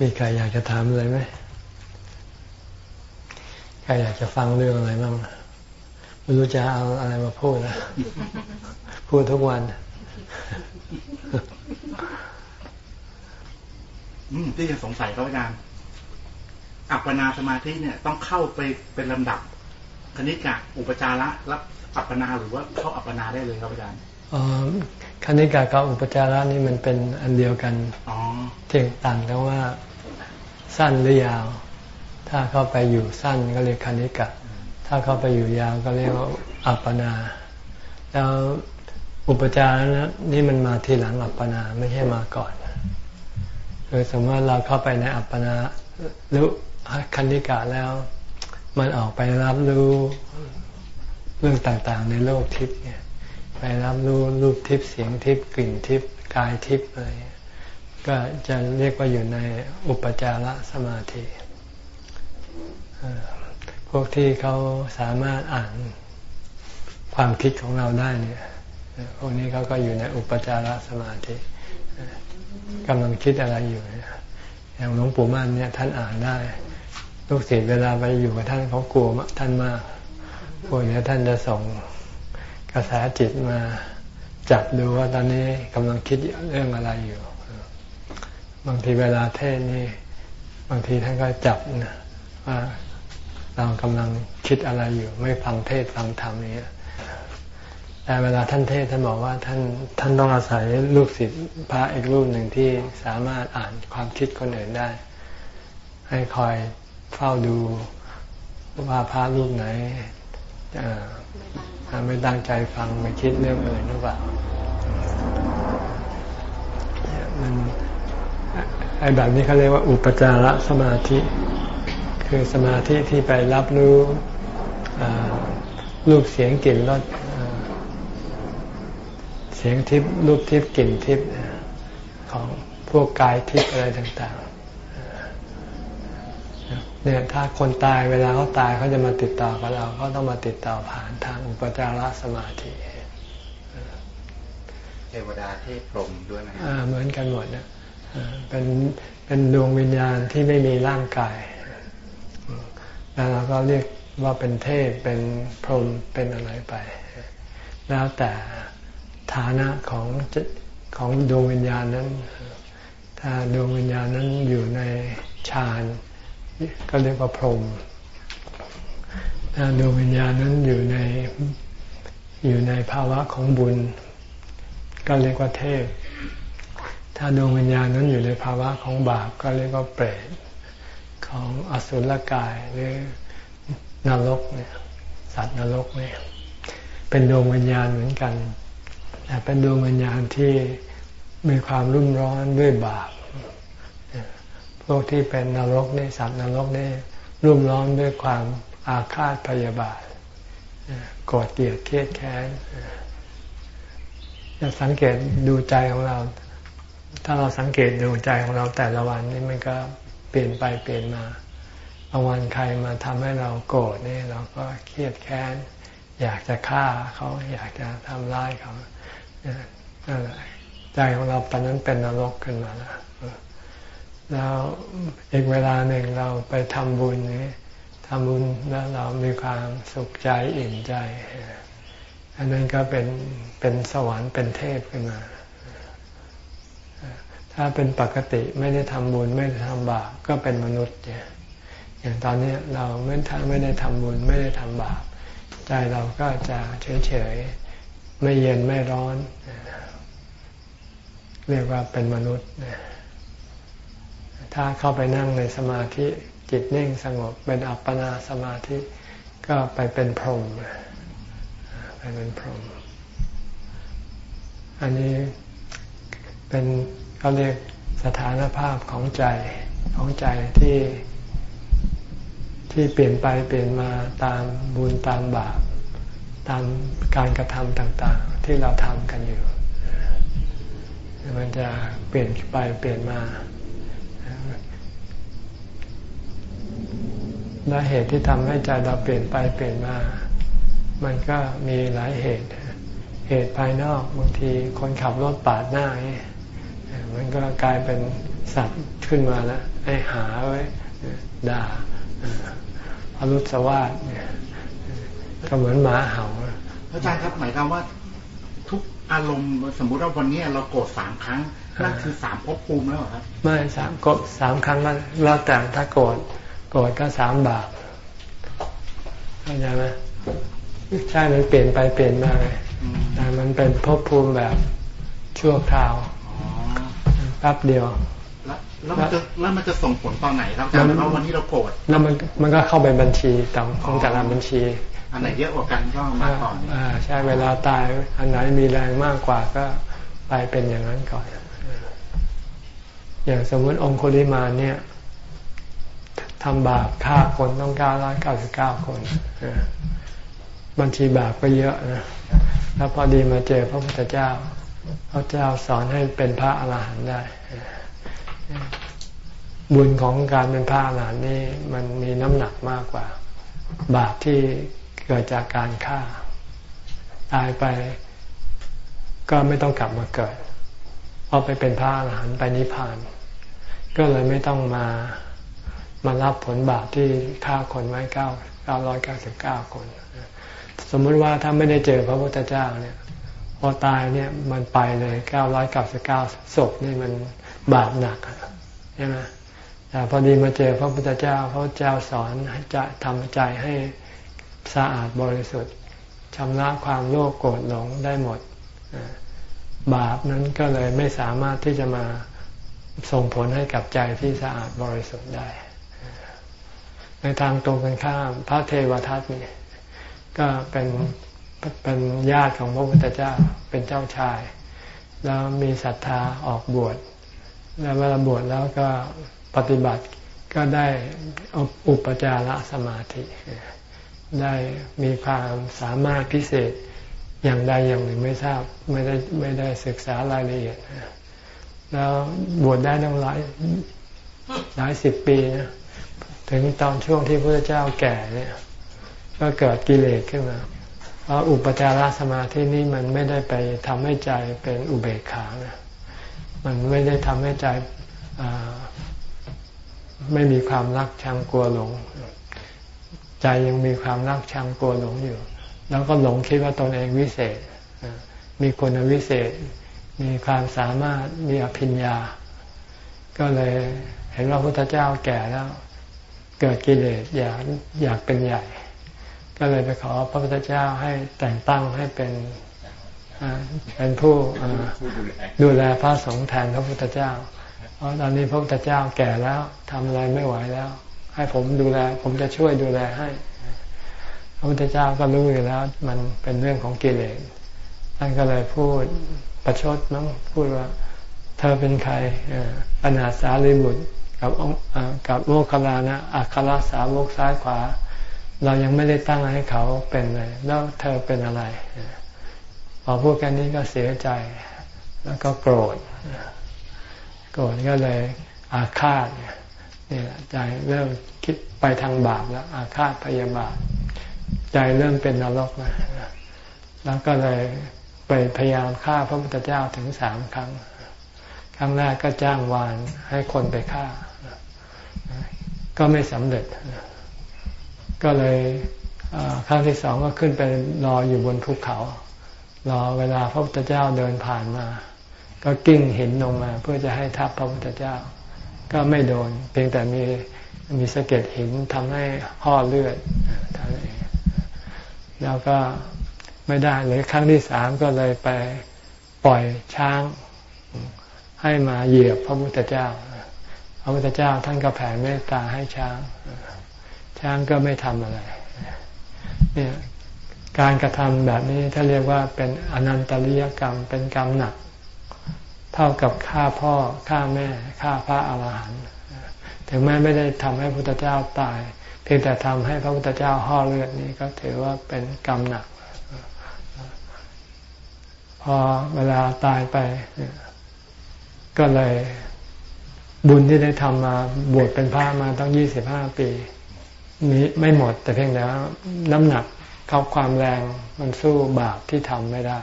มีใครอยากจะถามอะไรไหมใครอยากจะฟังเรื่องอะไรบ้างไม่รู้จะเอาอะไรมาพูดนะ พูดทุกวันที่จะสงสัยเขาอาจารย์อัปปนาสมาธิเนี่ย ต้องเข้าไปเป็นลำดับคณิกะอุปจาระรับอัปปนาหรือว่าเข้าอัปปนาได้เลยครับอาจารย์อ๋อคณิกะกับอุปจาระนี่มันเป็นอันเดียวกันเพียงต่างกันว่า สั้นหรือยาว ถ้าเข้าไปอยู่สั้นก็เรียกคณิกะ ถ้าเข้าไปอยู่ยาวก็เรียกว่าอัปปนา แล้วอุปจาระนี่มันมาทีหลังอัปปนาไม่ใช่มาก่อนคือสมมติเราเข้าไปในอัปปนาหรือคันธิกะแล้ว มันออกไปรับรู้เรื่องต่างๆ ในโลกทิพย์เนี่ย ไปรับรู้รูปทิพย์เสียงทิพย์กลิ่นทิพย์กายทิพย์อะไร ก็จะเรียกว่าอยู่ในอุปจารสมาธิ พวกที่เขาสามารถอ่านความคิดของเราได้เนี่ย พวกนี้เขาก็อยู่ในอุปจารสมาธิกำลังคิดอะไรอยู่ อย่างหลวงปู่มั่นเนี่ยท่านอ่านได้ ลูกศิษย์เวลาไปอยู่กับท่านเขากลัวท่านมากกลัวเนี่ยท่านจะส่งกระแสจิตมาจับดูว่าตอนนี้กำลังคิดเรื่องอะไรอยู่ บางทีเวลาเทศนี่ บางทีท่านก็จับนะว่าเรากำลังคิดอะไรอยู่ ไม่ฟังเทศฟังธรรมนี้แต่เวลาท่านเทศท่านบอกว่าท่านท่านต้องอาศัยลูกศิษย์พระอีกรูปหนึ่งที่สามารถอ่านความคิดคนอื่นได้ ให้คอยเฝ้าดูว่าพระรูปไหนไม่ตั้งใจฟังไม่คิดเรื่องอื่นหรือเปล่ามัน ไอ้แบบนี้เขาเรียกว่าอุปจารสมาธิ คือสมาธิที่ไปรับรู้รูปเสียงกลิ่นรสเสียงทิพย์รูปทิพย์กลิ่นทิพย์ของพวกกายทิพย์อะไรต่างๆเนี่ยถ้าคนตายเวลาเขาตายเขาจะมาติดต่อกับเราเขาต้องมาติดต่อผ่านทางอุปจารสมาธิเทวดาเทพพรหมด้วยไหมเหมือนกันหมดนะ เป็นเป็นดวงวิญญาณที่ไม่มีร่างกาย แล้วเราก็เรียกว่าเป็นเทพ เป็นพรหม เป็นอะไรไป แล้วแต่ฐานะของของดวงวิญญาณนั้น ถ้าดวงวิญญาณนั้นอยู่ในฌานก็เรียกว่าพรหม ถ้าดวงวิญญาณนั้นอยู่ในอยู่ในภาวะของบุญ ก็เรียกว่าเทพ ถ้าดวงวิญญาณนั้นอยู่ในภาวะของบาปก็เรียกว่าเปรตของอสุรกายหรือนรกเนี่ยสัตว์นรกเนี่ยเป็นดวงวิญญาณเหมือนกันแต่เป็นดวงวิญญาณที่มีความรุ่มร้อนด้วยบาปพวกที่เป็นนรกนี่สัตว์นรกนี่รุ่มร้อนด้วยความอาฆาตพยาบาทกรธเกลียดเครียดแค้นจะสังเกตดูใจของเรา ถ้าเราสังเกตดูใจของเราแต่ละวันนี่มันก็เปลี่ยนไปเปลี่ยนมาบางวันใครมาทำให้เราโกรธนี่เราก็เครียดแค้น อยากจะฆ่าเขาอยากจะทำร้ายเขาใจของเราตอนนั้นเป็นนรกขึ้นมาแล้วแล้วอีกเวลาหนึ่งเราไปทำบุญนี้ทำบุญแล้วเรามีความสุขใจอิ่มใจ อันนั้นก็เป็นเป็นสวรรค์เป็นเทพขึ้นมา ถ้าเป็นปกติไม่ได้ทำบุญไม่ได้ทำบาปก็เป็นมนุษย์อย่างตอนนี้เราไม่ถ้าไม่ได้ทำบุญไม่ได้ทำบาปใจเราก็จะเฉยๆไม่เย็นไม่ร้อน เรียกว่าเป็นมนุษย์ ถ้าเข้าไปนั่งในสมาธิจิตนิ่งสงบเป็นอัปปนาสมาธิก็ไปเป็นพรหมไปเป็นพรหมอันนี้เป็น เขาเรียกสถานภาพของใจของใจที่ที่เปลี่ยนไปเปลี่ยนมาตามบุญตามบาปตามการกระทำต่างๆ ที่เราทำกันอยู่ มันจะเปลี่ยนไปเปลี่ยนมา และเหตุที่ทำให้ใจเราเปลี่ยนไปเปลี่ยนมา มันก็มีหลายเหตุ เหตุภายนอกบางทีคนขับรถปาดหน้า มันก็กลายเป็นสัตว์ขึ้นมาแล้วให้หาไว้ด่าพรุษวาสก็เหมือนหมาเห่าอาจารย์ครับหมายความว่า ทุกอารมณ์สมมุติว่าวันนี้เราโกรธสามครั้งนั่นคือสามภพภูมิแล้วครับไม่สามกดสามครั้งก็แล้วแต่ถ้าโกรธโกรธก็สามบาปเข้าใจไหมใช่มันเปลี่ยนไปเปลี่ยนมาเลยแต่มันเป็นภพภูมิแบบชั่วคราว แป๊บเดียว แล้วมันจะแล้วมันจะส่งผลตอนไหนครับอาจารย์ว่าวันนี้เราโกรธแล้วมันมันก็เข้าไปบัญชีต่างของแต่ละบัญชี อันไหนเยอะกว่ากันก็มาก่อนอ่าใช่เวลาตายอันไหนมีแรงมากกว่าก็ไปเป็นอย่างนั้นก่อน อย่างสมมติองคุลิมาเนี่ยทำบาปฆ่าคนต้องเก้าร้อยเก้าสิบเก้าคนบัญชีบาปก็เยอะนะแล้วพอดีมาเจอพระพุทธเจ้า พระเจ้าสอนให้เป็นพระอรหันต์ได้ บุญของการเป็นพระอรหันต์นี่มันมีน้ำหนักมากกว่า บาปที่เกิดจากการฆ่า ตายไปก็ไม่ต้องกลับมาเกิดเอาไปเป็นพระอรหันต์ไปนิพพาน ก็เลยไม่ต้องมามารับผลบาปที่ฆ่าคนไว้เก้าเก้าร้อยเก้าสิบเก้าคน สมมติว่าถ้าไม่ได้เจอพระพุทธเจ้าเนี่ย พอตายเนี่ยมันไปเลยเก้าร้อยก้าสิบเก้าศพนี่มันบาปหนักใช่ไหมแต่พอดีมาเจอพระพุทธเจ้าพระเจ้าสอนจะทำใจให้สะอาดบริสุทธิ์ชำระความโลภโกรธหลงได้หมด บาปนั้นก็เลยไม่สามารถที่จะมาส่งผลให้กับใจที่สะอาดบริสุทธิ์ได้ ในทางตรงกันข้าม พระเทวทัตนี่ก็เป็น เป็นญาติของพระพุทธเจ้าเป็นเจ้าชาย แล้วมีศรัทธาออกบวชแล้วเวลาบวชแล้วก็ปฏิบัติก็ได้อุปจารสมาธิ ได้มีความสามารถพิเศษอย่างใดอย่างหนึ่งไม่ทราบไม่ได้ไม่ได้ศึกษารายละเอียด แล้วบวชได้ตั้งหลายหลายสิบปีนะถึงตอนช่วงที่พระเจ้าแก่เนี่ย ก็เกิดกิเลสขึ้นมา เพราะอุปจารสมาธินี้มันไม่ได้ไปทำให้ใจเป็นอุเบกขานะมันไม่ได้ทำให้ใจไม่มีความรักชังกลัวหลง ใจยังมีความรักชังกลัวหลงอยู่ แล้วก็หลงคิดว่าตนเองวิเศษ มีคุณวิเศษ มีความสามารถมีอภิญญา ก็เลยเห็นว่าพุทธเจ้าแก่แล้ว เกิดกิเลสอยากอยากเป็นใหญ่ ก็เลยไปขอพระพุทธเจ้าให้แต่งตั้งให้เป็นเป็นผู้ดูแลพระสงฆ์แทนพระพุทธเจ้า เพราะตอนนี้พระพุทธเจ้าแก่แล้วทำอะไรไม่ไหวแล้ว ให้ผมดูแล ผมจะช่วยดูแลให้ พระพุทธเจ้าก็รู้อยู่แล้ว มันเป็นเรื่องของกิเลสท่านก็เลยพูดประชดมั้งพูดว่า เธอเป็นใครอนาสาลีบุตรกับกับโมคคลานะอัครสาวกซ้ายขวา เรายังไม่ได้ตั้งให้เขาเป็นเลย แล้วเธอเป็นอะไร พอพูดกันนี้ก็เสียใจ แล้วก็โกรธ โกรธก็เลยอาฆาตนี่แหละใจเริ่มคิดไปทางบาปแล้ว อาฆาตพยาบาท ใจเริ่มเป็นนรกแล้วแล้วก็เลยไปพยายามฆ่าพระพุทธเจ้าถึงสามครั้ง ครั้งแรกก็จ้างวานให้คนไปฆ่า ก็ไม่สำเร็จ ก็เลยครั้งที่สองก็ขึ้นไปรออยู่บนภูเขา รอเวลาพระพุทธเจ้าเดินผ่านมา ก็กิ้งหินลงมาเพื่อจะให้ทับพระพุทธเจ้า ก็ไม่โดน เพียงแต่มีมีสะเก็ดหินทำให้ห่อเลือดท่านเองแล้วก็ไม่ได้เลยครั้งที่สามก็เลยไปปล่อยช้าง ให้มาเหยียบพระพุทธเจ้า พระพุทธเจ้าท่านก็แผ่เมตตาให้ช้าง ช้างก็ไม่ทำอะไรเนี่ยการกระทำแบบนี้ถ้าเรียกว่าเป็นอนันตริยกรรมเป็นกรรมหนัก เท่ากับฆ่าพ่อฆ่าแม่ฆ่าพระอาหารหันต์ถึงแม้ไม่ได้ทำให้พระพุทธเจ้าตาย เพียงแต่ทำให้พระพุทธเจ้าห่อเลือดนี้ก็ถือว่าเป็นกรรมหนัก พอเวลาตายไปก็เลยบุญที่ได้ทำมาบวชเป็นพระมาตั้งยี่สิบห้าปี มีไม่หมด แต่เพียงแต่ว่าน้ำหนักเขาความแรงมันสู้บาปที่ทำไม่ได้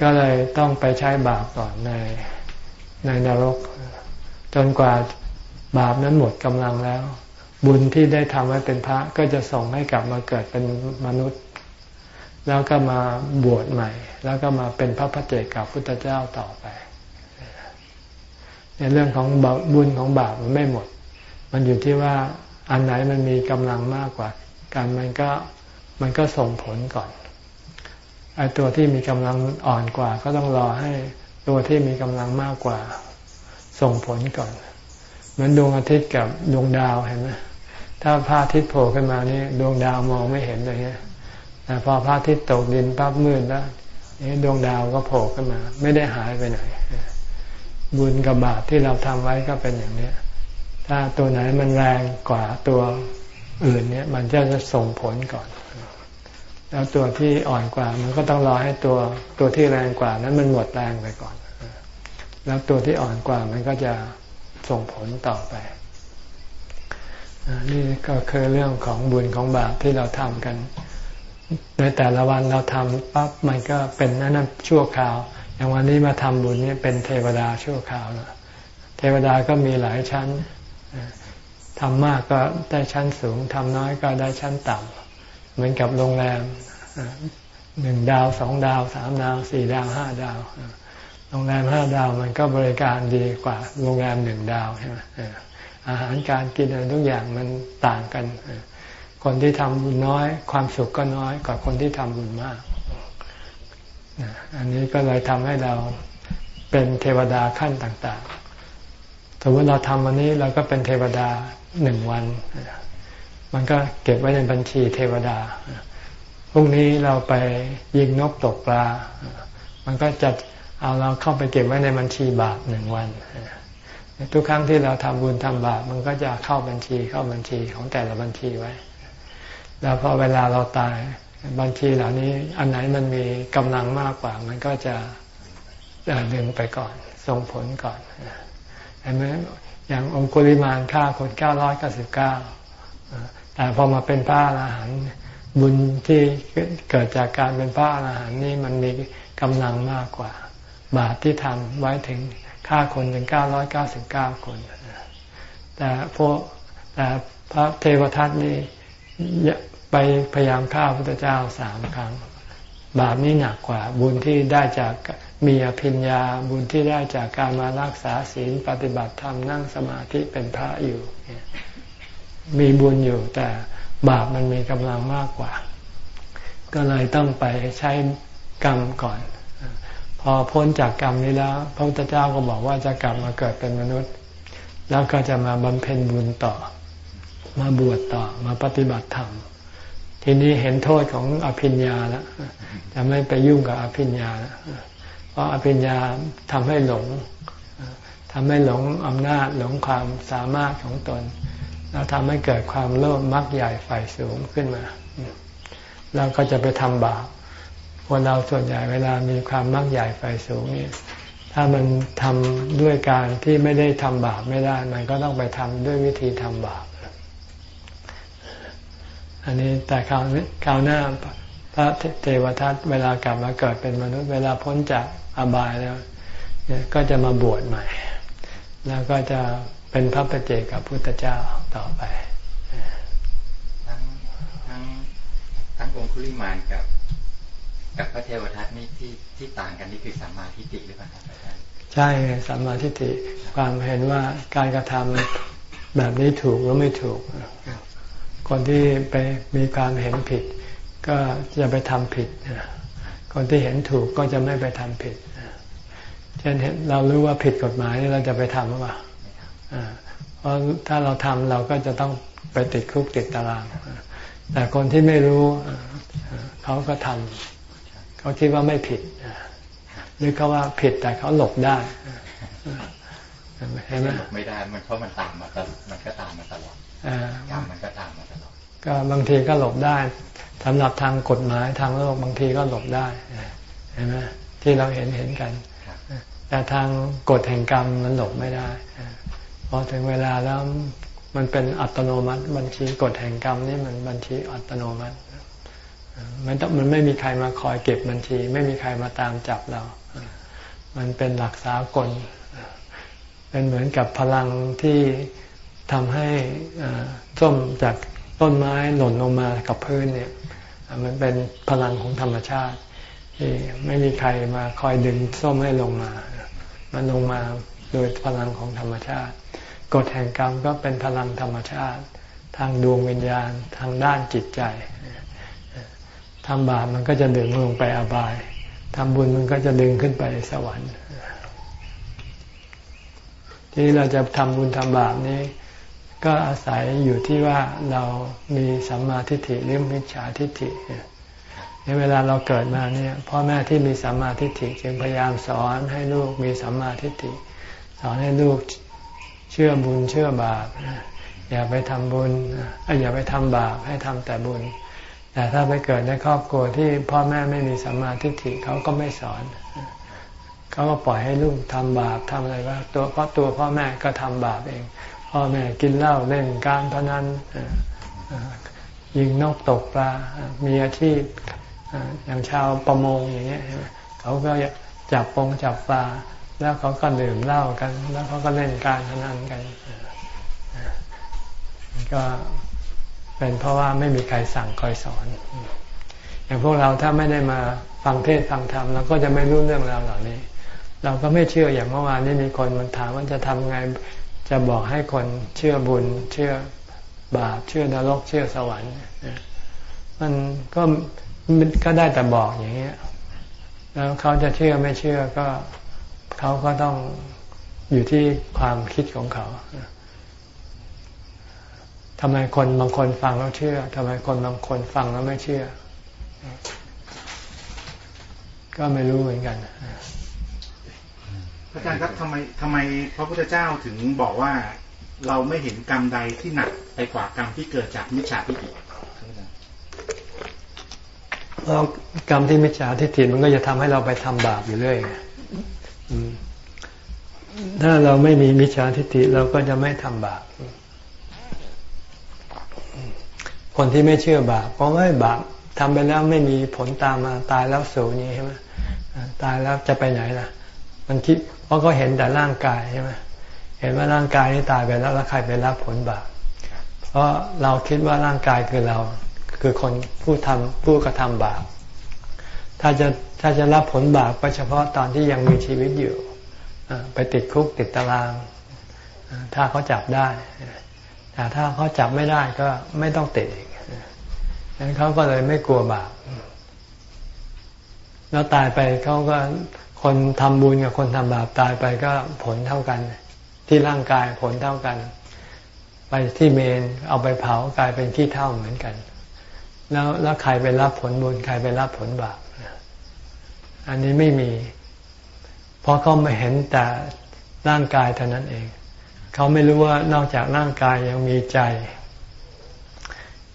ก็เลยต้องไปใช้บาปก่อนในในนรก จนกว่าบาปนั้นหมดกำลังแล้ว บุญที่ได้ทำไว้เป็นพระก็จะส่งให้กลับมาเกิดเป็นมนุษย์ แล้วก็มาบวชใหม่ แล้วก็มาเป็นพระพเจกับพุทธเจ้าต่อไป ในเรื่องของบุญของบาปมันไม่หมด มันอยู่ที่ว่า อันไหนมันมีกำลังมากกว่ากันมันก็มันก็ส่งผลก่อนไอ้ตัวที่มีกำลังอ่อนกว่า ก็ต้องรอให้ตัวที่มีกำลังมากกว่า ส่งผลก่อน เหมือนดวงอาทิตย์กับดวงดาวเห็นไหมถ้าพระอาทิตย์โผล่ขึ้นมานี่ดวงดาวมองไม่เห็นเลยเนี่ยแต่พอพระอาทิตย์ตกดินปั๊บมืดแล้วนี่ดวงดาวก็โผล่ขึ้นมา ไม่ได้หายไปไหนบุญกับบาปที่เราทำไว้ก็เป็นอย่างนี้ ถ้าตัวไหนมันแรงกว่าตัวอื่นเนี่ย มันจะจะส่งผลก่อน แล้วตัวที่อ่อนกว่า มันก็ต้องรอให้ตัวตัวที่แรงกว่า นั้นมันหมดแรงไปก่อน แล้วตัวที่อ่อนกว่ามันก็จะส่งผลต่อไปนี่ก็คือเรื่องของบุญของบาปที่เราทำกัน ในแต่ละวันเราทำปั๊บมันก็เป็นนั้นชั่วคราว อย่างวันนี้มาทำบุญนี่เป็นเทวดาชั่วคราวนะเทวดาก็มีหลายชั้น ทำมากก็ได้ชั้นสูงทำน้อยก็ได้ชั้นต่ำเหมือนกับโรงแรมหนึ่งดาวสองดาวสามดาวสี่ดาวห้าดาวโรงแรมห้าดาวมันก็บริการดีกว่าโรงแรมหนึ่งดาวใช่ไหมอาหารการกินอะไรทุกอย่างมันต่างกัน คนที่ทำบุญน้อย ความสุขก็น้อยกว่าคนที่ทำบุญมากอันนี้ก็เลยทำให้เราเป็นเทวดาขั้นต่างๆ สมมติเราทำวันนี้เราก็เป็นเทวดา หนึ่งวัน มันก็เก็บไว้ในบัญชีเทวดา พรุ่งนี้เราไปยิงนกตกปลา มันก็จะเอาเราเข้าไปเก็บไว้ในบัญชีบาปหนึ่งวัน ทุกครั้งที่เราทำบุญทำบาปมันก็จะเข้าบัญชีเข้าบัญชีของแต่ละบัญชีไว้ แล้วพอเวลาเราตายบัญชีเหล่านี้อันไหนมันมีกำลังมากกว่า มันก็จะดึงไปก่อน ส่งผลก่อนเห็นไหม อย่างองคุลิมานฆ่าคนเก้าร้อยเก้าสิบเก้าแต่พอมาเป็นพระอรหันต์บุญที่เกิดจากการเป็นพระอรหันต์นี่มันมีกำลังมากกว่า บาปที่ทำไว้ถึงฆ่าคนถึงเก้าร้อยเก้าสิบเก้าคน แต่พวกแต่พระเทวทัตนี่ไปพยายามฆ่าพระพุทธเจ้าสามครั้ง บาปนี้หนักกว่า บุญที่ได้จาก มีอภิญญาบุญที่ได้จากการมารักษาศีลปฏิบัติธรรมนั่งสมาธิเป็นพระอยู่ มีบุญอยู่แต่บาปมันมีกำลังมากกว่า ก็เลยต้องไปใช้กรรมก่อน พอพ้นจากกรรมนี้แล้ว พระพุทธเจ้าก็บอกว่าจะกลับมาเกิดเป็นมนุษย์ แล้วก็จะมาบำเพ็ญบุญต่อ มาบวชต่อมาปฏิบัติธรรมทีนี้เห็นโทษของอภิญญาแล้วจะไม่ไปยุ่งกับอภิญญาแล้ว เพราะอภิญญาทำให้หลงทำให้หลงอำนาจหลงความสามารถของตน แล้วทำให้เกิดความโลภมักใหญ่ไฟสูงขึ้นมาแล้วก็จะไปทำบาปคนเราส่วนใหญ่เวลามีความมักใหญ่ไฟสูงนี่ถ้ามันทำด้วยการที่ไม่ได้ทำบาปไม่ได้ มันก็ต้องไปทำด้วยวิธีทำบาปอันนี้แต่คราวคราวหน้า พระเทวทัตเวลากลับมาเกิดเป็นมนุษย์ เวลาพ้นจากอบายแล้วก็จะมาบวชใหม่ แล้วก็จะเป็นพระปเจกับพุทธเจ้าต่อไป ทั้งทั้งทั้งองคุลิมานกับ กับพระเทวทัตนี่ที่ที่ต่างกันนี่คือสัมมาทิฏฐิหรือเปล่าครับอาจารย์ใช่สัมมาทิฏฐิความเห็นว่าการกระทำแบบนี้ถูกหรือไม่ถูก คนที่ไปมีความเห็นผิด ก็จะไปทำผิด คนที่เห็นถูกก็จะไม่ไปทำผิดเช่นเรารู้ว่าผิดกฎหมายเราจะไปทำหรือเปล่าเพราะถ้าเราทำเราก็จะต้องไปติดคุกติดตาราง แต่คนที่ไม่รู้เขาก็ทำเขาคิดว่าไม่ผิดหรือเขาว่าผิดแต่เขาหลบได้เห็นไหมไม่ได้มันเพราะมันตามมาตลอดมันก็ตามมาตลอดกรรมมันก็ตามมาตลอดก็บางทีก็หลบได้ สำหรับทางกฎหมายทางโลกบางทีก็หลบได้เห็นไหมที่เราเห็นเห็นกัน แต่ทางกฎแห่งกรรมมันหลบไม่ได้พอถึงเวลาแล้วมันเป็นอัตโนมัติ บัญชีกฎแห่งกรรมนี่มันบัญชีอัตโนมัติมันต้องมันไม่มีใครมาคอยเก็บบัญชี ไม่มีใครมาตามจับเรา มันเป็นหลักสากล เป็นเหมือนกับพลังที่ทำให้ส้มจาก ต้นไม้หล่นลงมากับพื้นเนี่ย มันเป็นพลังของธรรมชาติที่ไม่มีใครมาคอยดึงส้มให้ลงมา มันลงมาโดยพลังของธรรมชาติ กฎแห่งกรรมก็เป็นพลังธรรมชาติ ทางดวงวิญญาณทางด้านจิตใจทำบาปมันก็จะดึงลงไปอบายทำบุญมันก็จะดึงขึ้นไปสวรรค์ ที่เราจะทำบุญทำบาปนี้ ก็อาศัยอยู่ที่ว่าเรามีสัมมาทิฏฐิหรือมิจฉาทิฏฐิในเวลาเราเกิดมาเนี่ยพ่อแม่ที่มีสัมมาทิฏฐิจึงพยายามสอนให้ลูกมีสัมมาทิฏฐิ สอนให้ลูกเชื่อบุญเชื่อบาปอย่าไปทำบุญอย่าไปทำบาปให้ทำแต่บุญ แต่ถ้าไปเกิดในครอบครัวที่พ่อแม่ไม่มีสัมมาทิฏฐิเขาก็ไม่สอนเขาก็ปล่อยให้ลูกทำบาปทำอะไรว่าตัวเพราะตัวพ่อแม่ก็ทำบาปเอง พ่อแม่กินเหล้าเล่นการพนันยิงนกตกปลา มีอาชีพอย่างชาวประมงอย่างเงี้ยเขาก็จับปงจับปลา แล้วเขาก็ดื่มเหล้ากัน แล้วเขาก็เล่นการพนันกัน ก็เป็นเพราะว่าไม่มีใครสั่งคอยสอน อย่างพวกเราถ้าไม่ได้มาฟังเทศฟังธรรมเราก็จะไม่รู้เรื่องราวเหล่านี้ เราก็ไม่เชื่ออย่างเมื่อวานนี้มีคนมันถามว่าจะทำไง จะบอกให้คนเชื่อบุญ เชื่อบาปเชื่อนรกเชื่อสวรรค์มันก็ก็ได้แต่บอกอย่างเงี้ย แล้วเขาจะเชื่อไม่เชื่อก็เขาก็ต้องอยู่ที่ความคิดของเขาทำไมคนบางคนฟังแล้วเชื่อทำไมคนบางคนฟังแล้วไม่เชื่อ ก็ไม่รู้เหมือนกัน อาจารย์ครับทำไมทำไมพระพุทธเจ้าถึงบอกว่าเราไม่เห็นกรรมใดที่หนักไปกว่ากรรมที่เกิดจากมิจฉาทิฏฐิเรากรรมที่มิจฉาทิฏฐิมันก็จะทำให้เราไปทำบาปอยู่เรื่อยถ้าเราไม่มีมิจฉาทิฏฐิเราก็จะไม่ทำบาป คนที่ไม่เชื่อบาปเพราะว่าบาปทำไปแล้วไม่มีผลตามมาตายแล้วสูญนี้ใช่ไหมตายแล้วจะไปไหนล่ะ มันคิดเพราะเขาเห็นแต่ร่างกายใช่ไหมเห็นว่าร่างกายนี้ตายไปแล้วแล้วใครไปรับผลบาปเพราะเราคิดว่าร่างกายคือเราคือคนผู้ทำผู้กระทำบาปถ้าจะถ้าจะรับผลบาปก็เฉพาะตอนที่ยังมีชีวิตอยู่ไปติดคุกติดตาราง ถ้าเขาจับได้แต่ถ้าเขาจับไม่ได้ก็ไม่ต้องติดอีกนั้นเขาก็เลยไม่กลัวบาปแล้วตายไปเขาก็ คนทำบุญกับคนทำบาปตายไปก็ผลเท่ากัน ที่ร่างกายผลเท่ากัน ไปที่เมนเอาไปเผากลายเป็นขี้เท่าเหมือนกัน แล้วแล้วใครไปรับผลบุญใครไปรับผลบาปอันนี้ไม่มี เพราะเขาไม่เห็นแต่ร่างกายเท่านั้นเอง เขาไม่รู้ว่านอกจากร่างกายยังมีใจ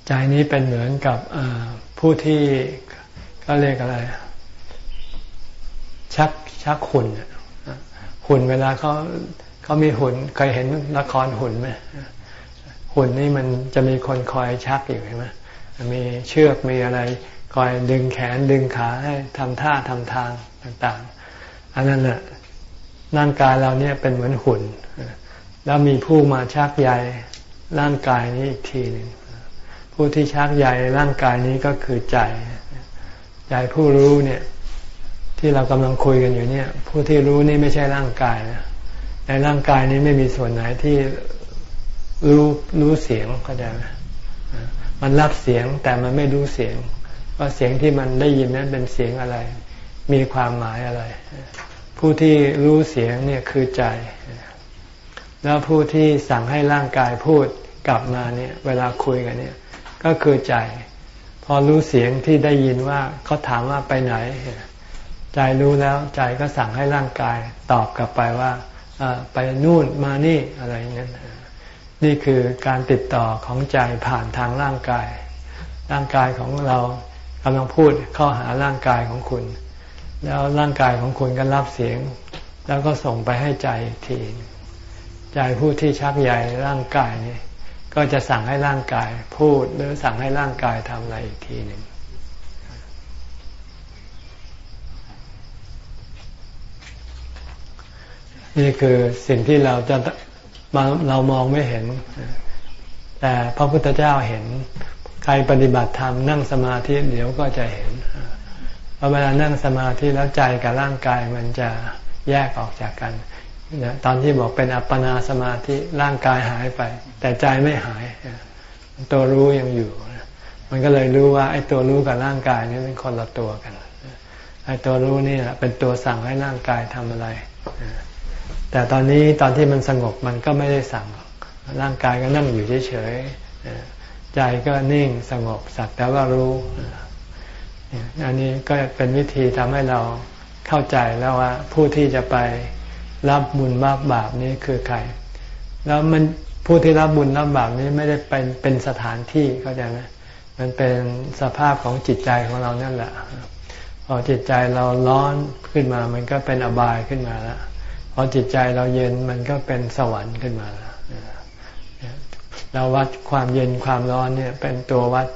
ใจนี้เป็นเหมือนกับผู้ที่ก็เรียกอะไร ชักชักหุ่นหุ่นเวลาเขาเขามีหุ่นเคยเห็นละครหุ่นไหมหุ่นนี่มันจะมีคนคอยชักอยู่ใช่ไหมมีเชือกมีอะไร คอยดึงแขนดึงขาให้ทำท่าทำทางต่างๆ อันนั้นน่ะร่างกายเราเนี่ยเป็นเหมือนหุ่น แล้วมีผู้มาชักใยร่างกายนี้อีกทีหนึ่งผู้ที่ชักใยร่างกายนี้ก็คือใจ ใจผู้รู้เนี่ย ที่เรากำลังคุยกันอยู่เนี่ย ผู้ที่รู้นี่ไม่ใช่ร่างกายนะในร่างกายนี้ไม่มีส่วนไหนที่รู้รู้เสียงเข้าใจไหมมันรับเสียงแต่มันไม่รู้เสียงว่าเสียงที่มันได้ยินนั้นเป็นเสียงอะไร มีความหมายอะไร ผู้ที่รู้เสียงเนี่ยคือใจ แล้วผู้ที่สั่งให้ร่างกายพูดกลับมาเนี่ย เวลาคุยกันเนี่ย ก็คือใจ พอรู้เสียงที่ได้ยินว่าเขาถามว่าไปไหน ใจรู้แล้วใจก็สั่งให้ร่างกายตอบกลับไปว่าไปนู่นมานี่อะไรอย่างนี้นี่คือการติดต่อของใจผ่านทางร่างกาย ร่างกายของเรากำลังพูดเข้าหาร่างกายของคุณ แล้วร่างกายของคุณก็รับเสียง แล้วก็ส่งไปให้ใจอีกทีใจผู้ที่ชักใยร่างกายนี่ก็จะสั่งให้ร่างกายพูดหรือสั่งให้ร่างกายทำอะไรอีกทีหนึ่ง นี่คือสิ่งที่เราจะเรามองไม่เห็น แต่พระพุทธเจ้าเห็น ใครปฏิบัติธรรมนั่งสมาธิเดี๋ยวก็จะเห็นพอเวลานั่งสมาธิแล้วใจกับร่างกายมันจะแยกออกจากกันตอนที่บอกเป็นอัปปนาสมาธิร่างกายหายไป แต่ใจไม่หาย ตัวรู้ยังอยู่ มันก็เลยรู้ว่าไอ้ตัวรู้กับร่างกายนี่เป็นคนละตัวกันไอ้ตัวรู้นี่แหละเป็นตัวสั่งให้ร่างกายทำอะไร แต่ตอนนี้ตอนที่มันสงบมันก็ไม่ได้สั่งร่างกายก็นั่งอยู่เฉยๆใจก็นิ่งสงบสักแต่ว่ารู้อันนี้ก็เป็นวิธีทำให้เราเข้าใจแล้วว่า ผู้ที่จะไปรับบุญรับบาปนี้คือใคร แล้วมันผู้ที่รับบุญรับบาปนี้ไม่ได้เป็นเป็นสถานที่เข้าใจไหมมันเป็นสภาพของจิตใจของเรานั่นแหละพอจิตใจเราร้อนขึ้นมา มันก็เป็นอบายขึ้นมาแล้ว พอจิตใจเราเย็นมันก็เป็นสวรรค์ขึ้นมา เราวัดความเย็นความร้อนเนี่ยเป็นตัววัด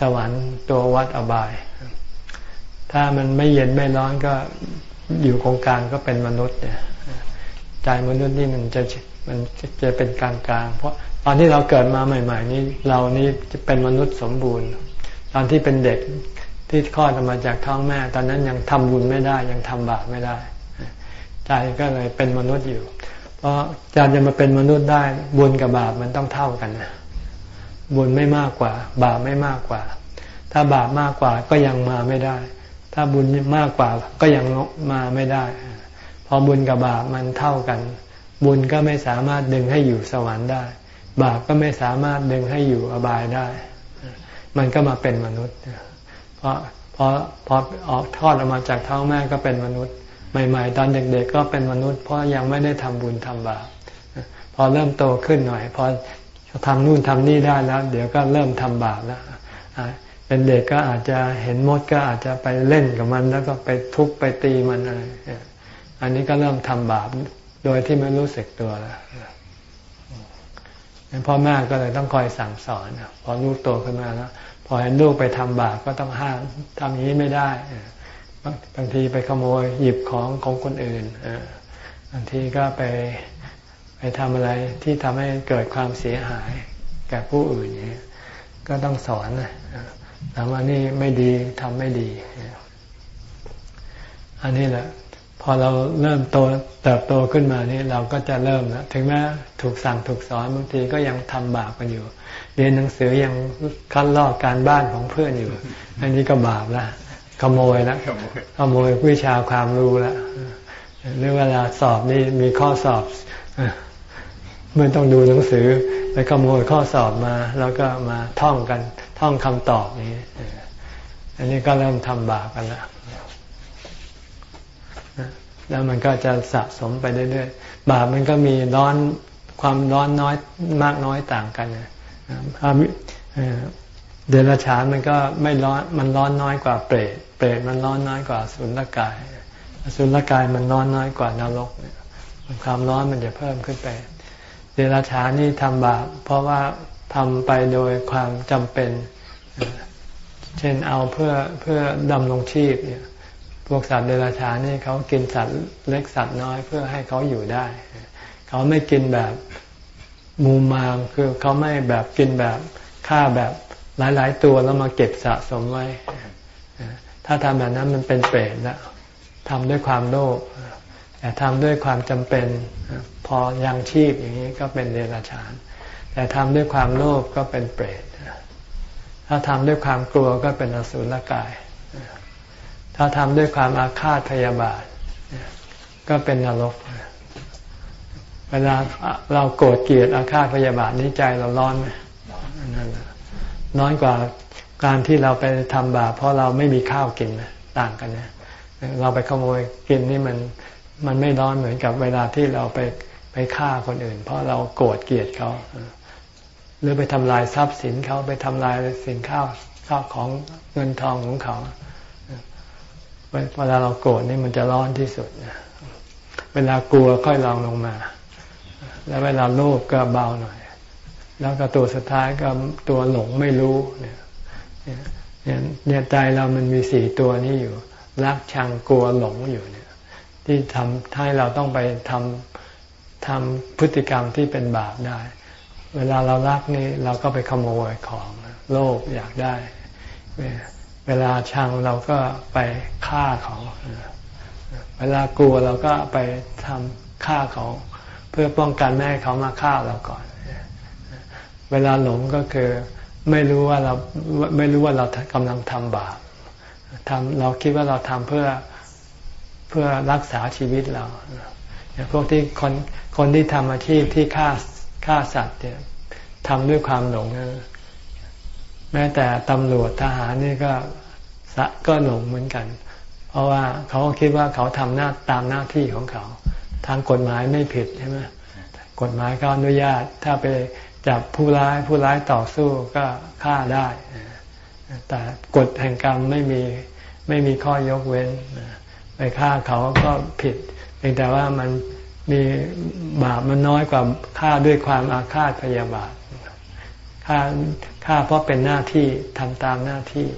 สวรรค์ ตัววัดอบาย ถ้ามันไม่เย็นไม่ร้อนก็อยู่โครงกลารก็เป็นมนุษย์เนี่ยใจมนุษย์นี่มันจะมันจะเป็นกลางกลางเพราะตอนที่เราเกิดมาใหม่ ๆ นี้เรานี้จะเป็นมนุษย์สมบูรณ์ ตอนที่เป็นเด็กที่คลอดออกมาจากท้องแม่ ตอนนั้นยังทำบุญไม่ได้ ยังทำบาปไม่ได้ ใจก็เลยเป็นมนุษย์อยู่ เพราะการจะมาเป็นมนุษย์ได้ บุญกับบาปมันต้องเท่ากันนะบุญไม่มากกว่า บาปไม่มากกว่า ถ้าบาปมากกว่าก็ยังมาไม่ได้ ถ้าบุญมากกว่าก็ยังมาไม่ได้ พอบุญกับบาปมันเท่ากัน บุญก็ไม่สามารถดึงให้อยู่สวรรค์ได้ บาปก็ไม่สามารถดึงให้อยู่อบายได้ มันก็มาเป็นมนุษย์ เพราะพอพอออกทอดออกมาจากท้องแม่ก็เป็นมนุษย์ ใหม่ๆตอนเด็กๆก็เป็นมนุษย์เพราะยังไม่ได้ทำบุญทำบาปพอเริ่มโตขึ้นหน่อยพอทำนู่นทำนี่ได้แล้ว เดี๋ยวก็เริ่มทำบาปแล้วเป็นเด็กก็อาจจะเห็นมดก็อาจจะไปเล่นกับมันแล้วก็ไปทุบไปตีมันอะไรอันนี้ก็เริ่มทำบาปโดยที่ไม่รู้สึกตัวแล้วพ่อแม่ก็เลยต้องคอยสั่งสอนพอลูกโตขึ้นมาแล้วพอเห็นลูกไปทำบาปก็ต้องห้ามทำอย่างนี้ไม่ได้ บางทีไปขโมยหยิบของของคนอื่นบางทีก็ไปไปทำอะไรที่ทำให้เกิดความเสียหายแก่ผู้อื่นนี้ก็ต้องสอนนะทำว่านี่ไม่ดีทำไม่ดี อันนี้แหละ พอเราเริ่มโตเติบโตขึ้นมานี่เราก็จะเริ่มแล้วถึงแม้ถูกสั่งถูกสอนบางทีก็ยังทำบาปกันอยู่ เรียนหนังสือยังคัดลอกการบ้านของเพื่อนอยู่ อันนี้ก็บาปละ ขโมยละขโมยวิชาความรู้ละหรือเวลาสอบนี่มีข้อสอบไม่ต้องดูหนังสือไปขโมยข้อสอบมา แล้วก็มาท่องกัน ท่องคำตอบนี้อันนี้ก็เริ่มทำบาปกันแล้วแล้วมันก็จะสะสมไปเรื่อยๆบาปมันก็มีร้อนความร้อนน้อยมากน้อยต่างกันนะเดรัจฉานมันก็ไม่ร้อนมันร้อนน้อยกว่าเปรตเป รตมันร้อนน้อยกว่าสุลกายสุลกายมันร้อนน้อยกว่านรกเนี่ยความร้อนมันจะเพิ่มขึ้นไป เดรัจฉานนี่ทำบาปเพราะว่าทำไปโดยความจำเป็น เช่นเอาเพื่อเพื่อดำรงชีพเนี่ย พวกสัตว์เดรัจฉานนี่เขากินสัตว์เล็กสัตว์น้อยเพื่อให้เขาอยู่ได้ เขาไม่กินแบบมูมามคือเขาไม่แบบกินแบบฆ่าแบบหลาย ๆ ตัวแล้วมาเก็บสะสมไว้ ถ้าทำแบบนั้นมันเป็นเปรตแล้วทำด้วยความโลภแต่ทำด้วยความจำเป็นพอยังชีพอย่างนี้ก็เป็นเดรัจฉาน แต่ทำด้วยความโลภก็เป็นเปรตถ้าทำด้วยความกลัวก็เป็นอสุรกาย ถ้าทำด้วยความอาฆาตพยาบาท ก็เป็นนรก เวลาเราโกรธเกลียดอาฆาตพยาบาทนี้ใจเราร้อนไหมนั่นแหละน้อยกว่า การที่เราไปทำบาปเพราะเราไม่มีข้าวกินต่างกันนะเราไปขโมยกินนี่มันมันไม่ร้อนเหมือนกับเวลาที่เราไปไปฆ่าคนอื่น เพราะเราโกรธเกลียดเขาหรือไปทำลายทรัพย์สินเขาไปทำลายสินข้าวข้าวของเงินทองของเขาเวลาเราโกรธนี่มันจะร้อนที่สุดเวลากลัวค่อยลองลงมา แล้วเวลาโลภก็เบาหน่อย แล้วก็ตัวสุดท้ายก็ตัวหลงไม่รู้เนี่ย เนี่ยใจเรามันมีสี่ตัวนี้อยู่ รักชังกลัวหลงอยู่เนี่ย ที่ทำให้เราต้องไปทำทำพฤติกรรมที่เป็นบาปได้ เวลาเรารักนี่เราก็ไปขโมยของโลภอยากได้ เวลาชังเราก็ไปฆ่าเขาเวลากลัวเราก็ไปทำฆ่าเขาเพื่อป้องกันไม่ให้เขามาฆ่าเราก่อน เวลาหลงก็คือ ไม่รู้ว่าเราไม่รู้ว่าเรากำลังทำบาปทำเราคิดว่าเราทำเพื่อเพื่อรักษาชีวิตเราอย่างพวกที่คนคนที่ทำอาชีพที่ฆ่าฆ่าสัตว์เนี่ยทำด้วยความหลงแม้แต่ตำรวจทหารนี่ก็ก็หลงเหมือนกัน เพราะว่าเขาคิดว่าเขาทำหน้าตามหน้าที่ของเขา ทางกฎหมายไม่ผิดใช่ไหมกฎหมายก็อนุญาตถ้าไป จับผู้ร้ายผู้ร้ายต่อสู้ก็ฆ่าได้ แต่กฎแห่งกรรมไม่มีไม่มีข้อยกเว้น ไปฆ่าเขาก็ผิดเพียงแต่ว่ามันมีบาปมันน้อยกว่าฆ่าด้วยความอาฆาตพยาบาทฆ่าฆ่าเพราะเป็นหน้าที่ทำตามหน้าที่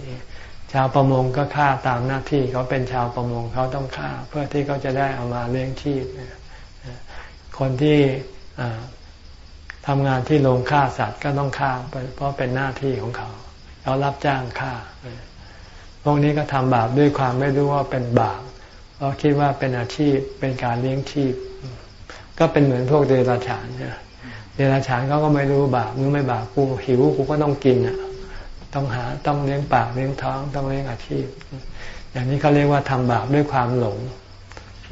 ชาวประมงก็ฆ่าตามหน้าที่เขาเป็นชาวประมงเขาต้องฆ่า เพื่อที่เขาจะได้เอามาเลี้ยงชีพคนที่ ทำงานที่โรงฆ่าสัตว์ก็ต้องฆ่าไปเพราะเป็นหน้าที่ของเขาเขารับจ้างฆ่าพวกนี้ก็ทำบาปด้วยความไม่รู้ว่าเป็นบาปเพราะคิดว่าเป็นอาชีพเป็นการเลี้ยงชีพ ก็เป็นเหมือนพวกเดรัจฉานเนี่ยเดรัจฉานเขาก็ไม่รู้บาปนึกไม่บาปกูหิวกูก็ต้องกินอะ ต้องหาต้องเลี้ยงปากเลี้ยงท้องต้องเลี้ยงอาชีพ อย่างนี้เขาเรียกว่าทำบาปด้วยความหลง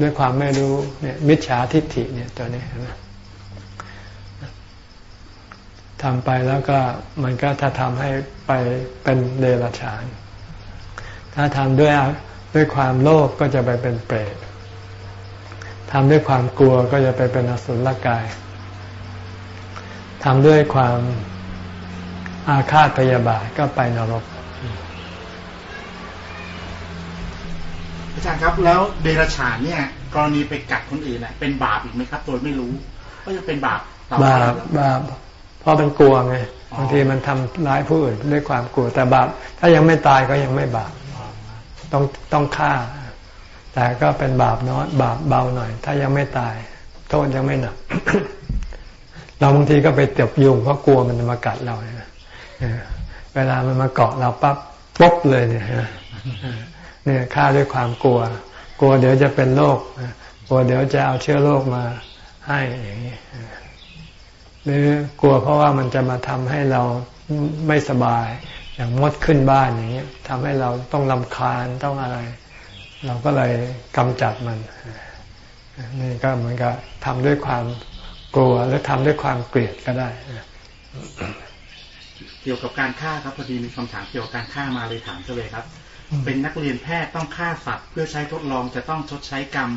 ด้วยความไม่รู้เนี่ยมิจฉาทิฏฐิเนี่ยตัวนี้ ทำไปแล้วก็มันก็จะทำให้ไปเป็นเดรัจฉาน ถ้าทำด้วยด้วยความโลภกก็จะไปเป็นเปรตทำด้วยความกลัวก็จะไปเป็นอสุรกายทำด้วยความอาฆาตพยาบาทก็ไปนรกอาจารย์ครับแล้วเดรัจฉานเนี่ยกรณีไปกัดคนอื่นเน่ยเป็นบาปอีกไหมครับ โดยไม่รู้ ก็จะเป็นบาปบาปบาป เพราะมันกลัวไงบางทีมันทำร้ายผู้อื่นด้วยความกลัวแต่บาปถ้ายังไม่ตายก็ยังไม่บาปต้องต้องฆ่า แต่ก็เป็นบาปน้อยบาปเบาหน่อย ถ้ายังไม่ตาย โทษยังไม่หนัก เราบางทีก็ไปเตียบยุงเพราะกลัวมันจะมากัดเราเนี่ยเวลามันมาเกาะเราปั๊บปุ๊บเลยเนี่ยเนี่ยฆ่าด้วยความกลัว กลัวเดี๋ยวจะเป็นโรคกลัวเดี๋ยวจะเอาเชื้อโรคมาให้อย่างนี้ หรือกลัวเพราะว่ามันจะมาทำให้เราไม่สบาย อย่างมดขึ้นบ้านอย่างนี้ทำให้เราต้องลำคาญต้องอะไร เราก็เลยกำจัดมันนี่ก็เหมือนกับทำด้วยความกลัวหรือทำด้วยความเกลียดก็ได้เกี่ยวกับการฆ่าครับพอดีมีคำถามเกี่ยวกับการฆ่ามาเลยถามเลยครับ เป็นนักเรียนแพทย์ต้องฆ่าสัตว์เพื่อใช้ทดลองจะต้องชดใช้กรรม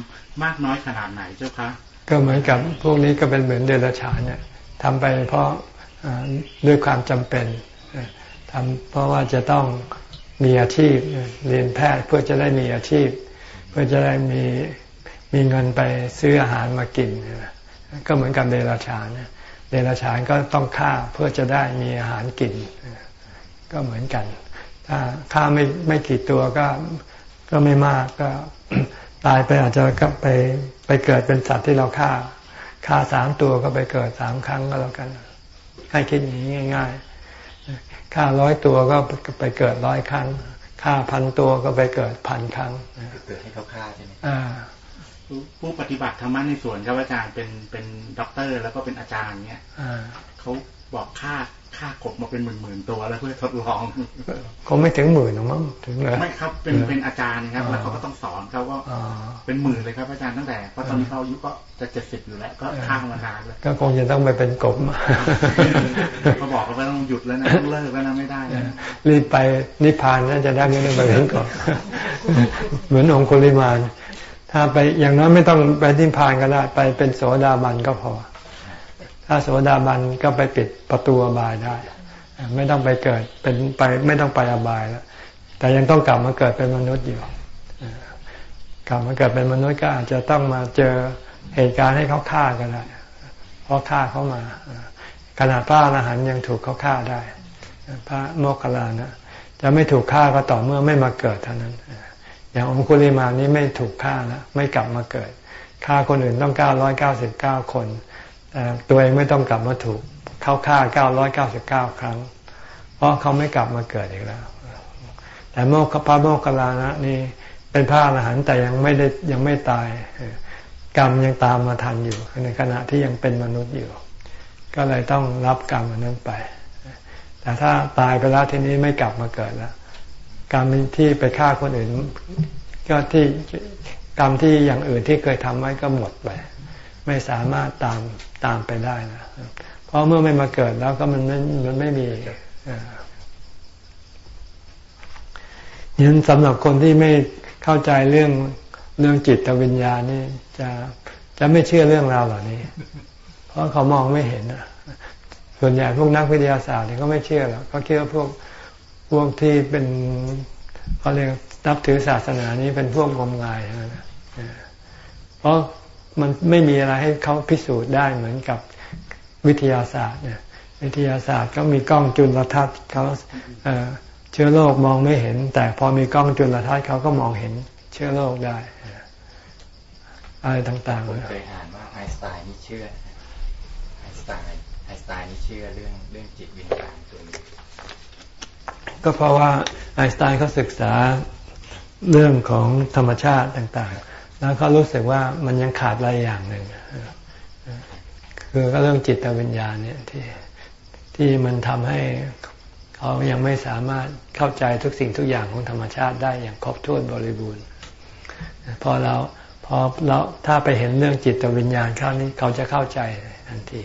มากน้อยขนาดไหนเจ้าคะก็เหมือนกับพวกนี้ก็เป็นเหมือนเดรัจฉานเนี่ย ทำไปเพราะด้วยความจำเป็นทำเพราะว่าจะต้องมีอาชีพเรียนแพทย์เพื่อจะได้มีอาชีพ เพื่อจะได้มีมีเงินไปซื้ออาหารมากิน ก็เหมือนกับเดรัจฉานเดรัจฉานก็ต้องฆ่าเพื่อจะได้มีอาหารกิน ก็เหมือนกัน ถ้าฆ่าไม่ไม่กี่ตัวก็ก็ไม่มากก็ตายไปอาจจะก็ไปไปเกิดเป็นสัตว์ที่เราฆ่า ฆ่าสามตัวก็ไปเกิดสามครั้งก็แล้วกันให้คิดอย่างนี้ง่ายๆฆ่าร้อยตัวก็ไปเกิดร้อยครั้งฆ่าพันตัวก็ไปเกิดพันครั้งเกิดให้เขาฆ่าใช่ไหมผู้ปฏิบัติธรรมะในส่วนครับอาจารย์เป็นเป็นด็อกเตอร์ แล้วก็เป็นอาจารย์เนี่ยเขาบอกค่า ค่ากบมาเป็นหมื่นหมื่นตัวแล้วเพื่อทดลองเขาไม่ถึงหมื่นหรอกมั้งถึงเลยไม่ครับเป็นเป็นอาจารย์ครับ แล้วเขาก็ต้องสอนเขาก็เป็นหมื่นเลยครับอาจารย์ตั้งแต่เพราะตอนนี้เขาอายุก็จะเจ็ดสิบอยู่แล้วก็ข้างมานานเลยก็คงจะต้องไปเป็นกบเขาบอกว่าต้องหยุดแล้วนะต้องเลิกแล้วนะไม่ได้รีบไปนิพพานน่าจะได้ไม่ต้องไปเป็นกบเหมือนองคุลิมานถ้าไปอย่างนั้นไม่ต้องไปนิพพานก็ได้ไปเป็นโสดาบันก็พอ ถ้าโสดาบันก็ไปปิดประตูอบายได้ ไม่ต้องไปเกิดเป็นไปไม่ต้องไปอบายแล้วแต่ยังต้องกลับมาเกิดเป็นมนุษย์อยู่กลับมาเกิดเป็นมนุษย์ก็อาจจะต้องมาเจอเหตุการณ์ให้เขาฆ่ากันได้เพราะฆ่าเขามาขนาดพระอรหันยังถูกเขาฆ่าได้ พระโมคคัลลานะจะไม่ถูกฆ่าก็ต่อเมื่อไม่มาเกิดเท่านั้น อย่างองคุลิมานี้ไม่ถูกฆ่าแล้วไม่กลับมาเกิดฆ่าคนอื่นต้องเก้าร้อยเก้าสิบเก้าคน ตัวเองไม่ต้องกลับมาถูกเข้าฆ่าเก้าร้อยเก้าสิบเก้าครั้ง เพราะเขาไม่กลับมาเกิดอีกแล้ว แต่โมกพระโมกขลานะนี่เป็นพระอรหันต์แต่ยังไม่ได้ยังไม่ตายกรรมยังตามมาทันอยู่ ในขณะที่ยังเป็นมนุษย์อยู่ ก็เลยต้องรับกรรมนั้นไป แต่ถ้าตายไปแล้วทีนี้ไม่กลับมาเกิดแล้วกรรมที่ไปฆ่าคนอื่น ก็ที่กรรมที่อย่างอื่นที่เคยทำไว้ก็หมดไป ไม่สามารถตามตามไปได้นะเพราะเมื่อไม่มาเกิดแล้วก็มันม่มันไม่มียันสำหรับคนที่ไม่เข้าใจเรื่องเรื่องจิตวิญญาณนี่จะจะไม่เชื่อเรื่องราวเหล่านี้ เพราะเขามองไม่เห็นส่วนใหญ่พวกนักวิทยาศาสตร์เนี่ยก็ไม่เชื่อหรอกเขาคิดว่าพวกพวกที่เป็นเขาเรียกนับถือศาสนานี้เป็นพวกงมงายนะเพราะ มันไม่มีอะไรให้เขาพิสูจน์ได้เหมือนกับวิทยาศาสตร์เนี่ยวิทยาศาสตร์ก็มีกล้องจุลทรรศน์เขาเชื้อโรคมองไม่เห็น แต่พอมีกล้องจุลทรรศน์เขาก็มองเห็นเชื้อโรคได้ อะไรต่างๆผมเคยอ่านว่าไอน์สไตน์นี่เชื่อไอน์สไตน์ไอน์สไตน์นี่เชื่อเรื่องเรื่องจิตวิญญาณตัวนี้ก็เพราะว่าไอน์สไตน์เขาศึกษาเรื่องของธรรมชาติต่างๆ แล้วเขารู้สึกว่ามันยังขาดอะไรอย่างหนึ่งคือก็เรื่องจิตวิญญาณเนี่ยที่ที่มันทำให้เขายังไม่สามารถเข้าใจทุกสิ่งทุกอย่างของธรรมชาติได้อย่างครบถ้วนบริบูรณ์พอเราพอเราถ้าไปเห็นเรื่องจิตวิญญาณเข้านี้เขาจะเข้าใจทันที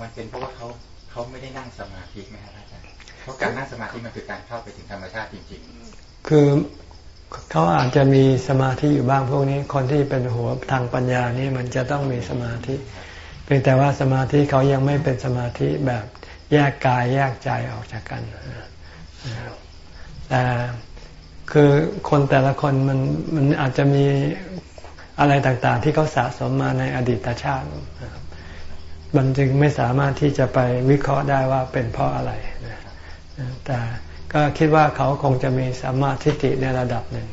มันเป็นเพราะว่าเขาเขาไม่ได้นั่งสมาธิไหมครับอาจารย์เพราะการนั่งสมาธิมันคือการเข้าไปถึงธรรมชาติจริง ๆ คือ เขาอาจจะมีสมาธิอยู่บ้างพวกนี้ คนที่เป็นหัวทางปัญญานี่มันจะต้องมีสมาธิเพียงแต่ว่าสมาธิเขายังไม่เป็นสมาธิแบบแยกกายแยกใจออกจากกันแต่คือคนแต่ละคนมันมันอาจจะมีอะไรต่างๆ ที่เขาสะสมมาในอดีตชาติ มันจึงไม่สามารถที่จะไปวิเคราะห์ได้ว่าเป็นเพราะอะไรแต่ ก็คิดว่าเขาคงจะมีสัมมาทิฏฐิในระดับหนึ่ง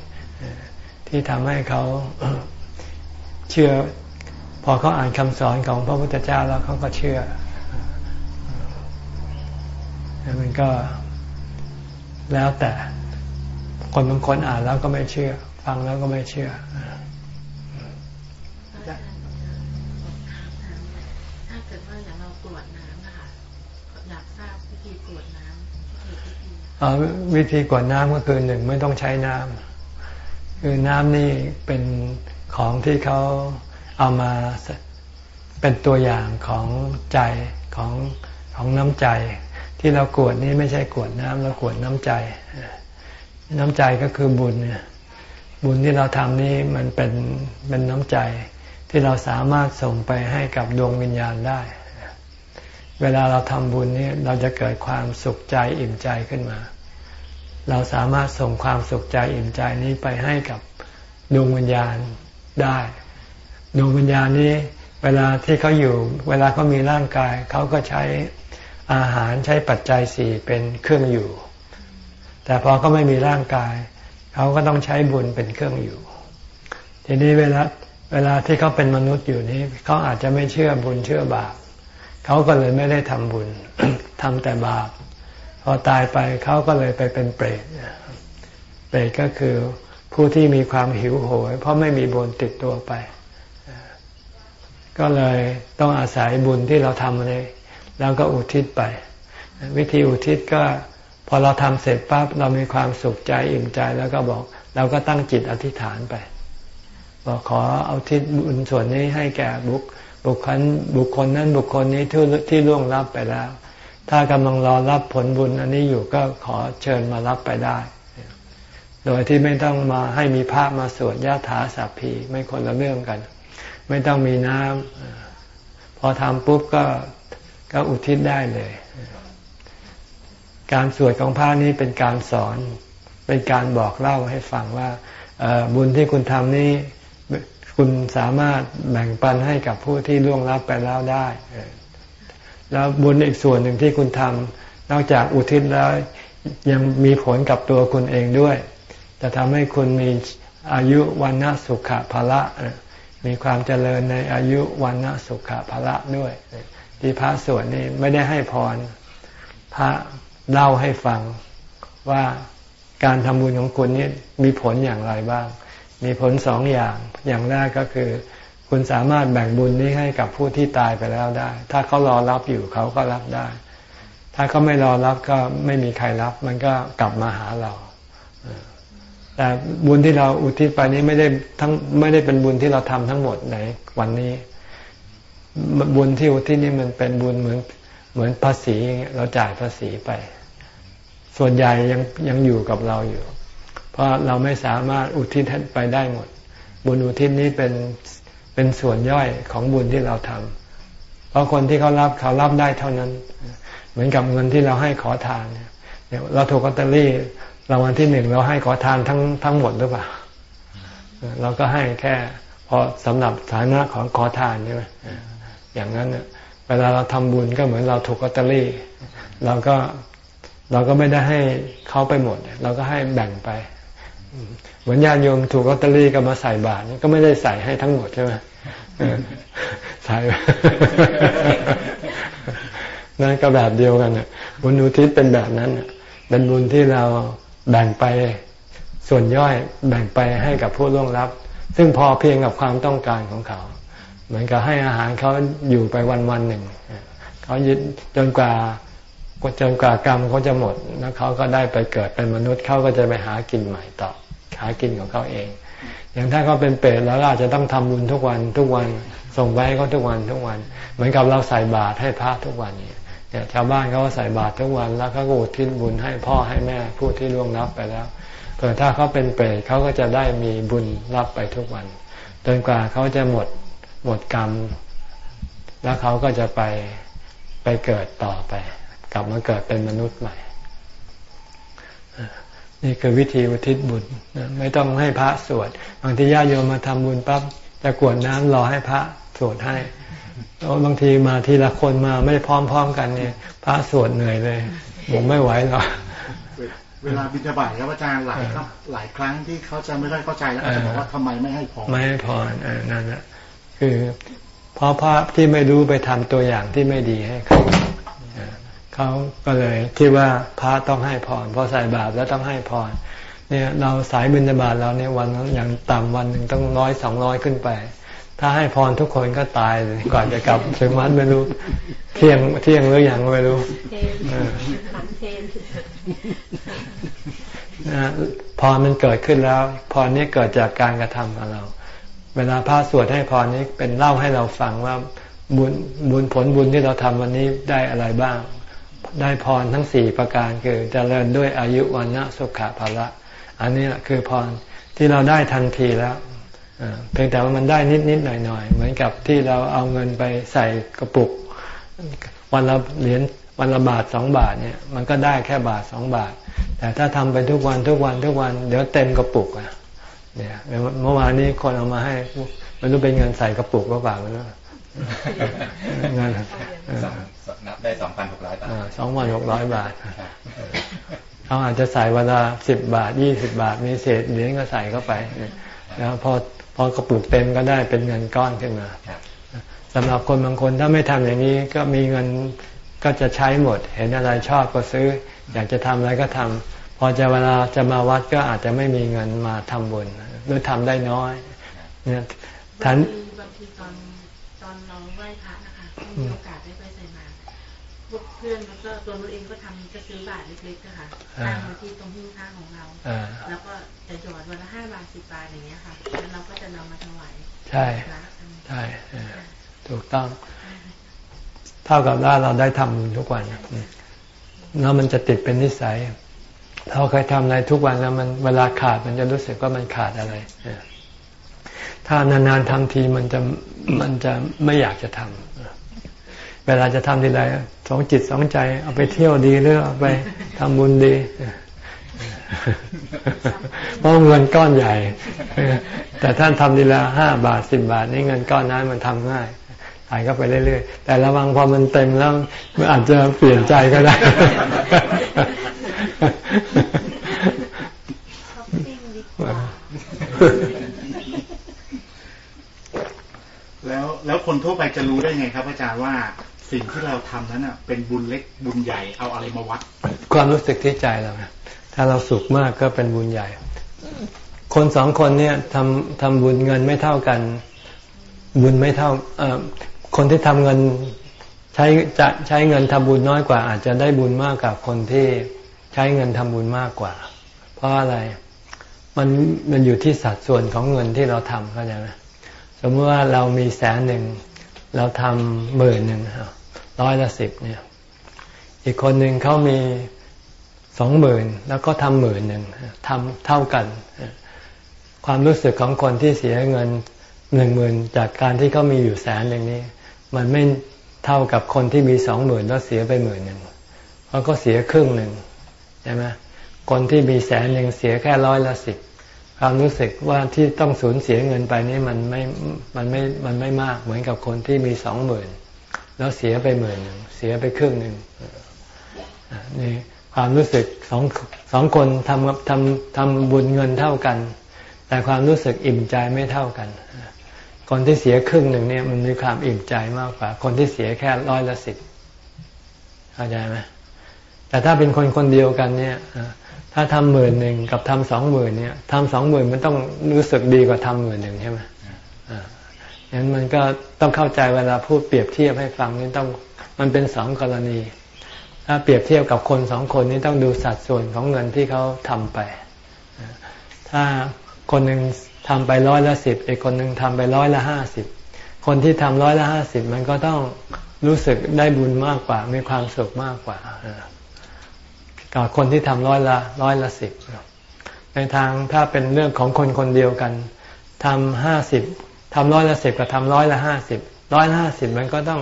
ที่ทำให้เขาเชื่อ พอเขาอ่านคำสอนของพระพุทธเจ้าแล้วเขาก็เชื่อมันก็แล้วแต่คนบางคนอ่านแล้วก็ไม่เชื่อ ฟังแล้วก็ไม่เชื่อถ้าเกิดว่าอย่างเรากรวดน้ำนะคะอยากทราบวิธีกรวดน้ วิธีกวดน้ำก็คือหนึ่งไม่ต้องใช้น้ำคือน้ำนี่เป็นของที่เขาเอามาเป็นตัวอย่างของใจของของน้ำใจ ที่เรากวดนี่ไม่ใช่กวดน้ำเรากวดน้ำใจ น้ำใจก็คือบุญเนี่ยบุญที่เราทำนี่มันเป็นเป็นน้ำใจที่เราสามารถส่งไปให้กับดวงวิญญาณได้ เวลาเราทำบุญนี่เราจะเกิดความสุขใจอิ่มใจขึ้นมา เราสามารถส่งความสุขใจอิ่มใจนี้ไปให้กับดวงวิญญาณได้ดวงวิญญาณนี้ เวลาที่เขาอยู่ เวลาเขามีร่างกายเขาก็ใช้อาหารใช้ปัจจัยสี่เป็นเครื่องอยู่ แต่พอเขาไม่มีร่างกายเขาก็ต้องใช้บุญเป็นเครื่องอยู่ ทีนี้เวลาเวลาที่เขาเป็นมนุษย์อยู่นี้เขาอาจจะไม่เชื่อบุญเชื่อบาป เขาก็เลยไม่ได้ทำบุญทำแต่บาป พอตายไปเขาก็เลยไปเป็นเปรตเปรตก็คือผู้ที่มีความหิวโหย เพราะไม่มีบุญติดตัวไป ก็เลยต้องอาศัยบุญที่เราทำเลยแล้วก็อุทิศไป วิธีอุทิศก็พอเราทำเสร็จปั๊บเรามีความสุขใจอิ่มใจแล้วก็บอก เราก็ตั้งจิตอธิษฐานไปบอกขอเอาทิศบุญส่วนนี้ให้แก่บุค บุคคลบุคคลนั้นบุคคลนี้ที่ที่ล่วงรับไปแล้ว ถ้ากำลังรอรับผลบุญอันนี้อยู่ก็ขอเชิญมารับไปได้ โดยที่ไม่ต้องมาให้มีภาพมาสวดยาถาสัพพีไม่คนละเรื่องกัน ไม่ต้องมีน้ำพอทำปุ๊บก็ก็อุทิศได้เลย การสวดของพระนี้เป็นการสอน เป็นการบอกเล่าให้ฟังว่าบุญที่คุณทำนี้ คุณสามารถแบ่งปันให้กับผู้ที่ล่วงลับไปแล้วได้ แล้วบุญอีกส่วนหนึ่งที่คุณทำนอกจากอุทิศแล้วยังมีผลกับตัวคุณเองด้วย จะทำให้คุณมีอายุวันนสุขะภละมีความเจริญในอายุวันนะสุขภละด้วยที่พระสวดนี่ไม่ได้ให้พร พระเล่าให้ฟังว่าการทำบุญของคุณนี่มีผลอย่างไรบ้าง มีผลสองอย่าง อย่างแรกก็คือ คุณสามารถแบ่งบุญนี้ให้กับผู้ที่ตายไปแล้วได้ ถ้าเขารอรับอยู่เขาก็รับได้ ถ้าเขาไม่รอรับก็ไม่มีใครรับ มันก็กลับมาหาเราแต่บุญที่เราอุทิศไปนี้ไม่ได้ทั้งไม่ได้เป็นบุญที่เราทำทั้งหมดในวันนี้ บุญที่อุทิศนี้มันเป็นบุญเหมือนเหมือนภาษีเราจ่ายภาษีไป ส่วนใหญ่ยังยังอยู่กับเราอยู่ เพราะเราไม่สามารถอุทิศไปได้หมด บุญอุทิศนี้เป็นเป็นส่วนย่อยของบุญที่เราทำเพราะคนที่เขารับเขารับได้เท่านั้น เหมือนกับเงินที่เราให้ขอทานเนี่ยเราถูกลอตเตอรี่รางวัลที่หนึ่งเราให้ขอทานทั้งทั้งหมดหรือเปล่าเราก็ให้แค่พอสำหรับฐานะของขอทานใช่ไหมอย่างนั้นเวลาเราทำบุญก็เหมือนเราถูกลอตเตอรี่ เราก็เราก็ไม่ได้ให้เขาไปหมด เราก็ให้แบ่งไป เหมือนญาติโยมถูกลอตเตอรี่ก็มาใส่บาตรก็ไม่ได้ใส่ให้ทั้งหมดใช่ไหมใส่นั่นก็แบบเดียวกันบุญอุทิศเป็นแบบนั้นเป็นบุญที่เราแบ่งไปส่วนย่อยแบ่งไปให้กับผู้ล่วงลับ ซึ่งพอเพียงกับความต้องการของเขา เหมือนกับให้อาหารเขาอยู่ไปวันวันหนึ่งเขายึดจนกว่า จนกว่ากรรมเขาจะหมดแล้วเขาก็ได้ไปเกิดเป็นมนุษย์เขาก็จะไปหากินใหม่ต่อหากินของเขาเอง อย่างถ้าเขาเป็นเปรตแล้วอาจจะต้องทำบุญทุกวันทุกวันส่งไปให้เขาทุกวันทุกวัน เหมือนกับเราใส่บาตรให้พระทุกวันเนี่ยเนี่ยชาวบ้านเขาก็ใส่บาตรทุกวัน แล้วเขาก็อุทิศบุญให้พ่อให้แม่ผู้ที่ล่วงลับไปแล้วเผื่อถ้าเขาเป็นเปรตเขาก็จะได้มีบุญรับไปทุกวันจนกว่าเขาจะหมดหมดกรรม แล้วเขาก็จะไปไปเกิดต่อไป กลับมาเกิดเป็นมนุษย์ใหม่ นี่คือวิธีอุทิศบุญไม่ต้องให้พระสวดบางทีญาติโยมมาทำบุญปั๊บจะกวดน้ำรอให้พระสวดให้บางทีมาทีละคนมาไม่พร้อมๆกันเนี่ย พระสวดเหนื่อยเลยผมไม่ไหวหรอกเวลาบิณฑบาตครับอาจารย์หลายครับหลายครั้งที่เขาจะไม่ค่อยเข้าใจแล้วจะบอกว่าทำไมไม่ให้พรไม่ให้พรนั่นแหละคือเพราะพระที่ไม่รู้ไปทำตัวอย่างที่ไม่ดีให้เขา เขาก็เลยคิดว่าพระต้องให้พรพอใส่บาตรแล้วต้องให้พรเนี่ยเราสายบิณฑบาตเราเนี่ยวันอย่างต่ำวันหนึ่งต้องร้อยสองร้อยขึ้นไป ถ้าให้พรทุกคนก็ตายเลยก่อนจะกลับถึงวัดไม่รู้ เที่ยงเที่ยงหรือยังไม่รู้นะพรมันเกิดขึ้นแล้วพรนี้เกิดจากการกระทำของเรา เวลาพระสวดให้พรนี้เป็นเล่าให้เราฟังว่าบุญบุญผลบุญที่เราทำวันนี้ได้อะไรบ้าง ได้พรทั้งสี่ประการคือจเจริญด้วยอายุวันนะสุขภาละ อันนี้คือพรที่เราได้ทันทีแล้วเพียงแต่ว่ามันได้นิดนิดหน่อยหน่อยเหมือนกับที่เราเอาเงินไปใส่กระปุก วันละเหรียญวันละบาทสองบาทเนี่ย มันก็ได้แค่บาทสองบาท แต่ถ้าทำไปทุกวันทุกวันทุกวันเดี๋ยวเต็มกระปุกอะเนี่ยเมื่อวานนี้คนเอามาให้มันรู้เป็นเงินใส่กระปุกหรือเปล่ามันเงิน นับได้สองพันหกร้อยบาทสองพันหกร้อยบาทเขาอาจจะใส่วันละสิบบาทยี่สิบาท มีเศษเหรียญก็ใส่เข้าไปแล้วพอพอกระปุกเต็มก็ได้เป็นเงินก้อนขึ้นมาสำหรับคนบางคนถ้าไม่ทำอย่างนี้ก็มีเงินก็จะใช้หมด เห็นอะไรชอบก็ซื้อ อยากจะทำอะไรก็ทำพอจะเวลาจะมาวัดก็อาจจะไม่มีเงินมาทำบุญหรือทำได้น้อยเนี่ยท่านบางทีตอนตอนเราไหว้พระนะคะมีโอกาส ตัวเราเองก็ทำจะซื้อบาทเล็กๆนะคะตั้งมาที่ตรงหิ้งพระของเราแล้วก็จะหยอดวันละห้าบาทสิบบาทอย่างเงี้ยค่ะแล้วเราก็จะนำมาถวายใช่ใช่ถูกต้อง เท่ากับว่าเราได้ทำทุกวันแล้วมันจะติดเป็นนิสัยเราเคยทำอะไรทุกวันแล้วมันเวลาขาดมันจะรู้สึกว่ามันขาดอะไรถ้านานๆทำทีมันจะมันจะไม่อยากจะทำเวลาจะทำทีไรส องจิตสองใจ เอาไปเที่ยวดีหรือเอาไปทำบุญดีเพราะเงินก้อนใหญ่ แต่ท่านทำดีละห้าบาทสิบบาท นี่เงินก้อนนั้นมันทำง่ายหายก็ไปเรื่อยๆ แต่ระวังพอมันเต็มแล้วมันอาจจะเปลี่ยนใจก็ได้แล้วแล้วคนทั่วไปจะรู้ได้ไงครับอาจารย์ว่า สิ่งที่เราทำนั้นอะ เป็นบุญเล็กบุญใหญ่เอาอะไรมาวัด ความรู้สึกที่ใจเราถ้าเราสุขมากก็เป็นบุญใหญ่ คนสองคนเนี่ยทำทำบุญเงินไม่เท่ากัน บุญไม่เท่าคนที่ทำเงินใช้จะใช้เงินทำบุญน้อยกว่า อาจจะได้บุญมากกว่าคนที่ใช้เงินทำบุญมากกว่า เพราะอะไรมันมันอยู่ที่สัดส่วนของเงินที่เราทำเข้าใจไหมสมมติว่าเรามีแสนหนึ่งเราทำหมื่นหนึ่ง ร้อยละสิบเนี่ย อีกคนหนึ่งเขามีสองหมื่นแล้วก็ทำหมื่นหนึ่งทำเท่ากัน ความรู้สึกของคนที่เสียเงินหนึ่งหมื่นจากการที่เขามีอยู่แสนหนึ่งนี้ มันไม่เท่ากับคนที่มีสองหมื่นแล้วเสียไปหมื่นหนึ่งเพราะก็เสียครึ่งหนึ่งใช่ไหมคนที่มีแสนหนึ่งเสียแค่ร้อยละสิบความรู้สึกว่าที่ต้องสูญเสียเงินไปนี่มันไม่มันไม่มันไม่มากเหมือนกับคนที่มีสองหมื่น แล้วเสียไปหมื่นหนึ่งเสียไปครึ่งหนึ่งนี่ความรู้สึกสองสองคนทำทำทำบุญเงินเท่ากัน แต่ความรู้สึกอิ่มใจไม่เท่ากัน คนที่เสียครึ่งหนึ่งเนี่ยมันมีความอิ่มใจมากกว่า คนที่เสียแค่ร้อยละสิบเข้าใจไหมแต่ถ้าเป็นคนคนเดียวกันเนี่ยถ้าทำหมื่นหนึ่งกับทำสองหมื่นเนี่ยทำสองหมื่นมันต้องรู้สึกดีกว่าทำหมื่นหนึ่งใช่ไหม อ่างั้นมันก็ต้องเข้าใจเวลาพูดเปรียบเทียบให้ฟังนี่ต้องมันเป็นสองกรณี ถ้าเปรียบเทียบกับคนสองคนนี้ต้องดูสัดส่วนของเงินที่เขาทำไป ถ้าคนหนึ่งทำไปร้อยละสิบอีกคนหนึ่งทำไปร้อยละห้าสิบคนที่ทำร้อยละห้าสิบมันก็ต้องรู้สึกได้บุญมากกว่า มีความสุขมากกว่ากับคนที่ทำร้อยละร้อยละสิบในทางถ้าเป็นเรื่องของคนคนเดียวกันทำห้าสิบ ทำร้อยละสิบกับทำร้อยละห้าสิบร้อยละห้าสิบมันก็ต้อง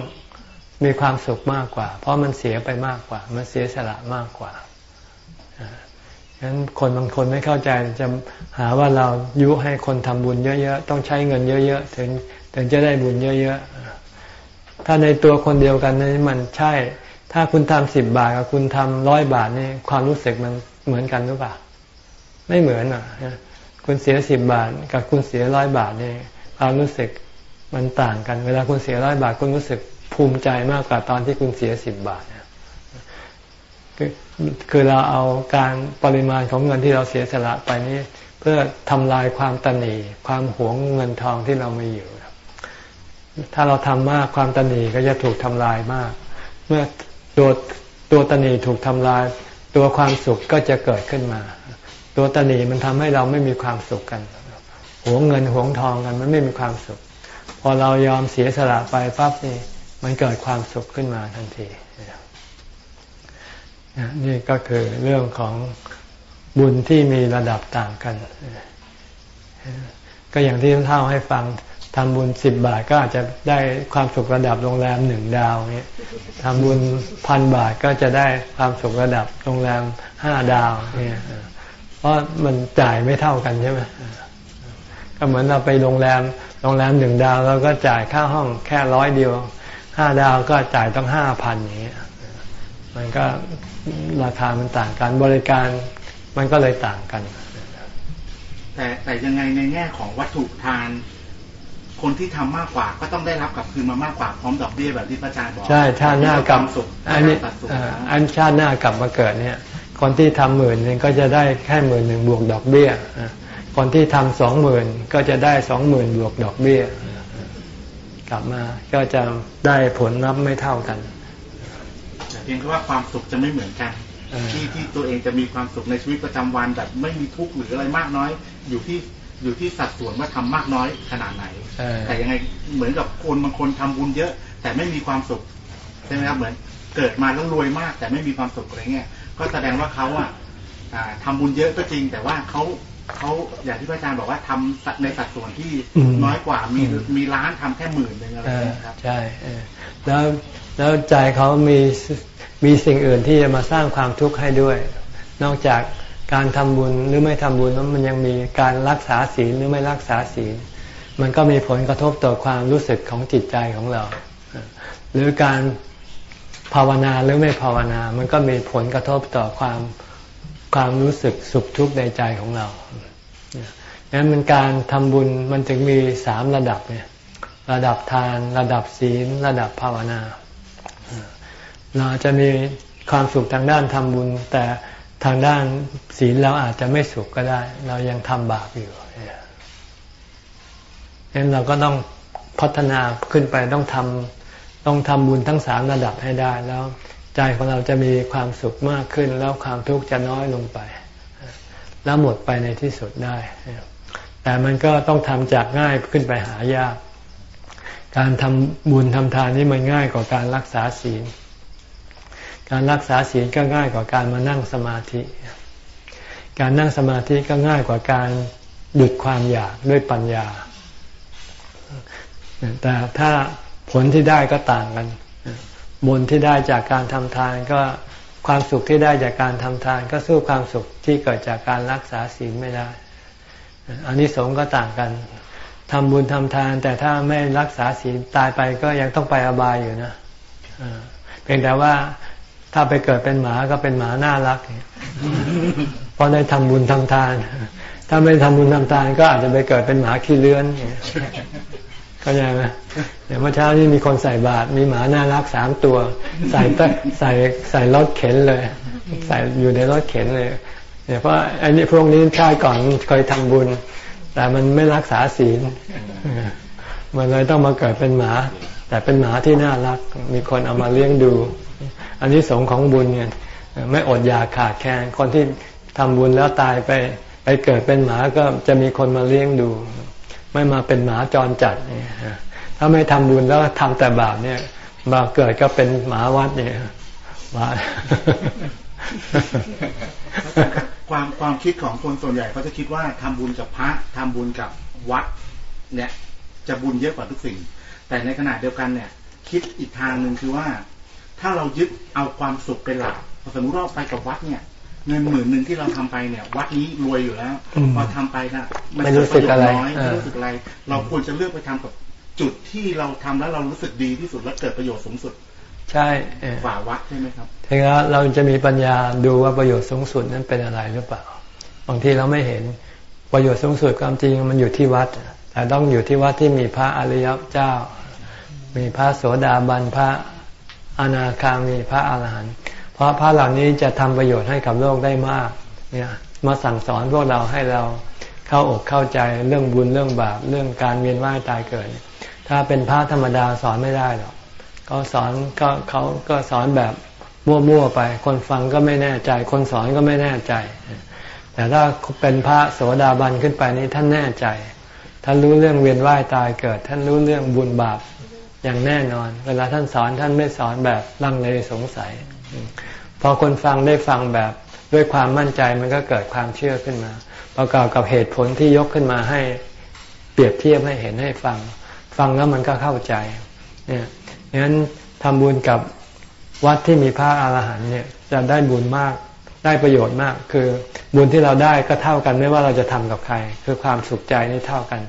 มีความสุขมากกว่า เพราะมันเสียไปมากกว่า มันเสียสละมากกว่าฉะนั้นคนบางคนไม่เข้าใจจะหาว่าเรายุให้คนทำบุญเยอะๆ ต้องใช้เงินเยอะๆ ถึงถึงจะได้บุญเยอะๆ ถ้าในตัวคนเดียวกันนั้นมันใช่ ถ้าคุณทำสิบบาทกับคุณทำร้อยบาทนี่ความรู้สึกมันเหมือนกันหรือเปล่า ไม่เหมือนอะ คุณเสียสิบบาทกับคุณเสียร้อยบาทนี่ ความรู้สึกมันต่างกัน เวลาคุณเสียร้อยบาทคุณรู้สึกภูมิใจมากกว่าตอนที่คุณเสียสิบบาทคือคือเราเอาการปริมาณของเงินที่เราเสียสละไปนี้ เพื่อทำลายความตนีความหวงเงินทองที่เรามีอยู่ ถ้าเราทำมากความตนีก็จะถูกทำลายมาก เมื่อตัวตัวตนีถูกทำลาย ตัวความสุขก็จะเกิดขึ้นมา ตัวตนีมันทำให้เราไม่มีความสุขกัน หวงเงินหวงทองกัน มันไม่มีความสุข พอเรายอมเสียสละไปปั๊บนี่มันเกิดความสุขขึ้นมาทันทีนี่ก็คือเรื่องของบุญที่มีระดับต่างกัน ก็อย่างที่ท่านเท่าให้ฟังทำบุญสิบบาทก็อาจจะได้ความสุขระดับโรงแรมหนึ่งดาวเนี่ยทำบุญพันบาทก็จะได้ความสุขระดับโรงแรมห้าดาวเนี่ยเพราะมันจ่ายไม่เท่ากันใช่ไหม ก็เหมือนเราไปโรงแรมโรงแรมหนึ่งดาวเราก็จ่ายค่าห้องแค่ร้อยเดียวห้าดาวก็จ่ายต้องห้าพันอย่างเงี้ยมันก็ราคามันต่างกันบริการมันก็เลยต่างกัน แต่แต่ยังไงในแง่ของวัตถุทาน คนที่ทำมากกว่าก็ต้องได้รับกลับคืนมามากกว่าพร้อมดอกเบี้ยแบบที่พระอาจารย์บอกใช่ชาติหน้ากลับอันนี้อันชาติหน้ากลับมาเกิดเนี่ย คนที่ทำหมื่นหนึ่งก็จะได้แค่หมื่นหนึ่งบวกดอกเบี้ย คนที่ทำสองหมื่นก็จะได้สองหมื่นบวกดอกเบี้ย กลับมาก็จะได้ผลรับไม่เท่ากันแต่เพียงแค่ว่าความสุขจะไม่เหมือนกันที่ที่ตัวเองจะมีความสุขในชีวิตประจำวันแบบไม่มีทุกข์หรืออะไรมากน้อย อยู่ที่อยู่ที่สัดส่วนว่าทำมากน้อยขนาดไหน แต่ยังไงเหมือนกับคนบางคนทำบุญเยอะ แต่ไม่มีความสุขใช่ไหมครับเหมือนเกิดมาแล้วรวยมาก แต่ไม่มีความสุขอะไรเงี้ยก็แสดงว่าเขาอะทำบุญเยอะก็จริง แต่ว่าเขา เขาอย่างที่พระอาจารย์บอกว่าทำในสัดส่วนที่น้อยกว่ามีมีร้านทำแค่หมื่นหนึ่งอะไรเงี้ยครับใช่แล้วแล้วใจเขามีมีสิ่งอื่นที่จะมาสร้างความทุกข์ให้ด้วย นอกจากการทำบุญหรือไม่ทำบุญนั้นมันยังมีการรักษาศีลหรือไม่รักษาศีล มันก็มีผลกระทบต่อความรู้สึกของจิตใจของเรา หรือการภาวนาหรือไม่ภาวนา มันก็มีผลกระทบต่อความ ความรู้สึกสุขทุกข์ในใจของเราดังนั้นมันการทำบุญมันจึงมีสามระดับเนี่ย ระดับทาน ระดับศีล ระดับภาวนา เราจะมีความสุขทางด้านทำบุญ แต่ทางด้านศีลเราอาจจะไม่สุขก็ได้ เรายังทำบาปอยู่เนั้นเราก็ต้องพัฒนาขึ้นไปต้องทำต้องทำบุญทั้งสามระดับให้ได้แล้ว ใจของเราจะมีความสุขมากขึ้น แล้วความทุกข์จะน้อยลงไป แล้วหมดไปในที่สุดได้ แต่มันก็ต้องทำจากง่ายขึ้นไปหายาก การทำบุญทำทานนี่มันง่ายกว่าการรักษาศีล การรักษาศีลก็ง่ายกว่าการมานั่งสมาธิ การนั่งสมาธิก็ง่ายกว่าการหยุดความอยากด้วยปัญญา แต่ถ้าผลที่ได้ก็ต่างกัน บุญที่ได้จากการทำทานก็ความสุขที่ได้จากการทำทาน ก็สู้ความสุขที่เกิดจากการรักษาศีลไม่ได้อันนี้สงก็ต่างกันทำบุญทำทาน แต่ถ้าไม่รักษาศีลตายไปก็ยังต้องไปอบายอยู่นะเพียงแต่ว่าถ้าไปเกิดเป็นหมาก็เป็นหมาน่ารักเพราะได้ทำบุญทำทาน ถ้าไม่ทำบุญทำทาน ก็อาจจะไปเกิดเป็นหมาขี้เลื้อน เข้าใจไหมเดี๋ยวเมื่อเช้านี้มีคนใส่บาตรมีหมาน่ารักสามตัว ใส่ใส่ใส่รถเข็นเลย ใส่อยู่ในรถเข็นเลยเนี่ยเพราะอันนี้พวกนี้ชาติก่อนเคยทำบุญ แต่มันไม่รักษาศีลมันเลยต้องมาเกิดเป็นหมา แต่เป็นหมาที่น่ารัก มีคนเอามาเลี้ยงดู อันนี้สงของบุญเนี่ยไม่อดอยากขาดแคลนคนที่ทำบุญแล้วตายไป ไปเกิดเป็นหมาก็จะมีคนมาเลี้ยงดู ไม่มาเป็นหมาจรจัดเนี่ยถ้าไม่ทำบุญแล้วทำแต่บาปเนี่ยมาเกิดก็เป็นหมาวัดเนี่ยหมาความความคิดของคนส่วนใหญ่เขาจะคิดว่าทำบุญกับพระทำบุญกับวัด เนี่ย จะบุญเยอะกว่าทุกสิ่ง แต่ในขณะเดียวกันเนี่ย คิดอีกทางหนึ่งคือว่า ถ้าเรายึดเอาความสุขเป็นหลักสมมติเราไปกับวัดเนี่ย เงินหมื่นหนึ่งที่เราทำไปเนี่ย วัดนี้รวยอยู่แล้วพอทำไปนะมันไม่รู้สึกอะไรไม่รู้สึกอะไร เราควรจะเลือกไปทำกับจุดที่เราทำแล้วเรารู้สึกดีที่สุดและเกิดประโยชน์สูงสุด ใช่ฝ่าวัดใช่ไหมครับถึงแล้วเราจะมีปัญญาดูว่าประโยชน์สูงสุดนั้นเป็นอะไรหรือเปล่าบางทีเราไม่เห็นประโยชน์สูงสุดความจริงมันอยู่ที่วัด แต่ต้องอยู่ที่วัดที่มีพระอริยเจ้า มีพระโสดาบันพระอนาคามีพระอาหารหันต์ เพราะพระเหล่านี้จะทำประโยชน์ให้กับโลกได้มาก เนี่ยมาสั่งสอนพวกเราให้เราเข้าอกเข้าใจเรื่องบุญเรื่องบาปเรื่องการเวียนว่ายตายเกิด ถ้าเป็นพระธรรมดาสอนไม่ได้หรอกเขาสอนก็เขาก็สอนแบบมั่วๆไป คนฟังก็ไม่แน่ใจ คนสอนก็ไม่แน่ใจ แต่ถ้าเป็นพระโสดาบันขึ้นไปนี้ท่านแน่ใจ ท่านรู้เรื่องเวียนว่ายตายเกิด ท่านรู้เรื่องบุญบาปอย่างแน่นอน เวลาท่านสอนท่านไม่สอนแบบลังเลสงสัย พอคนฟังได้ฟังแบบด้วยความมั่นใจมันก็เกิดความเชื่อขึ้นมา ประกอบกับเหตุผลที่ยกขึ้นมาให้เปรียบเทียบให้เห็นให้ฟัง ฟังแล้วมันก็เข้าใจเนี่ยงั้นทำบุญกับวัดที่มีพระอาหารหันต์เนี่ยจะได้บุญมากได้ประโยชน์มาก คือบุญที่เราได้ก็เท่ากันไม่ว่าเราจะทำกับใคร คือความสุขใจนี่เท่ากัน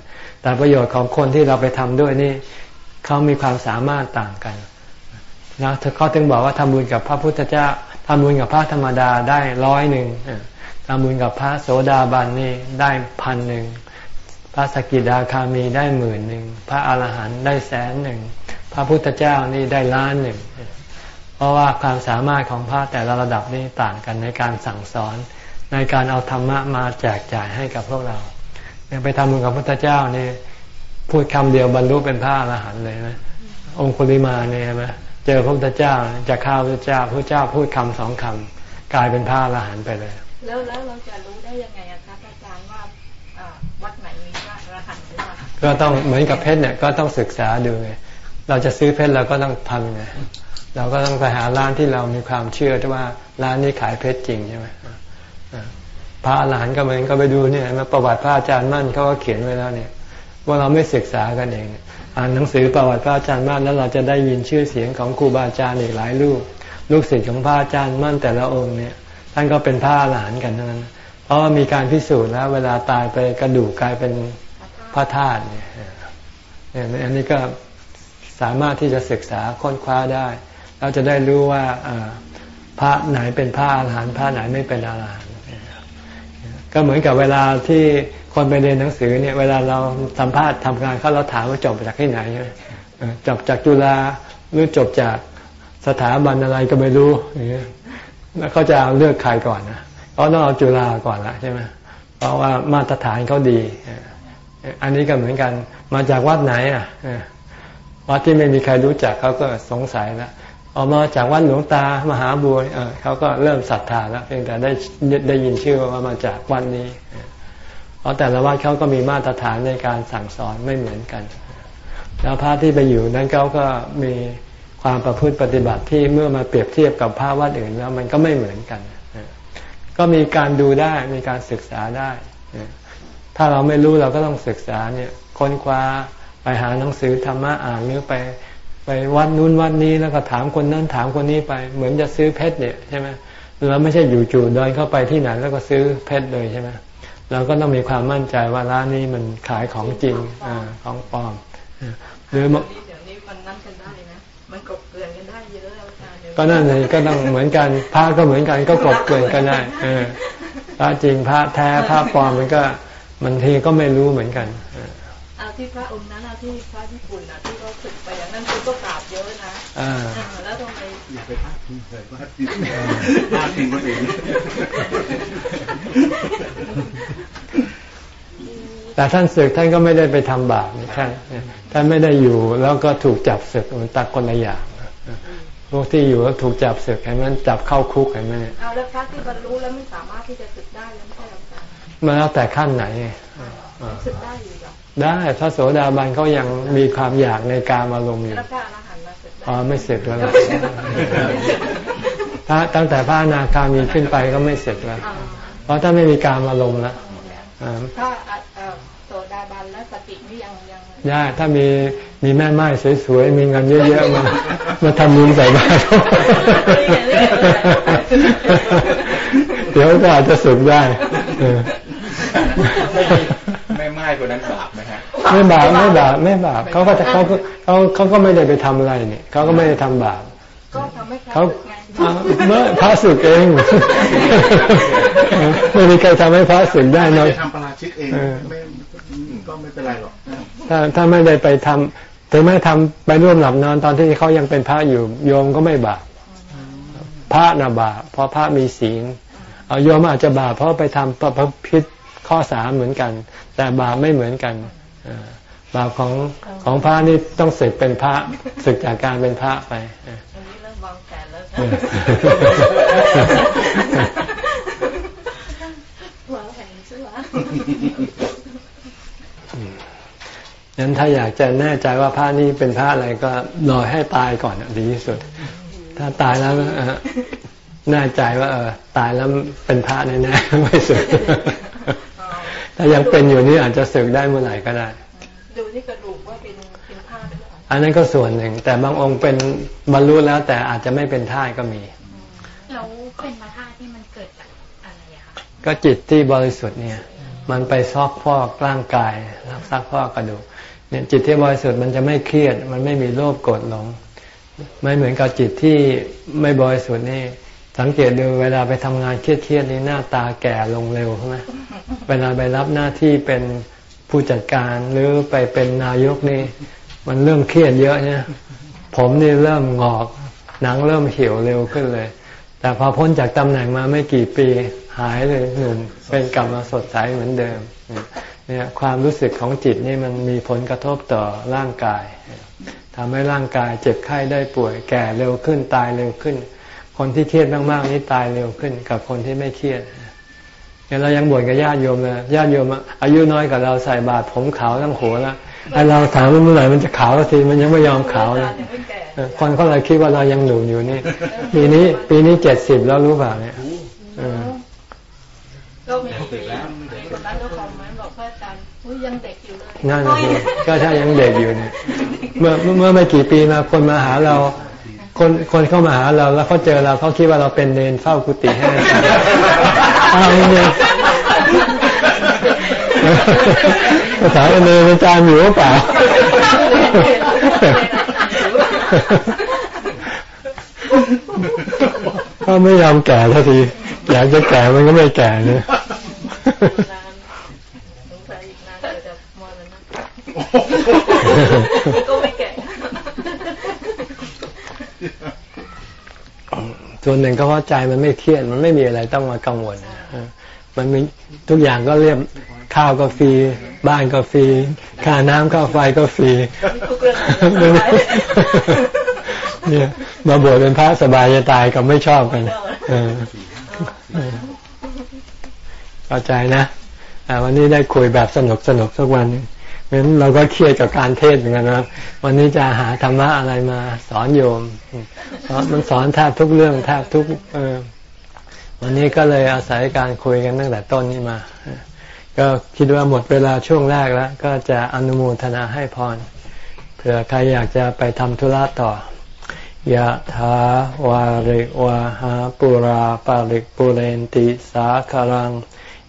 แต่ประโยชน์ของคนที่เราไปทำด้วยนี่เขามีความสามารถต่างกันนะเขาถึงบอกว่าทำบุญกับพระพุทธเจ้า ทำบุญกับพระธรรมดาได้ร้อยหนึ่งทำบุญกับพระโสดาบันนี่ได้พันหนึ่งพระสกิดาคามีได้หมื่นหนึ่งพระอาหารหันต์ได้แสนหนึ่งพระพุทธเจ้านี่ได้ล้านหนึ่งเพราะว่าความสามารถของพระแต่ละระดับนี่ต่างกันในการสั่งสอน ในการเอาธรรมะมาแจกจ่ายให้กับพวกเราไปทำบุญกับพระพุทธเจ้านี่พูดคำเดียวบรรลุเป็นพระอรหันต์เลยนะองคุลิมาเนี่ยใช่ไหม จอพระพุทธเจ้าจะข้าวพระเจ้าพระเจ้าพูดคำสองคำกลายเป็นพระอรหันต์ไปเลย แล้วแล้วเราจะรู้ได้ยังไงอะคะอาจารย์ว่าวัดไหนมีพระอรหันต์หรือเปล่าก็ต้องเหมือนกับเพชรเนี่ยก็ต้องศึกษาดูไงเราจะซื้อเพชรเราก็ต้องทำไงเราก็ต้องไปหาร้านที่เรามีความเชื่อว่าร้านนี้ขายเพชรจริงใช่ไหมพระอรหันต์ก็เหมือนก็ไปดูเนี่ยมาประวัติพระอาจารย์มั่นเขาก็เขียนไว้แล้วเนี่ย ว่าเราไม่ศึกษากันเอง อ่านหนังสือประวัติพระอาจารย์มั่นแล้วเราจะได้ยินชื่อเสียงของครูบาอาจารย์อีกหลายลูกลูกศิษย์ของพระอาจารย์มั่นแต่ละองค์เนี่ย ท่านก็เป็นพระอรหันกันทั้งนั้น เพราะว่ามีการพิสูจน์แล้ว เวลาตายไปกระดูกกลายเป็นพระธาตุเนี่ยอันนี้ก็สามารถที่จะศึกษาค้นคว้าได้เราจะได้รู้ว่าพระไหนเป็นพระอรหันต์พระไหนไม่เป็นอรหันต์ก็เหมือนกับเวลาที่ คนไปเรียนหนังสือเนี่ยเวลาเราสัมภาษณ์ทำงานเขาเราถามว่าจบจากที่ไหนใช่ไหมจบจากจุฬาหรือจบจากสถาบันอะไรก็ไม่รู้อย่างเงี้ยแล้วเขาจะเลือกใครก่อนนะเขาต้องเอาจุฬาก่อนละใช่ไหมเพราะว่ามาตรฐานเขาดี อันนี้ก็เหมือนกันมาจากวัดไหนอะวัดที่ไม่มีใครรู้จักเขาก็สงสัยแล้วออกมาจากวัดหลวงตามหาบัวเขาก็เริ่มศรัทธาแล้วเพียงแต่ได้ได้ยินชื่อว่ามาจากวัดนี้ เพราะแต่ละวัดเขาก็มีมาตรฐานในการสั่งสอนไม่เหมือนกัน แล้วพระที่ไปอยู่นั้นเขาก็มีความประพฤติปฏิบัติที่เมื่อมาเปรียบเทียบกับพระวัดอื่นแล้วมันก็ไม่เหมือนกัน ก็มีการดูได้มีการศึกษาได้ ถ้าเราไม่รู้เราก็ต้องศึกษาเนี่ยค้นคว้าไปหาหนังสือธรรมะอ่านหรือไปไปวัดนู้นวัดนี้แล้วก็ถามคนนั้นถามคนนี้ไป เหมือนจะซื้อเพชรเนี่ยใช่ไหมเราไม่ใช่อยู่จู่เดินเข้าไปที่ไหนแล้วก็ซื้อเพชรเลยใช่ไหม เราก็ต้องมีความมั่นใจว่าร้านนี้มันขายของจริงอของปลอมหรือเดี๋ยวนี้มันนั่นกันได้นะมันกบเกลื่อนกันได้เยอะแล้วก็นั่นเลยก็ต้องเหมือนกันพระก็เหมือนกันก็กบเกลื่อนกันได้เออพระจริงพระแท้พระปลอมมันก็มันทีก็ไม่รู้เหมือนกันเอาที่พระองค์นั้นเอาที่พระญี่ปุ่นนะที่เขาศึกไปอย่างนั้นคือก็กราบเยอะนะแล้วทำ ไมอย่าไปพาดพิงเลยพาดพิงพาดพิงคนอื่นแต่ท่านศึกท่านก็ไม่ได้ไปทำบาปท่านท่านไม่ได้อยู่แล้วก็ถูกจับศึกมันตักคนละอย่างพวกที่อยู่แล้วถูกจับศึกเห็นมันจับเข้าคุกเห็นไหมเอาแล้วพระที่บรรลุแล้วไม่สามารถที่จะศึกได้แล้วไม่ใช่หรือเปล่ามันแล้วแต่ขั้นไหนศึกได้อยู่หรอได้พระโสดาบันเขายังมีความอยากในการมาลงอยู่อ๋ อไม่เสร็จแล้วถ้าตั้งแต่พระนาคามีขึ้นไปก็ไม่เสร็จแล้ว เพราะถ้าไม่มีการมาลงแล้วถ้าโสดาบันแล้วสตินี่ยังยังได้ถ้ามีมีแม่ไม้สวยๆมีเงินเยอะๆมามาทำบุญใส่บาตรเดี๋ยวก็อาจจะสุดได้ไม่ไม้คนนั้นบาป ไหมฮะไม่บาปไม่บาปไม่บาปเขาก็เขาเขาเขาก็ไม่ได้ไปทำอะไรเนี่ยเขาก็ไม่ได้ทำบาปก็ทำให้เขาเมื่อพระสึกเองไม่มีใครทำให้พระสึกได้เนาะทำปราชิกเองไม่ก็ไม่เป็นไรหรอกถ้าถ้าไม่ได้ไปทำถึงแม้ทำไปร่วมหลับนอนตอนที่เขายังเป็นพระอยู่โยมก็ไม่บาปพระน่ะบาปเพราะพระมีศีลเอาโยมอาจจะบาปเพราะไปทำประพิษข้อสามเหมือนกัน แต่บาปไม่เหมือนกัน บาปของของพระนี่ต้องสึกเป็นพระสึกจากการเป็นพระไปวางแผนใช่ไหมนั้นถ้าอยากจะแน่ใจว่าพระนี้เป็นพระอะไรก็รอให้ตายก่อนดีที่สุด ถ้าตายแล้วแน่ใจว่าเออตายแล้วเป็นพระแน่ๆไม่สึก ถ้ายังเป็นอยู่นี่อาจจะสึกได้เมื่อไหร่ก็ได้ ดูที่กระดูกว่าเป็นเป็นพระอันนั้นก็ส่วนหนึ่ง แต่บางองค์เป็นบรรลุแล้ว แต่อาจจะไม่เป็นท่าก็มีแล้วเป็นมาท่าที่มันเกิดจากอะไรอะคะก็จิตที่บริสุทธิ์เนี่ย มันไปซอกฟอกร่างกายซักฟอกกระดูกเนี่ยจิตที่บริสุทธิ์มันจะไม่เครียด มันไม่มีโลภโกรธหลง ไม่เหมือนกับจิตที่ไม่บริสุทธิ์นี่ สังเกตดูเวลาไปทำงานเครียดๆนี่หน้าตาแก่ลงเร็วใช่ไหมเวลาไปรับหน้าที่เป็นผู้จัดการหรือไปเป็นนายกนี่ มันเริ่มเครียดเยอะเนี่ยผมนี่เริ่มงอกหนังเริ่มเหี่ยวเร็วขึ้นเลย แต่พอพ้นจากตำแหน่งมาไม่กี่ปีหายเลยหนุ่มเป็นกลับมาสดใสเหมือนเดิมเนี่ยความรู้สึกของจิตนี่มันมีผลกระทบต่อร่างกายทำให้ร่างกายเจ็บไข้ได้ป่วยแก่เร็วขึ้นตายเร็วขึ้น คนที่เครียดมากๆนี่ตายเร็วขึ้นกับคนที่ไม่เครียดเนี่ยเรายังบ่นกับญาติโยมเลยญาติโยมอายุน้อยกว่าเราใส่บาตรผมขาวทั้งหัวแล้วไอเราถามว่าเมื่อไหร่มันจะขาวทีมันยังไม่ยอมขาวเลยคนเขาเลยคิดว่าเรายังหนุ่มอยู่นี่ ปีนี้ ปีนี้เจ็ดสิบแล้วรู้เปล่าเนี่ยก็มีคนนั้นก็คอมเมนต์บอกพระอาจารย์ยังเด็กอยู่เลยนั่นก็ถ้ายังเด็กอยู่เนี่ยเมื่อเมื่อไม่กี่ปีมาคนมาหาเรา คนคนเข้ามาหาเราแล้วเขาเจอเราเขาคิดว่าเราเป็นเนนเฝ้ากุฏิแห้เอาเนี่ยภาษาเนรอาจารย์อยู่หรือเปล่าถ้าไม่ยอมแก่ทัทีอยากจะแก่มันก็ไม่แก่เนี่ย ส่วนหนึ่งก็เพราะใจมันไม่เครียดมันไม่มีอะไรต้องมากังวลมันมีทุกอย่างก็เรียบข้าวก็ฟรีบ้านก็ฟรีค่าน้ำค่าไฟก็ฟรีเนี่ยมาบวชเป็นพระสบายจะตายก็ไม่ชอบกันเข้าใจนะวันนี้ได้คุยแบบสนุกสนุกสักวัน เพราะฉะนั้นเราก็เครียดกับการเทศเหมือนกันนะวันนี้จะหาธรรมะอะไรมาสอนโยมมันสอนแทบทุกเรื่องแทบทุกเออวันนี้ก็เลยอาศัยการคุยกันตั้งแต่ต้นนี้มา ก็คิดว่าหมดเวลาช่วงแรกแล้ว ก็จะอนุโมทนาให้พรเผื่อใครอยากจะไปทำธุระต่อยะถาวาริวาหาปุราปาริกปุเรนติสาคารัง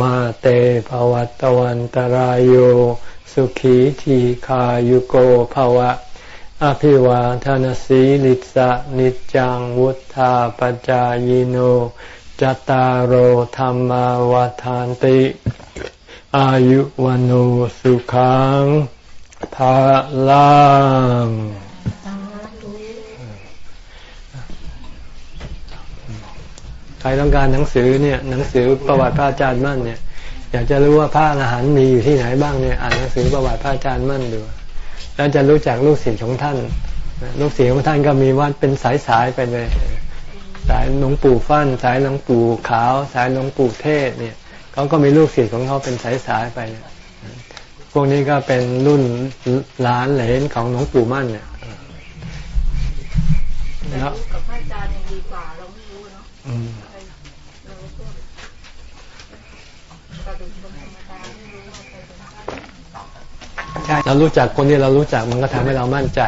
มาเตภวัตวันตารโยสุขีทีขายุโกภวะ อภิวาทานสีลิสะนิจังวุธาปจายโนจตารโหธรรมวาทานติ อายุวันโสุขังภาลังใค รต้องการหนังสือเนี่ยหนังสือประวัติพระอาจารย์มั่นเนี่ยอยากจะรู้ว่าพระอรหันต์มีอยู่ที่ไหนบ้างเนี่ยอ่านหนังสือประวัติพระอาจารย์มั่นดูแล้วจะรู้จักลูกศิษย์ของท่าน ลูกศิษย์ของท่านก็มีวัดเป็นสายๆไปเลย สายหลวงปู่ฟั่น สายหลวงปู่ขาว สายหลวงปู่เทศเนี่ยเขาก็มีลูกศิษย์ของเขาเป็นสายสายไปพวกนี้ก็เป็นรุ่นหลานเหลนของหลวงปู่มั่นเนี่ยแล้วกับพระอาจารย์ยังดีกว่าเราไม่รู้เนาะ ใช่เรารู้จักคนที่เรารู้จักมันก็ทำให้เรามั่นใจ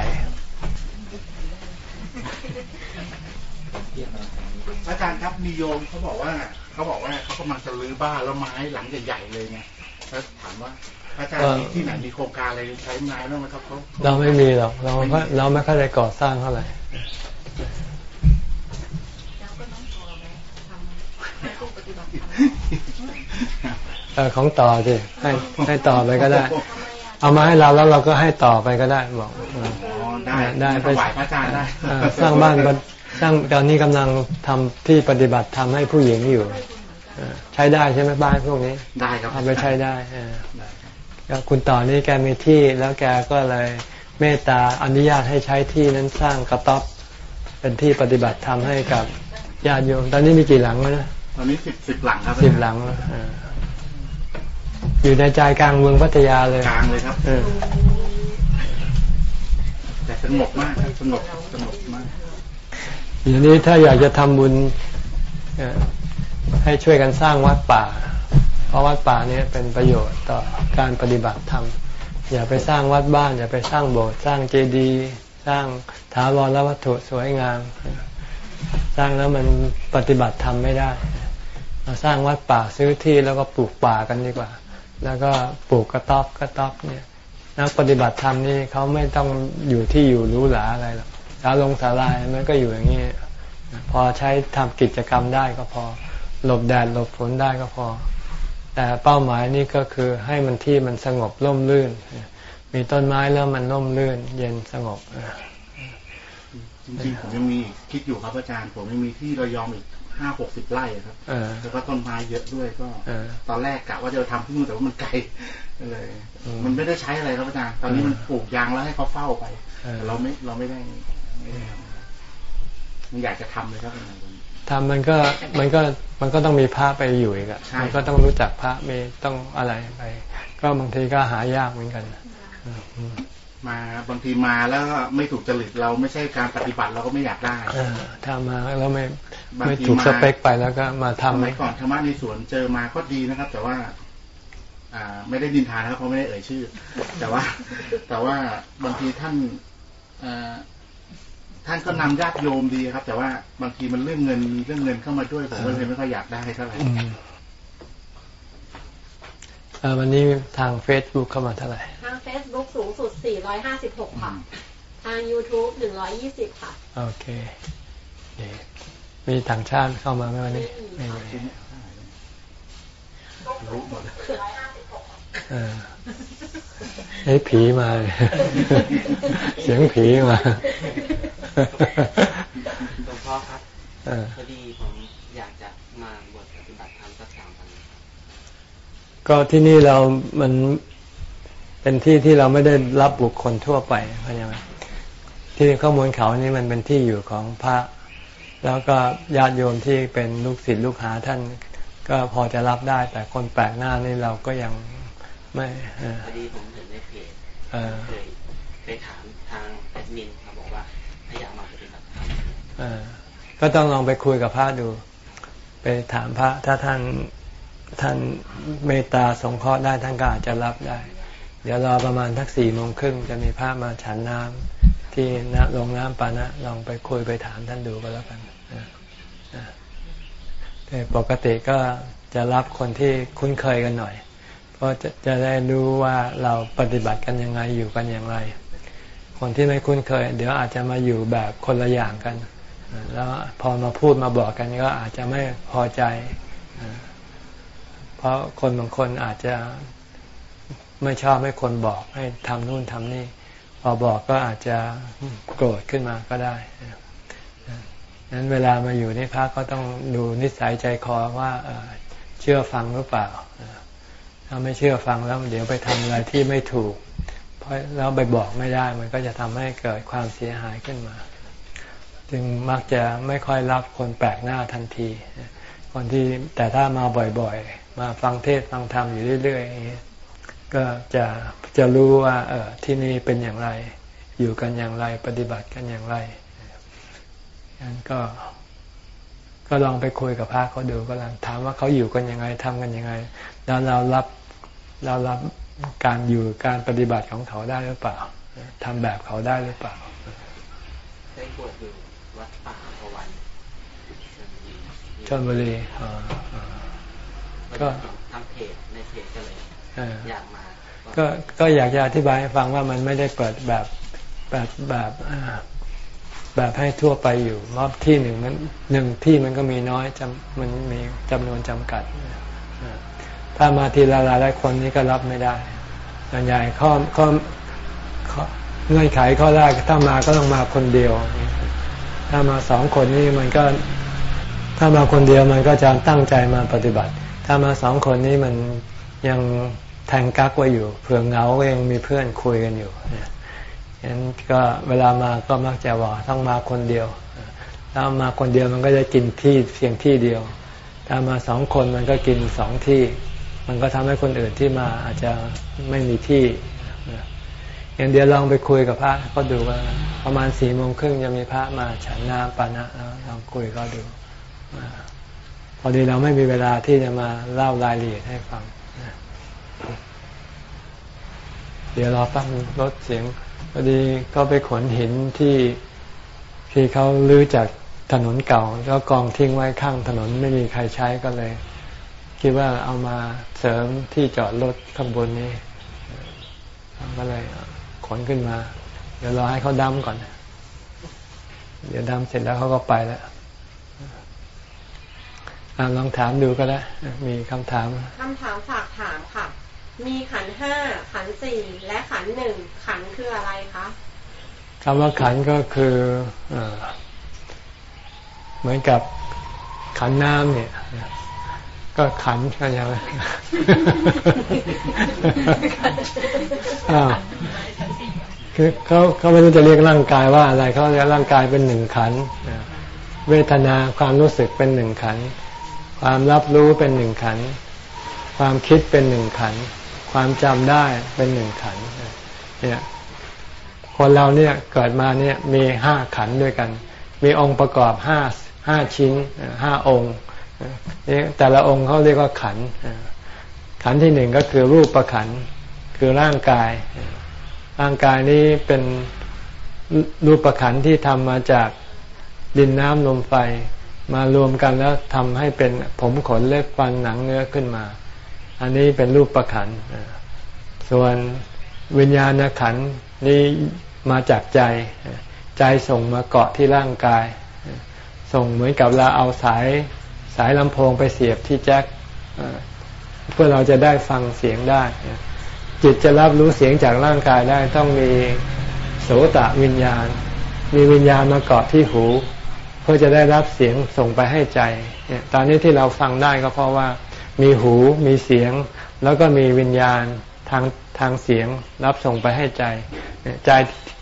อาจารย์ครับมีโยมเขาบอกว่าเขาบอกว่าเขากำลังจะรื้อบ้านแล้วไม้หลังใหญ่ๆเลยไงแล้วถามว่าอาจารย์ที่ไหนมีโครงการอะไรใช้ไม้บ้างไหมครับเขาเราไม่มีหรอกเราเราไม่ค่อยได้ก่อสร้างเท่าไหร่เออของต่อสิให้ให้ต่อไปก็ได้ เอามาให้เราแล้วเราก็ให้ต่อไปก็ได้บอกได้ได้ไปไหวพระอาจารย์ได้สร้างบ้านสร้างตอนนี้กำลังทำที่ปฏิบัติทำให้ผู้หญิงอยู่ใช้ได้ใช่ไหมบ้านพวกนี้ ได้ครับทำไปใช้ได้ก็คุณต่อนี่แกมีที่แล้วแกก็เลยเมตตาอนุญาตให้ใช้ที่นั้นสร้างกระต๊อบเป็นที่ปฏิบัติทำให้กับญาติโยม ตอนนี้มีกี่หลังแล้วนะ ตอนนี้สิบสิบหลังครับสิบหลัง อยู่ในใจกลางเมืองพัทยาเลยกลางเลยครับแต่สงบมากสงบสงบมากอย่างนี้ถ้าอยากจะทำบุญให้ช่วยกันสร้างวัดป่า เพราะวัดป่านี้เป็นประโยชน์ต่อการปฏิบัติธรรมอย่าไปสร้างวัดบ้าน อย่าไปสร้างโบสถ์สร้างเจดีย์สร้างถาวรและวัตถุสวยงาม สร้างแล้วมันปฏิบัติธรรมไม่ได้ เราสร้างวัดป่าซื้อที่แล้วก็ปลูกป่ากันดีกว่า แล้วก็ปลูกกระต๊อบกระต๊อบเนี่ยนักปฏิบัติธรรมนี่เขาไม่ต้องอยู่ที่อยู่รู้หลาอะไรหรอกสาลงสาลายมันก็อยู่อย่างนี้ พอใช้ทำกิจกรรมได้ก็พอหลบแดดหลบฝนได้ก็พอ แต่เป้าหมายนี่ก็คือให้มันที่มันสงบร่มรื่น มีต้นไม้แล้วมันร่มรื่น เย็นสงบจริงๆผมยังมีคิดอยู่ครับอาจารย์ ผมยังมีที่ระยองอีก ห้าหกสิบไร่ครับแล้วก็ต้นไม้เยอะด้วยก็ตอนแรกกะว่าจะทำที่นู่นแต่ว่ามันไกลเลยมันไม่ได้ใช้อะไรครับอาจารย์ตอนนี้มันปลูกยางแล้วให้เขาเฝ้าไปเราไม่เราไม่ได้มันอยากจะทำเลยครับทำมันก็มันก็มันก็ต้องมีพระไปอยู่อีกอะมันก็ต้องรู้จักพระมีต้องอะไรไป ก็บางทีก็หายากเหมือนกัน มาบางทีมาแล้วไม่ถูกจริตเราไม่ใช่การปฏิบัติเราก็ไม่อยากได้ถ้ามาแล้วไม่ไม่ถูกสเปคไปแล้วก็มาทำไหมก่อนธรรมะในสวนเจอมาก็ดีนะครับ แต่ว่า อ่า ไม่ได้ดินทานนะครับเพราะไม่ได้เอ่ยชื่อ แต่ว่า แต่ว่าบางทีท่านท่านก็นำญาติโยมดีครับ แต่ว่าบางทีมันเรื่องเงินมีเรื่องเงินเข้ามาด้วยผมก็เลยไม่ค่อยอยากได้เท่าไหร่วันนี้ทางเฟซบุ๊กเข้ามาเท่าไหร่ ทางเฟซบุ๊กสูงสุด 456 ค่ะ ทาง YouTube 120 ค่ะ โอเคมีต่างชาติเข้ามาไหมวันนี้ไม่มีรู้หมดไอ้ผีมา เสียงผีมาหลวงพ่อครับพอดีผมอยากจะมาบวชปฏิบัติธรรมสักสามวันก็ที่นี่เรามัน เป็นที่ที่เราไม่ได้รับบุคคลทั่วไปเข้าใจไหมที่ข้อมูลเขานี่มันเป็นที่อยู่ของพระ แล้วก็ญาติโยมที่เป็นลูกศิษย์ลูกหาท่านก็พอจะรับได้ แต่คนแปลกหน้านี่เราก็ยังไม่พอดีผมเห็นในเพจเคยไปถามทางแอดมินเขาบอกว่าถ้าอยากมาปฏิบัติธรรมก็ต้องลองไปคุยกับพระดู ไปถามพระ ถ้าท่านท่านเมตตาสงเคราะห์ได้ท่านก็อาจจะรับได้ เดี๋ยวรอประมาณทักสี่โมงครึ่งจะมีพระมาฉันน้ำที่นลงน้ำปานะลองไปคุยไปถามท่านดูก็แล้วกันแต่ปกติก็จะรับคนที่คุ้นเคยกันหน่อยก็จะจะได้รู้ว่าเราปฏิบัติกันยังไงอยู่กันอย่างไร คนที่ไม่คุ้นเคย เดี๋ยวอาจจะมาอยู่แบบคนละอย่างกัน แล้วพอมาพูดมาบอกกันก็อาจจะไม่พอใจ เพราะคนบางคนอาจจะ ไม่ชอบให้คนบอกให้ทำนู่นทำนี่ พอบอกก็อาจจะโกรธขึ้นมาก็ได้นั้นเวลามาอยู่ในพระก็ต้องดูนิสัยใจคอว่าเชื่อฟังหรือเปล่า ถ้าไม่เชื่อฟังแล้วเดี๋ยวไปทำอะไรที่ไม่ถูก เพราะแล้วไปบอกไม่ได้ มันก็จะทำให้เกิดความเสียหายขึ้นมา จึงมักจะไม่ค่อยรับคนแปลกหน้าทันที คนที่แต่ถ้ามาบ่อยๆ มาฟังเทศฟังธรรมอยู่เรื่อยๆ ก็จะจะรู้ว่าเออที่นี่เป็นอย่างไร อยู่กันอย่างไร ปฏิบัติกันอย่างไรงั้นก็ ก็ลองไปคุยกับพระเขาดูก็ลองถามว่าเขาอยู่กันยังไงทำกันยังไง แล้วเรารับเรารับการอยู่การปฏิบัติของเขาได้หรือเปล่าทำแบบเขาได้หรือเปล่าได้บวชอยู่วัดป่าพวันชนบุรีก็ทำเพจในเพจก็เลยอยากมา ก็ก็อยากจะอธิบายให้ฟังว่ามันไม่ได้เปิดแบบแบบแบบแบบให้ทั่วไปอยู่มอบที่หนึ่งมันหนึ่งที่มันก็มีน้อยจำมันมีจำนวนจำกัด ถ้ามาทีละหลายคนนี้ก็รับไม่ได้ส่วนใหญ่ข้อข้อเงื่อนไขข้อแรกถ้ามาก็ต้องมาคนเดียว ถ้ามาสองคนนี้มันก็ถ้ามาคนเดียวมันก็จะตั้งใจมาปฏิบัติ ถ้ามาสองคนนี้มันยัง แทงกักไว้อยู่เผื่อเงาก็ยังมีเพื่อนคุยกันอยู่เนี่ยฉะนั้นก็เวลามาก็มักจะบอกต้องมาคนเดียวถ้ามาคนเดียวมันก็จะกินที่เพียงที่เดียว ถ้ามาสองคนมันก็กินสองที่ มันก็ทำให้คนอื่นที่มาอาจจะไม่มีที่อย่างเดียวลองไปคุยกับพระก็ดูว่าประมาณสี่โมงครึ่งจะมีพระมาฉันนาปานะลองคุยก็ดูพอดีเราไม่มีเวลาที่จะมาเล่ารายละเอียดให้ฟัง เดี๋ยวรอตั้งรถเสียงพอดีก็ไปขนหินที่ที่เขาลื้อจากถนนเก่า แล้วกองทิ้งไว้ข้างถนนไม่มีใครใช้ก็เลย คิดว่าเอามาเสริมที่จอดรถข้างบนนี้ก็เลยขนขึ้นมา เดี๋ยวรอให้เขาดำก่อน เดี๋ยวดำเสร็จแล้วเขาก็ไปแล้วลองถามดูก็ได้ มีคำถามคำถามฝากถามค่ะ มีขันห้าขันสี่และขันหนึ่งขันคืออะไรคะคำว่าขันก็คือเหมือนกับขันน้ำเนี่ย ก็ขันกันยังไงคือเขาเขาไม่รู้จะเรียกร่างกายว่าอะไรเขาเรียกร่างกายเป็นหนึ่งขันเวทนาความรู้สึกเป็นหนึ่งขัน ความรับรู้เป็นหนึ่งขัน ความคิดเป็นหนึ่งขัน ความจำได้เป็นหนึ่งขันเนี่ยคนเราเนี่ยเกิดมาเนี่ยมีห้าขันด้วยกัน มีองค์ประกอบห้าห้าชิ้นห้าองค์นี่แต่ละองค์เขาเรียกว่าขัน ขันที่หนึ่งก็คือรูปประขันคือร่างกาย ร่างกายนี้เป็นรูปประขันที่ทำมาจากดินน้ำลมไฟมารวมกันแล้วทำให้เป็นผมขนเล็บฟันหนังเนื้อขึ้นมา อันนี้เป็นรูปประขัน ส่วนวิญญาณขันนี้มาจากใจ ใจส่งมาเกาะที่ร่างกาย ส่งเหมือนกับเราเอาสายสายลำโพงไปเสียบที่แจ็คเพื่อเราจะได้ฟังเสียงได้ จิตจะรับรู้เสียงจากร่างกายได้ต้องมีโสตะวิญญาณ มีวิญญาณมาเกาะที่หู เพื่อจะได้รับเสียงส่งไปให้ใจ ตอนนี้ที่เราฟังได้ก็เพราะว่า มีหูมีเสียง แล้วก็มีวิญญาณทางทางเสียงรับส่งไปให้ใจ ใจ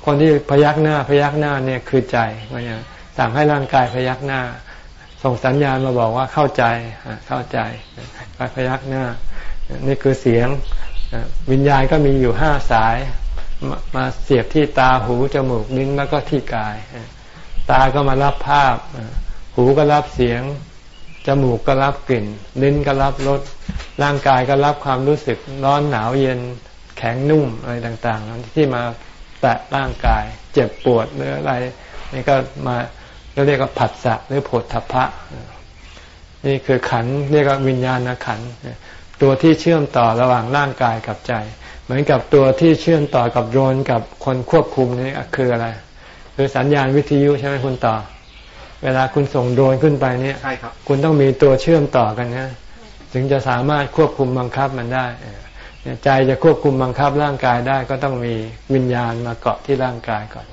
คนที่พยักหน้าพยักหน้าเนี่ยคือใจเนี่ยสั่งให้ร่างกายพยักหน้า ส่งสัญญาณมาบอกว่าเข้าใจเข้าใจไปพยักหน้า นี่คือเสียงวิญญาณก็มีอยู่ห้าสายมาเสียบที่ตาหูจมูกลิ้นแล้วก็ที่กาย ตาก็มารับภาพ หูก็รับเสียง จมูกก็รับกลิ่น ลิ้นก็รับรสร่างกายก็รับความรู้สึกร้อนหนาวเย็นแข็งนุ่มอะไรต่างๆ ที่มาแตะร่างกาย เจ็บปวดหรืออะไร นี่ก็มาเรียกว่าผัสสะหรือผดทพะ นี่คือขันเรียกว่าวิญญาณขันตัวที่เชื่อมต่อระหว่างร่างกายกับใจ เหมือนกับตัวที่เชื่อมต่อกับโดรนกับคนควบคุมนี่คืออะไร คือสัญญาณวิทยุใช่ไหมคุณต่อ เวลาคุณส่งโดรนขึ้นไปเนี่ยคุณต้องมีตัวเชื่อมต่อกันนะถึงจะสามารถควบคุมบังคับมันได้ใจจะควบคุมบังคับร่างกายได้ก็ต้องมีวิญญาณมาเกาะที่ร่างกายก่อน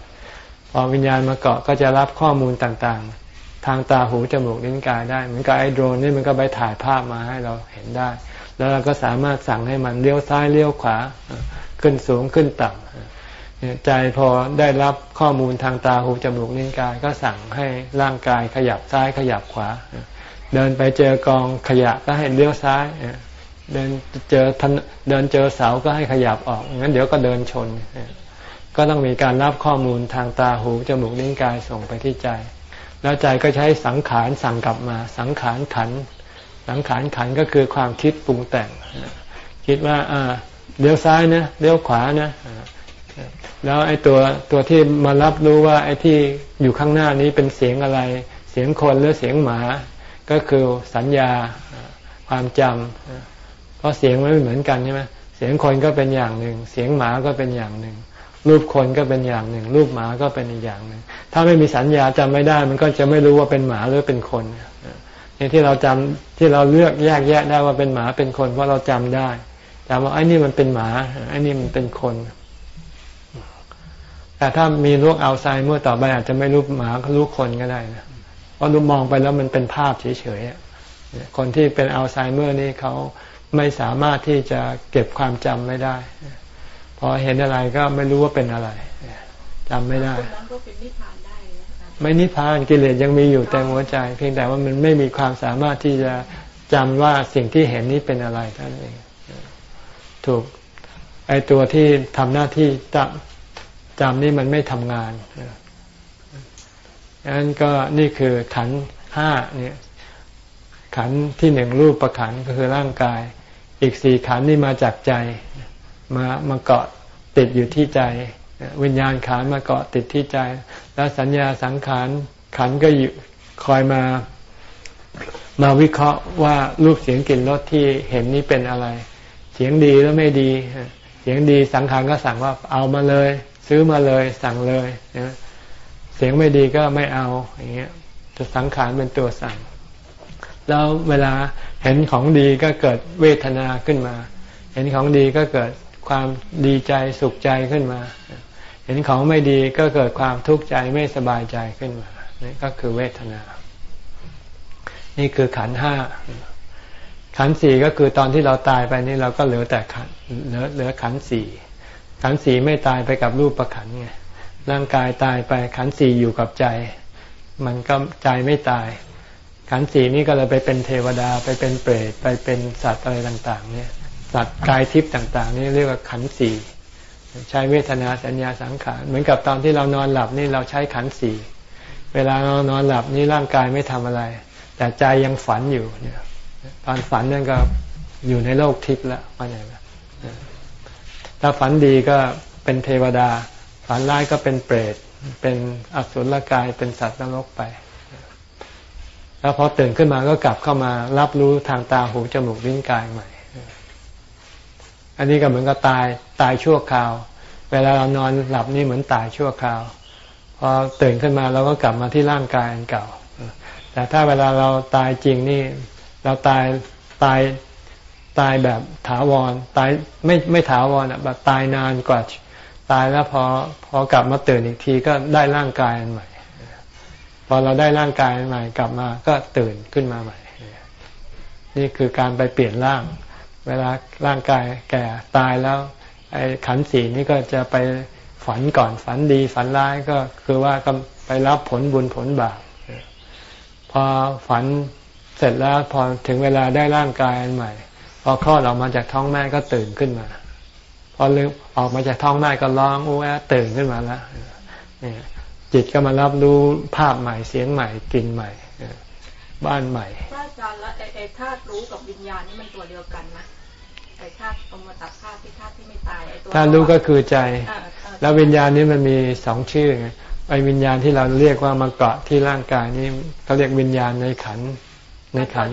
พอวิญญาณมาเกาะก็จะรับข้อมูลต่างๆ ทางตาหูจมูกลิ้นกายได้เหมือนกับไอ้โดรนนี่มันก็ไปถ่ายภาพมาให้เราเห็นได้ แล้วเราก็สามารถสั่งให้มันเลี้ยวซ้ายเลี้ยวขวา ขึ้นสูงขึ้นต่ำ ใจพอได้รับข้อมูลทางตาหูจมูกลิ้นกายก็สั่งให้ร่างกายขยับซ้ายขยับขวา เดินไปเจอกองขยะก็ให้เลี้ยวซ้ายเดินเจอเดินเจอเสาก็ให้ขยับออกงั้นเดี๋ยวก็เดินชน ก็ต้องมีการรับข้อมูลทางตาหูจมูกลิ้นกายส่งไปที่ใจ แล้วใจก็ใช้สังขารสั่งกลับมา สังขารขัน สังขารขันก็คือความคิดปรุงแต่ง คิดว่าเลี้ยวซ้ายนะเลี้ยวขวานะ แล้วไอ้ตัวตัวที่มารับรู้ว่าไอ้ที่อยู่ข้างหน้านี้เป็นเสียงอะไร เสียงคนหรือเสียงหมา ก็คือสัญญาความจำเพราะเสียงไม่เหมือนกันใช่ไหมเสียงคนก็เป็นอย่างหนึ่ง เสียงหมาก็เป็นอย่างหนึ่ง รูปคนก็เป็นอย่างหนึ่ง รูปหมาก็เป็นอีกอย่างหนึ่ง ถ้าไม่มีสัญญาจำไม่ได้ มันก็จะไม่รู้ว่าเป็นหมาหรือเป็นคนนี่ที่เราจำที่เราเลือกแยกแยะได้ว่าเป็นหมาเป็นคน เพราะเราจำได้จำว่าไอ้นี่มันเป็นหมาไอ้นี่มันเป็นคน แต่ถ้ามีโรคอัลไซเมอร์ต่อไปอาจจะไม่รู้หมารู้คนก็ได้นะเพราะดูมองไปแล้วมันเป็นภาพเฉยๆคนที่เป็นอัลไซเมอร์นี่เขาไม่สามารถที่จะเก็บความจำไม่ได้ พอเห็นอะไรก็ไม่รู้ว่าเป็นอะไรจำไม่ได้ ไม่นิพพานกิเลสยังมีอยู่แต่หัวใจ เพียงแต่ว่ามันไม่มีความสามารถที่จะจำว่าสิ่งที่เห็นนี้เป็นอะไรท่านเองถูกไอตัวที่ทำหน้าที่ จำนี่มันไม่ทำงานดังนั้นก็นี่คือขันห้าเนี่ย ขันที่หนึ่งรูปประขันก็คือร่างกาย อีกสี่ขันนี่มาจากใจ มามาเกาะติดอยู่ที่ใจ วิญญาณขันมาเกาะติดที่ใจ แล้วสัญญาสังขารขันก็อยู่คอยมามาวิเคราะห์ว่ารูปเสียงกลิ่นรสที่เห็นนี้เป็นอะไร เสียงดีแล้วไม่ดี เสียงดีสังขารก็สั่งว่าเอามาเลย ซื้อมาเลยสั่งเลยเสียงไม่ดีก็ไม่เอาอย่างเงี้ยจะสังขารเป็นตัวสั่ง แล้วเวลาเห็นของดีก็เกิดเวทนาขึ้นมา เห็นของดีก็เกิดความดีใจสุขใจขึ้นมา เห็นของไม่ดีก็เกิดความทุกข์ใจไม่สบายใจขึ้นมานี่ก็คือเวทนา นี่คือขันห้าขันสี่ก็คือตอนที่เราตายไปนี่เราก็เหลือแต่ขันเหลือเหลือขันสี่ ขันสีไม่ตายไปกับรูปประขันไงร่างกายตายไปขันสีอยู่กับใจ มันก็ใจไม่ตาย ขันสีนี้ก็เลยไปเป็นเทวดาไปเป็นเปรตไปเป็นสัตว์อะไรต่าง ๆ เนี่ย สัตว์กายทิพย์ต่าง ๆ นี่เรียกว่าขันสีใช้เวทนาสัญญาสังขารเหมือนกับตอนที่เรานอนหลับนี่เราใช้ขันสีเวลาเรานอนหลับนี่ร่างกายไม่ทำอะไร แต่ใจยังฝันอยู่เนี่ย ตอนฝันนั่นก็อยู่ในโลกทิพย์แล้วว่าไง ถ้าฝันดีก็เป็นเทวดา ฝันร้ายก็เป็นเปรต เป็นอสุรกาย เป็นสัตว์นรกไป แล้วพอตื่นขึ้นมาก็กลับเข้ามารับรู้ทางตาหูจมูกลิ้นกายใหม่ อันนี้ก็เหมือนกับตายตายชั่วคราว เวลาเรานอนหลับนี่เหมือนตายชั่วคราว พอตื่นขึ้นมาเราก็กลับมาที่ร่างกายอันเก่า แต่ถ้าเวลาเราตายจริงนี่เราตายตาย ตายแบบถาวรตายไม่ไม่ถาวรอะแบบตายนานกว่าตายแล้วพอพอกลับมาตื่นอีกทีก็ได้ร่างกายอันใหม่ พอเราได้ร่างกายอันใหม่กลับมาก็ตื่นขึ้นมาใหม่ นี่คือการไปเปลี่ยนร่าง เวลาร่างกายแก่ตายแล้ว ไอ้ขันสีนี่ก็จะไปฝันก่อนฝันดีฝันร้ายก็คือว่าก็ไปรับผลบุญผลบาปพอฝันเสร็จแล้วพอถึงเวลาได้ร่างกายอันใหม่ พอคลอดออกมาจากท้องแม่ก็ตื่นขึ้นมา พอลืมออกมาจากท้องแม่ก็ร้องอู้แอตื่นขึ้นมาแล้วจิตก็มารับรู้ภาพใหม่เสียงใหม่กลิ่นใหม่บ้านใหม่ถ้าอาจารย์แล้วไอ้ธาตุรู้กับวิญญาณนี่มันตัวเดียวกันไหมไอ้ธาตุอมตะธาตุที่ธาตุที่ไม่ตายไอ้ตัวธาตุรู้ก็คือใจ แล้ววิญญาณนี้มันมีสองชื่อไงไอ้วิญญาณที่เราเรียกว่ามาเกาะที่ร่างกายนี้เขาเรียกวิญญาณในขันในขัน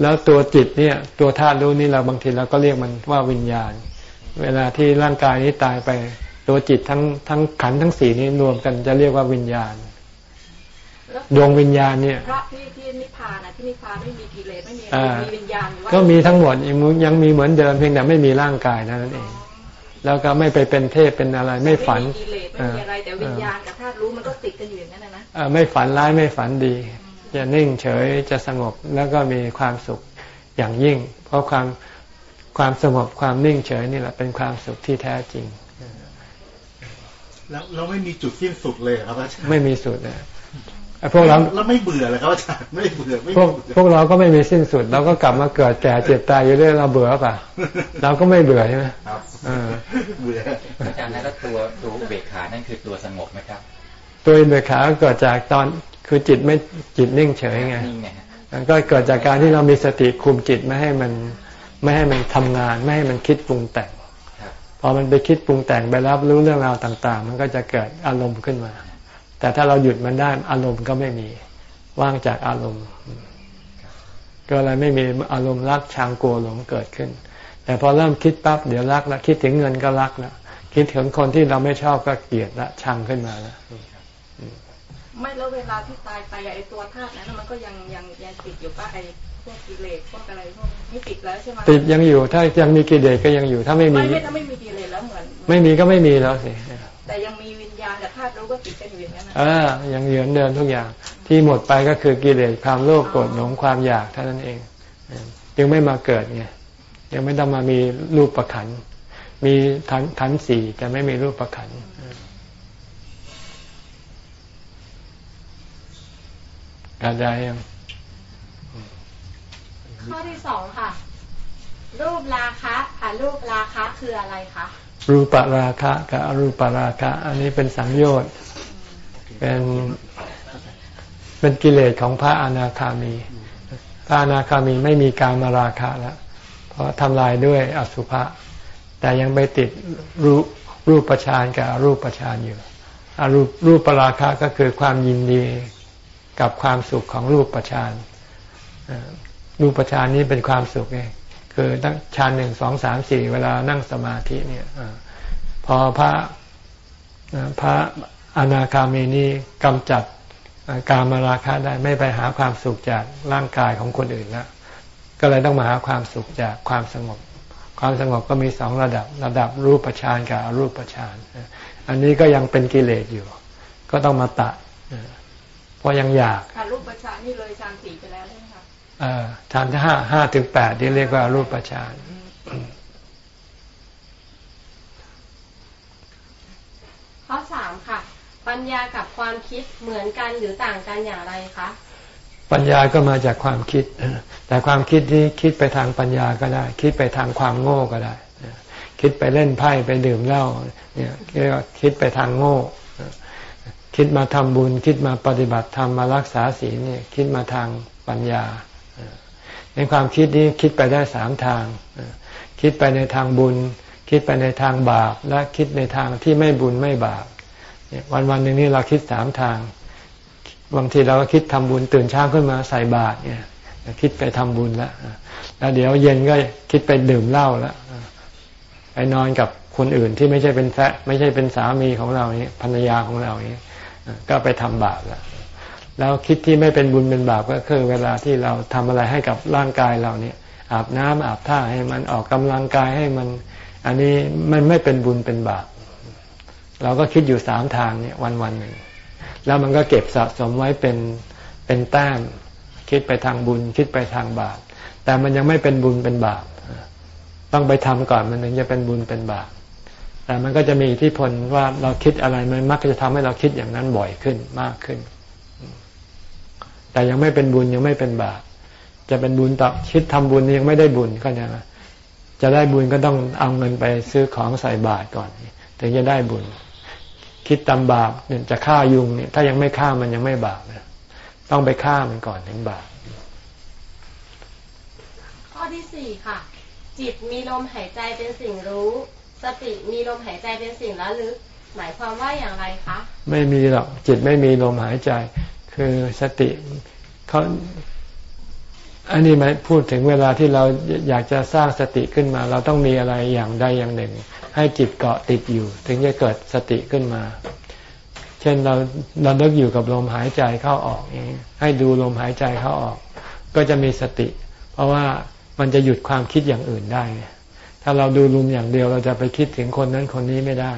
แล้วตัวจิตเนี่ยตัวธาตุรู้นี่เราบางทีเราก็เรียกมันว่าวิญญาณ เวลาที่ร่างกายนี้ตายไป ตัวจิตทั้งทั้งขันทั้งสี่นี้รวมกันจะเรียกว่าวิญญาณดวงวิญญาณเนี่ยพระที่ที่นิพพานนะที่นิพพานไม่มีกิเลสไม่มีมีวิญญาณก็มีทั้งหมดยังมีเหมือนเดิมเพียงแต่ไม่มีร่างกายนั่นเอง แล้วก็ไม่ไปเป็นเทพเป็นอะไรไม่ฝันไม่มีกิเลสไม่มีอะไรแต่วิญญาณกับธาตุรู้มันก็ติดกันอยู่อย่างนั้นนะไม่ฝันร้ายไม่ฝันดี จะนิ่งเฉยจะสงบแล้วก็มีความสุขอย่างยิ่ง เพราะความความสงบความนิ่งเฉยนี่แหละเป็นความสุขที่แท้จริง แล้วเราไม่มีจุดสิ้นสุดเลยครับอาจารย์ไม่มีสุดเลยไอ้พวกเราแล้วไม่เบื่อเลยครับอาจารย์ไม่เบื่อพวกพวกเราก็ไม่มีสิ้นสุด เราก็กลับมาเกิดแก่เจ็บตายอยู่เรื่อยเราเบื่อป่ะเราก็ไม่เบื่อใช่ไหมครับเบื่ออาจารย์แล้วตัวตัวเบกขานั่นคือตัวสงบไหมครับ ตัวเบกขาเกิดจากตอน คือจิตไม่จิตนิ่งเฉยไงก็เกิดจากการที่เรามีสติคุมจิตไม่ให้มันไม่ให้มันทำงาน ไม่ให้มันคิดปรุงแต่งพอมันไปคิดปรุงแต่งไปรับรู้เรื่องราวต่าง ๆ มันก็จะเกิดอารมณ์ขึ้นมา แต่ถ้าเราหยุดมันได้อารมณ์ก็ไม่มีว่างจากอารมณ์ ก็เลยไม่มีอารมณ์รักชังกลัวหลงเกิดขึ้น แต่พอเริ่มคิดปั๊บเดี๋ยวรักแล้วคิดถึงเงินก็รักแล้วคิดถึงคนที่เราไม่ชอบก็เกลียดละชังขึ้นมาแล้ว ไม่แล้วเวลาที่ตายไปไอ้ตัวธาตุนั้นมันก็ยังยังยังติดอยู่ป่ะไอ้พวกกิเลสพวกอะไรพวกไม่ติดแล้วใช่ไหมติดยังอยู่ถ้ายังมีกิเลสก็ยังอยู่ถ้าไม่มีไม่ถ้าไม่มีกิเลสแล้วเหมือนไม่มีก็ไม่มีแล้วสิแต่ยังมีวิญญาณกับธาตุรู้ก็ติดกันอยู่อย่างนั้นอ่ายังเหมือนเดิมทุกอย่างที่หมดไปก็คือกิเลสความโลภโกรธหลงความอยากเท่านั้นเองยังไม่มาเกิดไงยังไม่ต้องมามีรูปประขันมีขันขันสี่แต่ไม่มีรูปประขันอาจารย์ยังข้อที่สองค่ะ รูปราคะค่ะรูปราคะคืออะไรคะรูปราคะกับอรูปราคะ อันนี้เป็นสังโยชน์เป็นเป็นกิเลสของพระอนาคามี พระอนาคามีไม่มีการมาราคะแล้วเพราะทำลายด้วยอสุภะแต่ยังไปติดรูรูปประชานกับอรูปประชานอยู่อรูปรูปปราคะก็คือความยินดี กับความสุขของรูปประชานรูปฌานนี้เป็นความสุขไงคือตั้งฌานหนึ่งสองสามสี่เวลานั่งสมาธิเนี่ยพอพระพระอนาคามีนี้กำจัดการมาราคะได้ไม่ไปหาความสุขจากร่างกายของคนอื่นแล้วก็เลยต้องมาหาความสุขจากความสงบ ความสงบก็มีสองระดับ ระดับรูปฌานกับอรูปฌานอันนี้ก็ยังเป็นกิเลสอยู่ ก็ต้องมาตัด เพราะยังอยากรูปฌานนี่เลยฌานสี่ไปแล้วฌานห้าห้าถึงแปดที่เรียกว่ารูปฌานข้อสามค่ะ ปัญญากับความคิดเหมือนกันหรือต่างกันอย่างไรคะปัญญาก็มาจากความคิด แต่ความคิดที่คิดไปทางปัญญาก็ได้ คิดไปทางความโง่ก็ได้ คิดไปเล่นไพ่ไปดื่มเหล้าเนี่ยเรียกว่าคิดไปทางโง่ คิดมาทำบุญ คิดมาปฏิบัติธรรมมารักษาศีลเนี่ยคิดมาทางปัญญา ในความคิดนี้คิดไปได้สามทาง คิดไปในทางบุญ คิดไปในทางบาป และคิดในทางที่ไม่บุญไม่บาปวันวันหนึ่งนี่เราคิดสามทาง บางทีเราก็คิดทำบุญตื่นเช้าขึ้นมาใส่บาตรเนี่ยคิดไปทำบุญแล้วแล้วเดี๋ยวเย็นก็คิดไปดื่มเหล้าแล้วไปนอนกับคนอื่นที่ไม่ใช่เป็นแฟไม่ใช่เป็นสามีของเราเนี่ยภรรยาของเราเนี่ย ก็ไปทำบาปแล้วแล้วคิดที่ไม่เป็นบุญเป็นบาปก็คือเวลาที่เราทำอะไรให้กับร่างกายเราเนี่ย อาบน้ำอาบท่าให้มันออกกำลังกายให้มัน อันนี้มันไม่เป็นบุญเป็นบาปเราก็คิดอยู่สามทางเนี่ยวันวันหนึ่งแล้วมันก็เก็บสะสมไว้เป็นเป็นแต้ม คิดไปทางบุญ คิดไปทางบาปแต่มันยังไม่เป็นบุญเป็นบาปต้องไปทำก่อนมันถึงจะเป็นบุญเป็นบาป แต่มันก็จะมีอิทธิพลว่าเราคิดอะไรมันมักจะทำให้เราคิดอย่างนั้นบ่อยขึ้นมากขึ้น แต่ยังไม่เป็นบุญยังไม่เป็นบาปจะเป็นบุญต่อคิดทำบุญยังไม่ได้บุญก็จะจะได้บุญก็ต้องเอาเงินไปซื้อของใส่บาตรก่อนถึงจะได้บุญ คิดตามบาปเนี่ยจะฆ่ายุงเนี่ยถ้ายังไม่ฆ่ามันยังไม่บาปนะต้องไปฆ่ามันก่อนถึงบาปข้อที่สี่ค่ะ จิตมีลมหายใจเป็นสิ่งรู้ สติมีลมหายใจเป็นสิ่งระลึก หมายความว่าอย่างไรคะ ไม่มีหรอกจิตไม่มีลมหายใจ คือสติเขาอันนี้หมายพูดถึงเวลาที่เราอยากจะสร้างสติขึ้นมา เราต้องมีอะไรอย่างใดอย่างหนึ่ง ให้จิตเกาะติดอยู่ ถึงจะเกิดสติขึ้นมา เช่นเราเราเลิกอยู่กับลมหายใจเข้าออกให้ดูลมหายใจเข้าออก ก็จะมีสติ เพราะว่ามันจะหยุดความคิดอย่างอื่นได้ ถ้าเราดูลมอย่างเดียวเราจะไปคิดถึงคนนั้นคนนี้ไม่ได้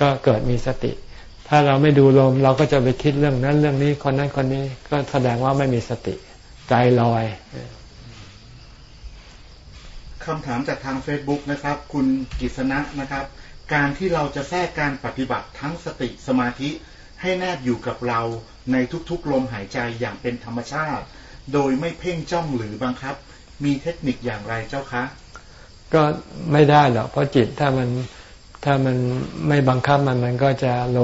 ก็เกิดมีสติ ถ้าเราไม่ดูลมเราก็จะไปคิดเรื่องนั้นเรื่องนี้คนนั้นคนนี้ก็แสดงว่าไม่มีสติใจลอยคำถามจากทาง Facebook นะครับ คุณกิษณะนะครับ การที่เราจะแทรกการปฏิบัติทั้งสติสมาธิให้แนบอยู่กับเราในทุกๆลมหายใจอย่างเป็นธรรมชาติ โดยไม่เพ่งจ้องหรือบังคับ มีเทคนิคอย่างไรเจ้าคะ ก็ไม่ได้หรอกเพราะจิตถ้ามันถ้ามันไม่บังคับมันมันก็จะโล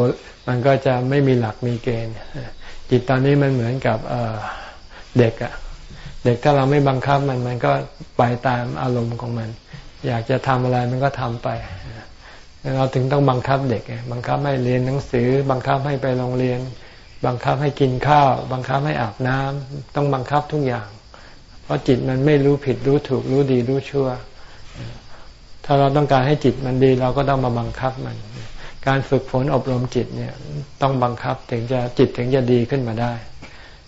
มันก็จะไม่มีหลักมีเกณฑ์ จิตตอนนี้มันเหมือนกับเด็กอะเด็กถ้าเราไม่บังคับมันมันก็ไปตามอารมณ์ของมัน อยากจะทำอะไรมันก็ทำไป เราถึงต้องบังคับเด็ก บังคับให้เรียนหนังสือ บังคับให้ไปโรงเรียน บังคับให้กินข้าว บังคับให้อาบน้ำต้องบังคับทุกอย่าง เพราะจิตมันไม่รู้ผิดรู้ถูกรู้ดีรู้ชั่ว ถ้าเราต้องการให้จิตมันดี เราก็ต้องมาบังคับมัน การฝึกฝนอบรมจิตเนี่ย ต้องบังคับถึงจะจิตถึงจะดีขึ้นมาได้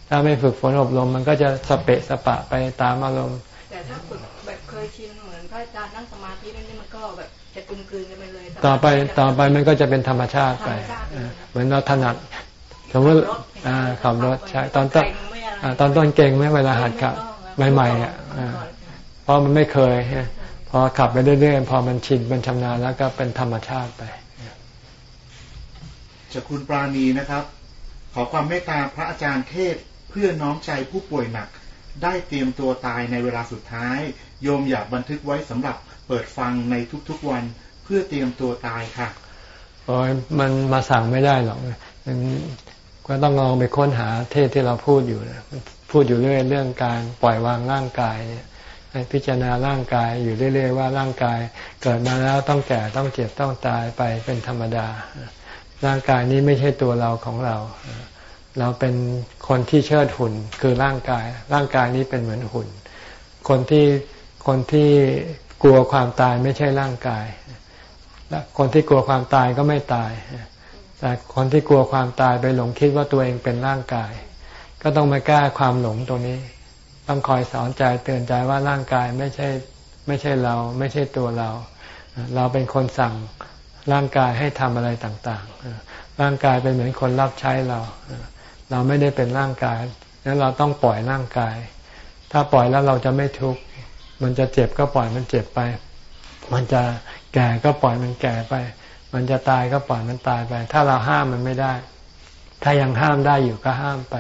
ถ้าไม่ฝึกฝนอบรมมันก็จะสเปะสปะไปตามอารมณ์แต่ถ้าฝึกแบบเคยชินเหมือนพระอาจารย์นั่งสมาธินี่มันก็แบบจะกลืนกันไปเลย ต่อไปต่อไปมันก็จะเป็นธรรมชาติไป เหมือนเราถนัดสมมติขับรถใช่ตอนต้นตอนต้นเก่งไหมเวลาหัดขับใหม่ๆอะเพราะมันไม่เคย พอขับไปเรื่อยๆพอมันชินมันชำนาญแล้วก็เป็นธรรมชาติไปจากคุณปราณีนะครับ ขอความเมตตาพระอาจารย์เทศเพื่อน้อมใจผู้ป่วยหนัก ได้เตรียมตัวตายในเวลาสุดท้าย โยมอยากบันทึกไว้สำหรับเปิดฟังในทุกๆวันเพื่อเตรียมตัวตายค่ะโอ้ยมันมาสั่งไม่ได้หรอกมันก็ต้องลองไปค้นหาเทศที่เราพูดอยู่นะพูดอยู่เรื่อยเรื่องการปล่อยวางร่างกายเนี่ย ให้พิจารณาร่างกายอยู่เรื่อย ๆ ว่าร่างกายเกิดมาแล้วต้องแก่ต้องเจ็บต้องตายไปเป็นธรรมดา ร่างกายนี้ไม่ใช่ตัวเราของเรา เราเป็นคนที่เชิดหุ่นคือร่างกาย ร่างกายนี้เป็นเหมือนหุ่น คนที่คนที่กลัวความตายไม่ใช่ร่างกายและคนที่กลัวความตายก็ไม่ตาย แต่คนที่กลัวความตายไปหลงคิดว่าตัวเองเป็นร่างกาย ก็ต้องมาแก้ความหลงตัวนี้ ต้องคอยสอนใจเตือนใจว่าร่างกายไม่ใช่ไม่ใช่เรา ไม่ใช่ตัวเรา เราเป็นคนสั่งร่างกายให้ทำอะไรต่างๆ ร่างกายเป็นเหมือนคนรับใช้เรา เราไม่ได้เป็นร่างกายนั้นเราต้องปล่อยร่างกาย ถ้าปล่อยแล้วเราจะไม่ทุกข์ มันจะเจ็บก็ปล่อยมันเจ็บไป มันจะแก่ก็ปล่อยมันแก่ไป มันจะตายก็ปล่อยมันตายไป ถ้าเราห้ามมันไม่ได้ ถ้ายังห้ามได้อยู่ก็ห้ามไป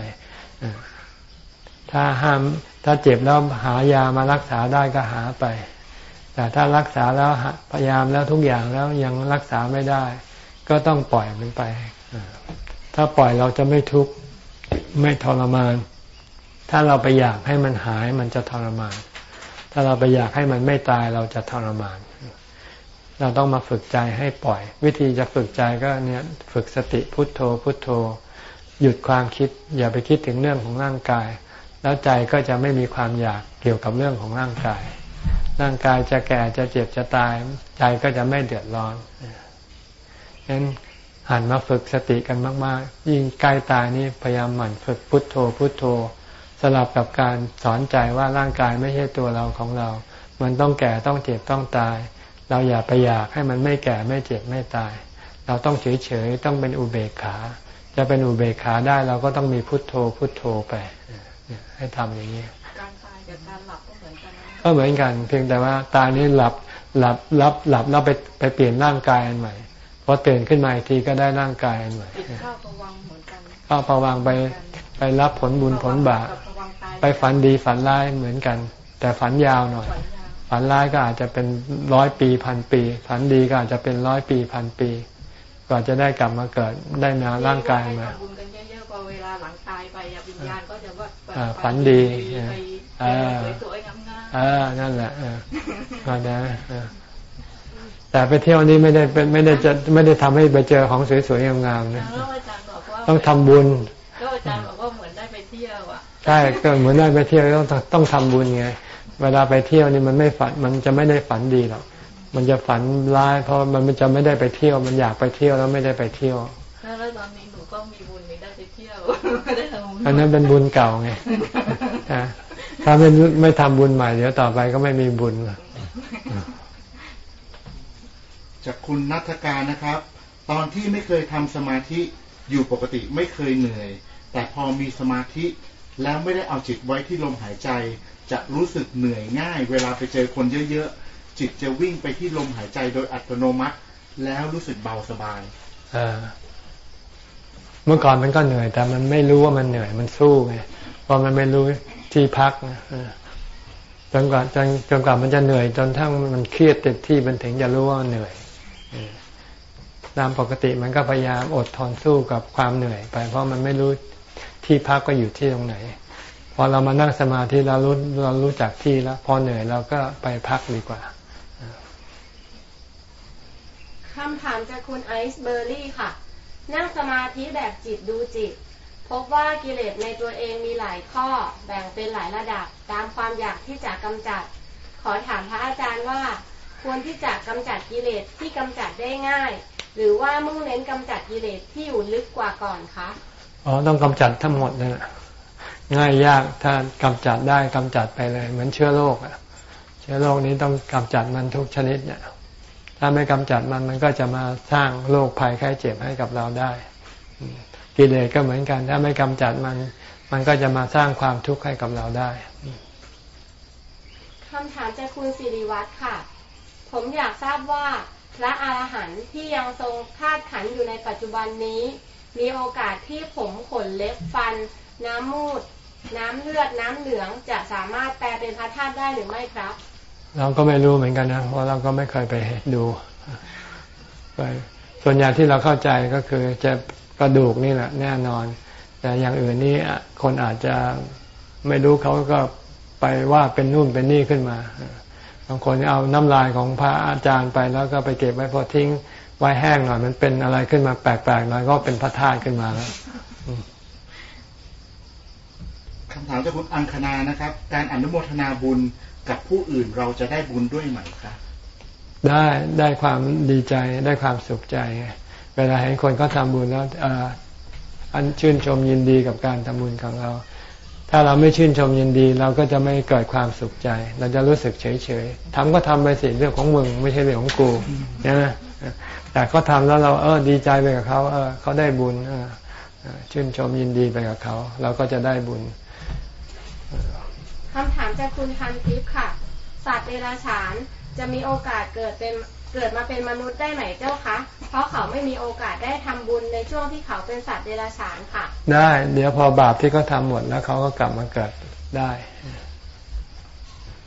ถ้าห้าม ถ้าเจ็บแล้วหายามารักษาได้ก็หาไป แต่ถ้ารักษาแล้วพยายามแล้วทุกอย่างแล้วยังรักษาไม่ได้ ก็ต้องปล่อยมันไป ถ้าปล่อยเราจะไม่ทุกข์ไม่ทรมาน ถ้าเราไปอยากให้มันหายมันจะทรมาน ถ้าเราไปอยากให้มันไม่ตายเราจะทรมาน เราต้องมาฝึกใจให้ปล่อย วิธีจะฝึกใจก็เนี่ยฝึกสติพุทโธพุทโธ หยุดความคิด อย่าไปคิดถึงเรื่องของร่างกาย แล้วใจก็จะไม่มีความอยากเกี่ยวกับเรื่องของร่างกาย ร่างกายจะแก่จะเจ็บจะตาย ใจก็จะไม่เดือดร้อนฉะนั้นหันมาฝึกสติกันมาก ๆ ยิ่งใกล้ตายนี่พยายามหมั่นฝึกพุทโธ พุทโธ สลับกับการสอนใจว่าร่างกายไม่ใช่ตัวเราของเรา มันต้องแก่ต้องเจ็บต้องตาย เราอย่าไปอยากให้มันไม่แก่ไม่เจ็บไม่ตาย เราต้องเฉย ๆ ต้องเป็นอุเบกขา จะเป็นอุเบกขาได้เราก็ต้องมีพุทโธพุทโธไป ให้ทำอย่างนี้การตายกับการหลับก็เหมือนกันก็เหมือนกัน เพียงแต่ว่าตายนี้หลับหลับหลับหลับแล้วไปไปเปลี่ยนร่างกายอันใหม่พอตื่นขึ้นมาอีกทีก็ได้ร่างกายอันใหม่ข้าวประวังเหมือนกันข้าวประวังไปไปรับผลบุญผลบาปไปฝันดีฝันร้ายเหมือนกัน แต่ฝันยาวหน่อย ฝันร้ายก็อาจจะเป็นร้อยปีพันปี ฝันดีก็อาจจะเป็นร้อยปีพันปีกว่าจะได้กลับมาเกิดได้มาร่างกายมาบุญกันเยอะๆพอเวลาหลังตายไป วิญญาณก็จะว่าฝันดีอ่าอ่านั่นแหละอ่านะแต่ไปเที่ยวนี้ไม่ได้ไม่ได้จะไม่ได้ทำให้ไปเจอของสวยๆงามๆนะต้องทำบุญก็อาจารย์บอกว่าเหมือนได้ไปเที่ยวอะใช่ก็เหมือนได้ไปเที่ยวต้องต้องทำบุญไงเวลาไปเที่ยวนี่มันไม่ฝันมันจะไม่ได้ฝันดีหรอกมันจะฝันร้าย เพราะมันจะไม่ได้ไปเที่ยว มันอยากไปเที่ยวแล้วไม่ได้ไปเที่ยวแล้วตอน อันนั้นเป็นบุญเก่าไงถ้าไม่ไม่ทำบุญใหม่เดี๋ยวต่อไปก็ไม่มีบุญจากคุณนัทการนะครับ ตอนที่ไม่เคยทำสมาธิอยู่ปกติไม่เคยเหนื่อย แต่พอมีสมาธิแล้วไม่ได้เอาจิตไว้ที่ลมหายใจ จะรู้สึกเหนื่อยง่าย เวลาไปเจอคนเยอะๆจิตจะวิ่งไปที่ลมหายใจโดยอัตโนมัติ แล้วรู้สึกเบาสบาย เมื่อก่อนมันก็เหนื่อย แต่มันไม่รู้ว่ามันเหนื่อยมันสู้ไงพอมันไม่รู้ที่พักจนกว่าจนจนกว่ามันจะเหนื่อย จนทั้งมันเครียดเต็มที่มันถึงจะรู้ว่าเหนื่อยตามปกติมันก็พยายามอดทนสู้กับความเหนื่อยไป เพราะมันไม่รู้ที่พักก็อยู่ที่ตรงไหน พอเรามานั่งสมาธิเรารู้เรารู้จักที่แล้ว พอเหนื่อยเราก็ไปพักดีกว่าคำถามจากคุณไอซ์เบอร์รี่ค่ะ นั่งสมาธิแบบจิตดูจิต พบว่ากิเลสในตัวเองมีหลายข้อ แบ่งเป็นหลายระดับตามความอยากที่จะกำจัด ขอถามพระอาจารย์ว่า ควรที่จะกำจัดกิเลสที่กำจัดได้ง่าย หรือว่ามุ่งเน้นกำจัดกิเลสที่อยู่ลึกกว่าก่อนคะอ๋อต้องกำจัดทั้งหมดนะง่ายยากถ้ากำจัดได้กำจัดไปเลย เหมือนเชื้อโรคอะเชื้อโรคนี้ต้องกำจัดมันทุกชนิดเนี่ย ถ้าไม่กำจัดมันมันก็จะมาสร้างโรคภัยไข้เจ็บให้กับเราได้ กิเลสก็เหมือนกัน ถ้าไม่กำจัดมัน มันก็จะมาสร้างความทุกข์ให้กับเราได้คำถามจากคุณสิริวัตรค่ะ ผมอยากทราบว่าพระอาหารหันต์ที่ยังทรงธาตุขันอยู่ในปัจจุบันนี้ มีโอกาสที่ผมขนเล็บฟัน น้ำมูด น้ำเลือดน้ำเหลืองจะสามารถแปลเป็นพระธาตุได้หรือไม่ครับ เราก็ไม่รู้เหมือนกันนะเพราะเราก็ไม่เคยไปดูไปส่วนใหญ่ที่เราเข้าใจก็คือจะกระดูกนี่แหละแน่นอน แต่อย่างอื่นนี่คนอาจจะไม่รู้เขาก็ไปว่าเป็นนู่นเป็นนี่ขึ้นมาบางคนเอาน้ำลายของพระอาจารย์ไปแล้วก็ไปเก็บไว้พอทิ้งไว้แห้งหน่อย มันเป็นอะไรขึ้นมาแปลกๆหน่อยก็เป็นพระธาตุขึ้นมาแล้วคำถามจากคุณอังคณานะครับ การอนุโมทนาบุญ กับผู้อื่นเราจะได้บุญด้วยไหมครับได้ได้ความดีใจได้ความสุขใจ เวลาเห็นคนเขาทาบุญแล้วอันชื่นชมยินดีกับการทำบุญของเรา ถ้าเราไม่ชื่นชมยินดี เราก็จะไม่เกิดความสุขใจ เราจะรู้สึกเฉยเฉยทำก็ทำไปสิเรื่องของมึงไม่ใช่เรื่องของกูนะแต่เขาทาแล้วเราเออดีใจไปกับเขาเออเขาได้บุญเออชื่นชมยินดีไปกับเขา เราก็จะได้บุญ คำถามจากคุณพันทิพย์ค่ะ สัตว์เดรัจฉานจะมีโอกาสเกิดเป็นเกิดมาเป็นมนุษย์ได้ไหมเจ้าคะ เพราะเขาไม่มีโอกาสได้ทำบุญในช่วงที่เขาเป็นสัตว์เดรัจฉานค่ะ ได้ เดี๋ยวพอบาปที่เขาทาหมดแล้วเขาก็กลับมาเกิดได้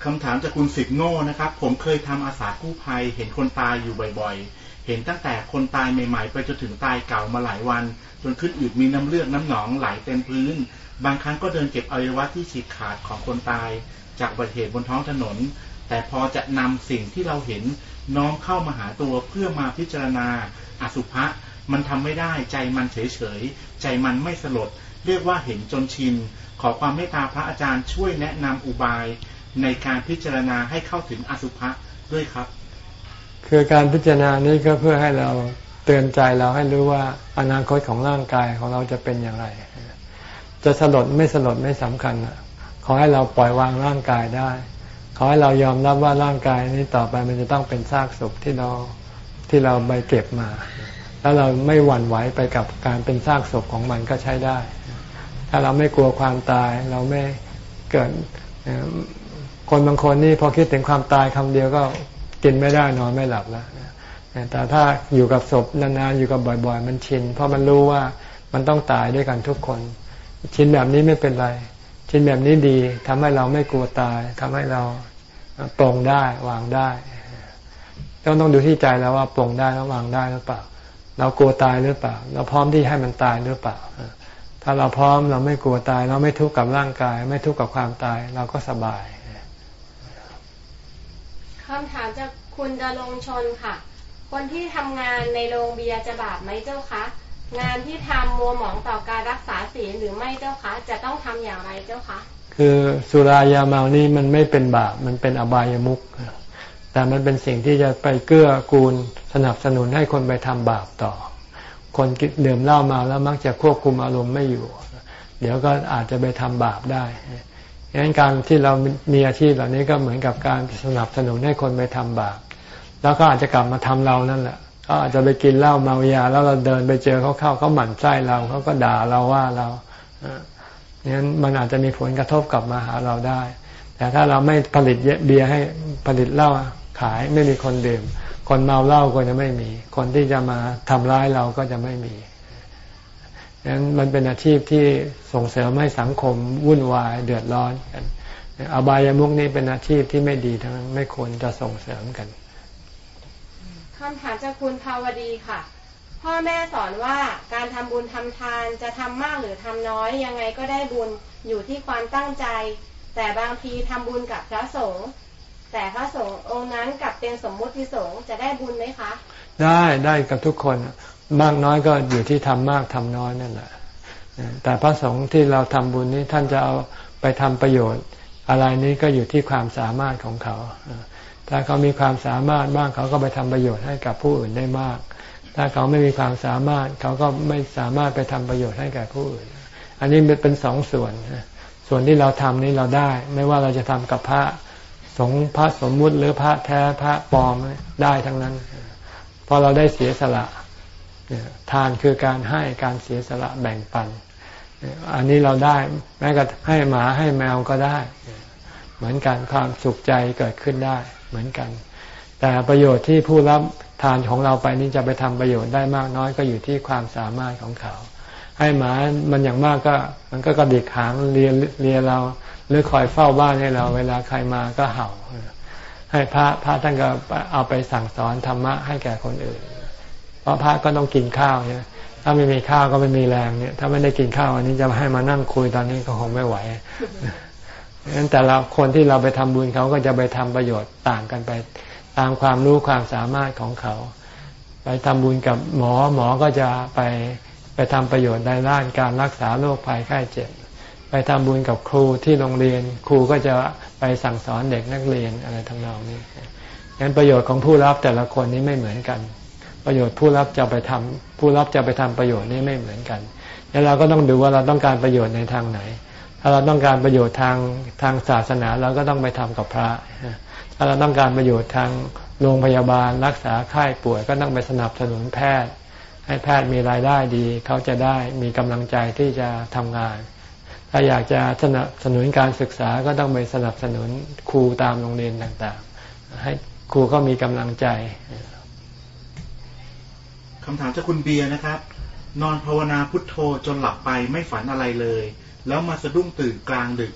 คำถามจากคุณสิทธิ์โง่นะครับ ผมเคยทำอาสากู้ภัย เห็นคนตายอยู่บ่อยๆ เห็นตั้งแต่คนตายใหม่ๆ ไปจนถึงตายเก่ามาหลายวัน จนขึ้นอืดมีน้ำเลือดน้ำหนองไหลเต็มพื้น บางครั้งก็เดินเก็บอวัยวะที่ฉีกขาดของคนตาย จากบัติเหตุบนท้องถนน แต่พอจะนำสิ่งที่เราเห็นน้องเข้ามาหาตัวเพื่อมาพิจารณาอสุภะมันทำไม่ได้ใจมันเฉยเฉยใจมันไม่สลด เรียกว่าเห็นจนชิน ขอความเมตตาพระอาจารย์ช่วยแนะนำอุบาย ในการพิจารณาให้เข้าถึงอสุภะด้วยครับ คือการพิจารณานี้ก็เพื่อให้เราเตือนใจเราให้รู้ว่าอนาคตของร่างกายของเราจะเป็นอย่างไร จะสลดไม่สลดไม่สำคัญขอให้เราปล่อยวางร่างกายได้ ขอให้เรายอมรับว่าร่างกายนี้ต่อไปมันจะต้องเป็นซากศพที่เราที่เราไปเก็บมา แล้วเราไม่หวั่นไหวไปกับการเป็นซากศพของมันก็ใช้ได้ ถ้าเราไม่กลัวความตายเราไม่เกิดคนบางคนนี่พอคิดถึงความตายคำเดียวก็กินไม่ได้นอนไม่หลับแล้วแต่ถ้าอยู่กับศพนานๆอยู่กับบ่อย ๆ มันชิน เพราะมันรู้ว่ามันต้องตายด้วยกันทุกคน ชิ้นแบบนี้ไม่เป็นไร ชิ้นแบบนี้ดีทำให้เราไม่กลัวตายทำให้เราปรงได้วางได้ต้องต้องดูที่ใจแล้วว่าปรงได้แล้ววางได้หรือเปล่า เรากลัวตายหรือเปล่า เราพร้อมที่ให้มันตายหรือเปล่า ถ้าเราพร้อมเราไม่กลัวตาย เราไม่ทุกข์กับร่างกาย ไม่ทุกข์กับความตาย เราก็สบายคำถามจากคุณดลงชนค่ะ คนที่ทำงานในโรงเบียร์จะบาปไหมเจ้าคะ งานที่ทำมัวหมองต่อการรักษาศีลหรือไม่เจ้าคะจะต้องทำอย่างไรเจ้าคะคือสุรายาเมานี่มันไม่เป็นบาปมันเป็นอบายามุขแต่มันเป็นสิ่งที่จะไปเกื้อกูลสนับสนุนให้คนไปทำบาปต่อ คนกินดื่มเหล้ามาแล้วมักจะควบคุมอารมณ์ไม่อยู่ เดี๋ยวก็อาจจะไปทำบาปได้ดังนั้นการที่เรามีอาชีพเหล่านี้ก็เหมือนกับการสนับสนุนให้คนไปทำบาปแล้วก็อาจจะกลับมาทำเรานั่นแหละ ก็อาจจะไปกินเหล้าเมายา แล้วเราเดินไปเจอเขาเข้าเขาหมั่นไส้เราเขาก็ด่าเราว่าเราเนี่ยมันอาจจะมีผลกระทบกลับมาหาเราได้ แต่ถ้าเราไม่ผลิตเบียร์ให้ผลิตเหล้าขายไม่มีคนดื่ม คนเมาเหล้าก็จะไม่มี คนที่จะมาทำร้ายเราก็จะไม่มีนั้นมันเป็นอาชีพที่ส่งเสริมให้สังคมวุ่นวายเดือดร้อนกันอบายามุกนี่เป็นอาชีพที่ไม่ดีทั้งนั้นไม่ควรจะส่งเสริมกัน คำถามจากคุณภาวดีค่ะ พ่อแม่สอนว่าการทำบุญทำทานจะทำมากหรือทำน้อยยังไงก็ได้บุญอยู่ที่ความตั้งใจ แต่บางทีทำบุญกับพระสงฆ์แต่พระสงฆ์องค์นั้นกลับเป็นสมมุติสงฆ์จะได้บุญไหมคะ ได้ได้กับทุกคนมากน้อยก็อยู่ที่ทำมากทำน้อยนั่นแหละแต่พระสงฆ์ที่เราทำบุญนี้ท่านจะเอาไปทำประโยชน์ อะไรนี้ก็อยู่ที่ความสามารถของเขา ถ้าเขามีความสามารถบ้างเขาก็ไปทำประโยชน์ให้กับผู้อื่นได้มาก ถ้าเขาไม่มีความสามารถเขาก็ไม่สามารถไปทำประโยชน์ให้กับผู้อื่น อันนี้เป็นสองส่วนส่วนที่เราทำนี้เราได้ ไม่ว่าเราจะทำกับพระสงฆ์พระสมมุติหรือพระแท้พระปลอมได้ทั้งนั้นเพราะเราได้เสียสละทานคือการให้การเสียสละแบ่งปัน อันนี้เราได้แม้กระทั่งให้หมาให้แมวก็ได้ เหมือนกันความสุขใจเกิดขึ้นได้ เหมือนกัน แต่ประโยชน์ที่ผู้รับทานของเราไปนี้จะไปทำประโยชน์ได้มากน้อยก็อยู่ที่ความสามารถของเขา ให้หมามันอย่างมากก็มันก็กระดิกหางเลียเลียเรา หรือคอยเฝ้าบ้านให้เรา เวลาใครมาก็เห่า ให้พระพระท่านก็เอาไปสั่งสอนธรรมะให้แก่คนอื่น เพราะพระก็ต้องกินข้าวเนี่ยถ้าไม่มีข้าวก็ไม่มีแรงเนี่ย ถ้าไม่ได้กินข้าวอันนี้จะให้มานั่งคุยตอนนี้ก็คงไม่ไหว ดังนั้นแต่ละคนที่เราไปทำบุญเขาก็จะไปทำประโยชน์ต่างกันไปตามความรู้ความสามารถของเขา ไปทำบุญกับหมอหมอก็จะไปไปทำประโยชน์ในด้านการรักษาโรคภัยไข้เจ็บ ไปทำบุญกับครูที่โรงเรียน ครูก็จะไปสั่งสอนเด็กนักเรียนอะไรทั้งนองนี้งั้นประโยชน์ของผู้รับแต่ละคนนี้ไม่เหมือนกัน ประโยชน์ผู้รับจะไปทำผู้รับจะไปทำประโยชน์นี้ไม่เหมือนกันแล้วเราก็ต้องดูว่าเราต้องการประโยชน์ในทางไหน ถ้าเราต้องการประโยชน์ทางทางศาสนาเราก็ต้องไปทำกับพระ ถ้าเราต้องการประโยชน์ทางโรงพยาบาลรักษาไข้ป่วยก็ต้องไปสนับสนุนแพทย์ ให้แพทย์มีรายได้ดี เขาจะได้มีกำลังใจที่จะทำงาน ถ้าอยากจะสนับสนุนการศึกษาก็ต้องไปสนับสนุนครูตามโรงเรียนต่างๆ ให้ครูก็มีกำลังใจคำถามจากคุณเบียร์นะครับ นอนภาวนาพุทโธจนหลับไปไม่ฝันอะไรเลย แล้วมาสะดุ้งตื่นกลางดึก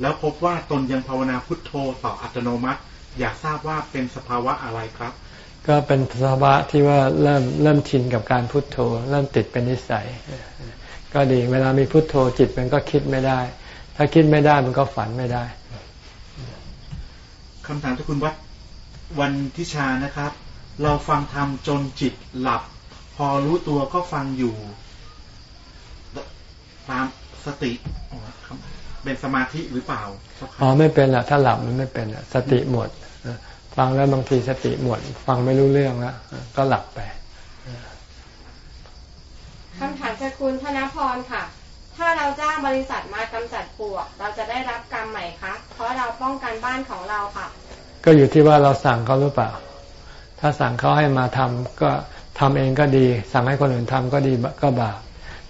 แล้วพบว่าตนยังภาวนาพุทโธต่ออัตโนมัติ อยากทราบว่าเป็นสภาวะอะไรครับ ก็เป็นสภาวะที่ว่าเริ่มเริ่มชินกับการพุทโธ เริ่มติดเป็นนิสัย ก็ดีเวลามีพุทโธจิตมันก็คิดไม่ได้ ถ้าคิดไม่ได้มันก็ฝันไม่ได้คำถามจากคุณวัดวันทิชานะครับ เราฟังธรรมจนจิตหลับ พอรู้ตัวก็ฟังอยู่ตาม สติเป็นสมาธิหรือเปล่าอ๋อไม่เป็นละถ้าหลับมันไม่เป็นละสติหมดฟังแล้วบางทีสติหมด ฟังไม่รู้เรื่องแล้วก็หลับไปคำถามจากคุณธนพรค่ะ ถ้าเราจ้างบริษัทมากำจัดปลวก เราจะได้รับกรรมใหม่คะเพราะเราป้องกันบ้านของเราค่ะ ก็อยู่ที่ว่าเราสั่งเขาหรือเปล่า ถ้าสั่งเขาให้มาทำก็ทำเองก็ดี สั่งให้คนอื่นทำก็ดีก็บาป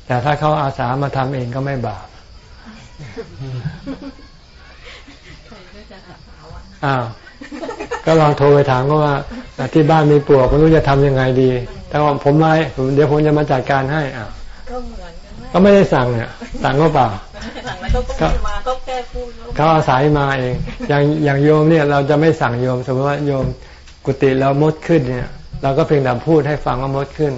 แต่ถ้าเขาอาสามาทำเองก็ไม่บาปอ้าวก็ลองโทรไปถามก็ว่าที่บ้านมีปลวกไม่รู้จะทำยังไงดีถ้าว่าผมไม่เดี๋ยวผมจะมาจัดการให้อะก็เหมือนกันก็ไม่ได้สั่งเนี่ยสั่งก็เปล่าสั่งแล้วก็มาก็แก้พูดเขาอาศัยมาเอง อย่างอย่างโยมเนี่ย เราจะไม่สั่งโยม สมมติว่าโยมกุฏิเรามดขึ้นเนี่ย เราก็เพียงแต่พูดให้ฟังว่ามดขึ้น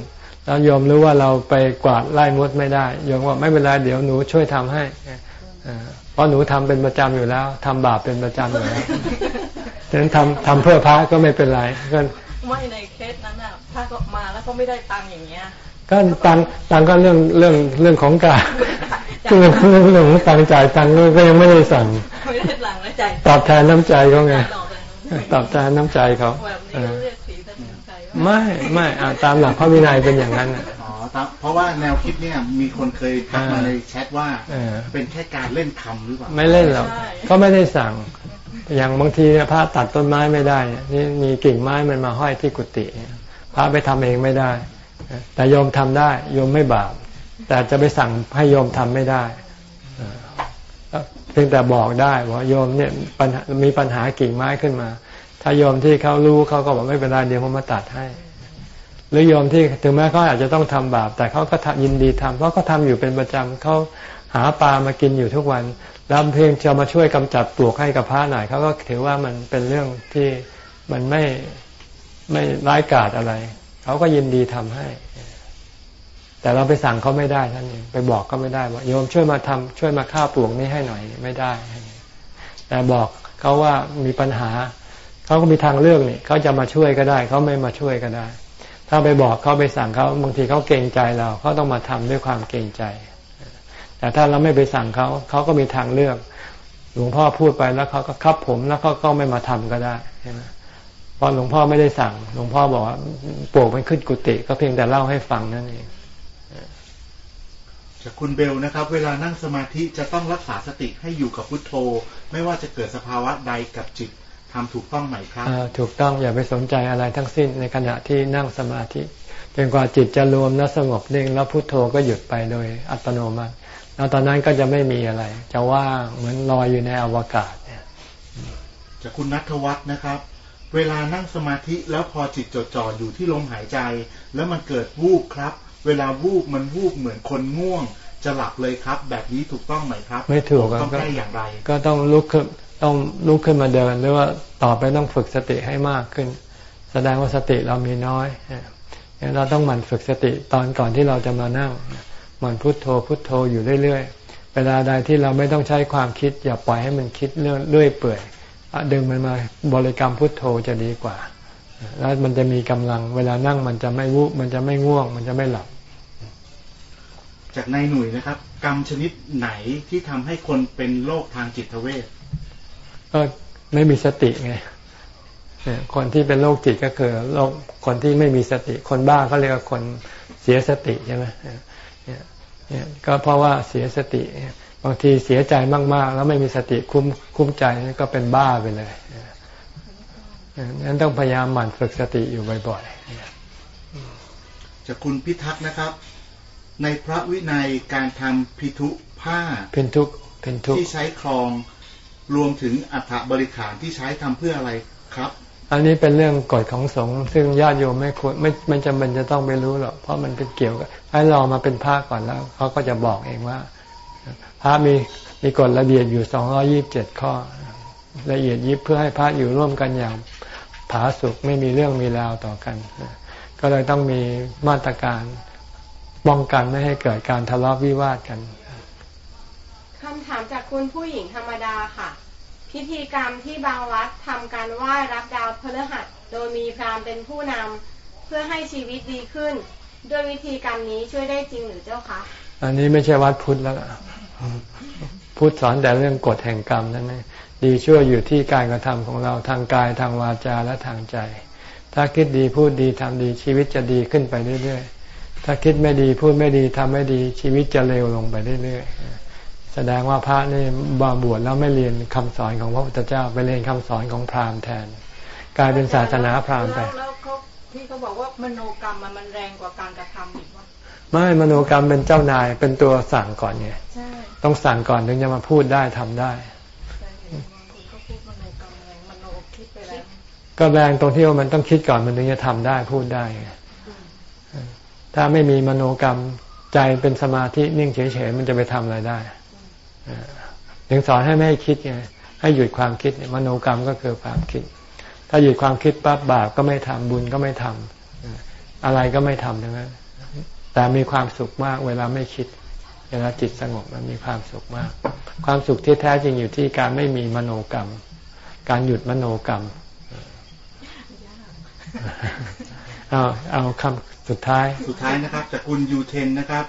แล้วโยมรู้ว่าเราไปกวาดไล่มดไม่ได้โยมว่าไม่เป็นไรเดี๋ยวหนูช่วยทำให้เพราะหนูทำเป็นประจำอยู่แล้วทำบาปเป็นประจำอยู่แล้วฉะนั้นทำทำเพื่อพระก็ไม่เป็นไรก็ไม่ในเคสนั้นอะถ้าก็มาแล้วก็ไม่ได้ตังอย่างเงี้ยก็ตังตังก็เรื่องเรื่องเรื่องของการเรื่องเรื่องเรื่องของตังจ่ายตังก็ยังไม่ได้สั่งไม่ได้หลังแล้วจ่ายตอบแทนน้ำใจเขาไงตอบแทนน้ำใจเขา ไม่ไม่ตามหลักพระวินัยเป็นอย่างนั้นอ๋อเพราะว่าแนวคิดเนี่ยมีคนเคยทักมาในแชทว่าเป็นแค่การเล่นคำหรือเปล่าไม่เล่นหรอกก็ไม่ได้สั่ง อย่างบางทีพระตัดต้นไม้ไม่ได้นี่มีกิ่งไม้มันมาห้อยที่กุฏิพระไปทำเองไม่ได้ แต่โยมทำได้โยมไม่บาปแต่จะไปสั่งให้โยมทำไม่ได้เพียงแต่บอกได้ว่าโยมเนี่ยมีปัญหากิ่งไม้ขึ้นมา ถ้าโยมที่เขารู้เขาก็บอกไม่เป็นไรเดี๋ยวผมมาตัดให้ หรือโยมที่ถึงแม้เขาอาจจะต้องทำบาป แต่เขาก็ยินดีทำเพราะเขาทาอยู่เป็นประจำเขาหาปลามากินอยู่ทุกวันแล้วเพียงจะมาช่วยกำจัดปลวกให้กับพระหน่อยเขาก็ถือว่ามันเป็นเรื่องที่มันไม่ไม่ร้ายกาจอะไร เขาก็ยินดีทำให้ แต่เราไปสั่งเขาไม่ได้ท่านเองไปบอกก็ไม่ได้ว่าโยมช่วยมาทำช่วยมาฆ่าปลวกนี้ให้หน่อยไม่ได้ แต่บอกเขาว่ามีปัญหา เขาก็มีทางเลือกนี่เขาจะมาช่วยก็ได้เขาไม่มาช่วยก็ได้ ถ้าไปบอกเขาไปสั่งเขาบางทีเขาเกรงใจเราเขาต้องมาทำด้วยความเกรงใจ แต่ถ้าเราไม่ไปสั่งเขาเขาก็มีทางเลือก หลวงพ่อพูดไปแล้วเขาก็คับผมแล้วเขาก็ไม่มาทำก็ได้ใช่ไหมเพราะหลวงพ่อไม่ได้สั่ง หลวงพ่อบอกว่าปลวกมันขึ้นกุฏิก็เพียงแต่เล่าให้ฟังนั่นเองจากคุณเบลนะครับ เวลานั่งสมาธิจะต้องรักษาสติให้อยู่กับพุทโธ ไม่ว่าจะเกิดสภาวะใดกับจิต ทำถูกต้องไหมครับถูกต้องอย่าไปสนใจอะไรทั้งสิ้นในขณะที่นั่งสมาธิจนกว่าจิตจะรวมและสงบนิ่งแล้วพุทโธก็หยุดไปโดยอัตโนมัติ แล้วตอนนั้นก็จะไม่มีอะไร จะว่างเหมือนลอยอยู่ในอวกาศเนี่ยจากคุณนัทวัฒน์นะครับ เวลานั่งสมาธิแล้วพอจิตจดจ่ออยู่ที่ลมหายใจ แล้วมันเกิดวูบครับ เวลาวูบมันวูบเหมือนคนง่วงจะหลับเลยครับ แบบนี้ถูกต้องไหมครับ ไม่ถูกต้องแก้อย่างไร ก็ต้องลุกขึ้น ต้องลุกขึ้นมาเดิน หรือว่าต่อไปต้องฝึกสติให้มากขึ้น แสดงว่าสติเรามีน้อยเราต้องหมั่นฝึกสติตอนก่อนที่เราจะมานั่งหมั่นพุโทโธพุโทโธอยู่เรื่อยๆเวลาใดที่เราไม่ต้องใช้ความคิด อย่าปล่อยให้มันคิดเรื่อยเปื่อยดึงมันมาบริกรรมพุทโธจะดีกว่า แล้วมันจะมีกำลัง เวลานั่งมันจะไม่วุมันจะไม่ง่วง มันจะไม่หลับ จากนายหนุ่ยนะครับ กรรมชนิดไหนที่ทำให้คนเป็นโรคทางจิตเวช ก็ไม่มีสติไงคนที่เป็นโรคจิตก็คือโรคคนที่ไม่มีสติ คนบ้าเขาเรียกว่าคนเสียสติใช่ไหมเนี่ยก็เพราะว่าเสียสติ บางทีเสียใจมาก ๆ แล้วไม่มีสติคุ้มคุ้มใจก็เป็นบ้าไปเลยนั้นต้องพยายามหมั่นฝึกสติอยู่บ่อยๆจากคุณพิทักษ์นะครับ ในพระวินัยการทำพิทุผ้าพิทุกพิทุที่ใช้คลอง รวมถึงอัฐบริขารที่ใช้ทำเพื่ออะไรครับ อันนี้เป็นเรื่องกฎของสงฆ์ซึ่งญาติโยมไม่ควรไม่ไม่จำเป็นจะต้องไปรู้หรอกเพราะมันเป็นเกี่ยวกับให้รอมาเป็นพระก่อนแล้วเขาก็จะบอกเองว่าพระมีมีกฎระเบียบอยู่สองร้อยี่บเจ็ดข้อ ละเอียดยิบเพื่อให้พระอยู่ร่วมกันอย่างผาสุกไม่มีเรื่องมีราวต่อกัน ก็เลยต้องมีมาตรการป้องกันไม่ให้เกิดการทะเลาะวิวาทกันคำถามจาก คุณผู้หญิงธรรมดาค่ะ พิธีกรรมที่บางวัดทำการไหว้รับดาวพฤหัส โดยมีพราหมณ์เป็นผู้นำเพื่อให้ชีวิตดีขึ้น ด้วยวิธีกรรมนี้ช่วยได้จริงหรือเจ้าคะ อันนี้ไม่ใช่วัดพุทธแล้วพุทธสอนแต่เรื่องกฎแห่งกรรมนั่นเองดีชั่วอยู่ที่การกระทำของเราทางกายทางวาจาและทางใจ ถ้าคิดดีพูดดีทำดีชีวิตจะดีขึ้นไปเรื่อยๆ ถ้าคิดไม่ดีพูดไม่ดีทำไม่ดีชีวิตจะเลวลงไปเรื่อยๆ แสดงว่าพระนี่บาบวชแล้วไม่เรียนคำสอนของพระพุทธเจ้าไปเรียนคำสอนของพราหมณ์แทน กลายเป็นศาสนาพราหมณ์ไปแล้วเขาที่เขาบอกว่ามโนกรรมมันแรงกว่าการกระทำอีกว่าไม่มโนกรรมเป็นเจ้านายเป็นตัวสั่งก่อนไงต้องสั่งก่อนถึงจะมาพูดได้ทำได้ก็แรงตรงที่ว่ามันต้องคิดก่อนมันถึงจะทำได้พูดได้ ถ้าไม่มีมโนกรรมใจเป็นสมาธินิ่งเฉยๆมันจะไปทำอะไรได้ ถึงสอนให้ไม่ให้คิดไงให้หยุดความคิดมโนกรรมก็คือความคิด ถ้าหยุดความคิดปั๊บบาปก็ไม่ทำบุญก็ไม่ทำอะไรก็ไม่ทำทั้งนั้นแต่มีความสุขมากเวลาไม่คิด เวลาจิตสงบมันมีความสุขมาก ความสุขที่แท้จริงอยู่ที่การไม่มีมโนกรรม การหยุดมโนกรรมเอาเอาคำสุดท้าย สุดท้ายนะครับจากคุณยูเทนนะครับ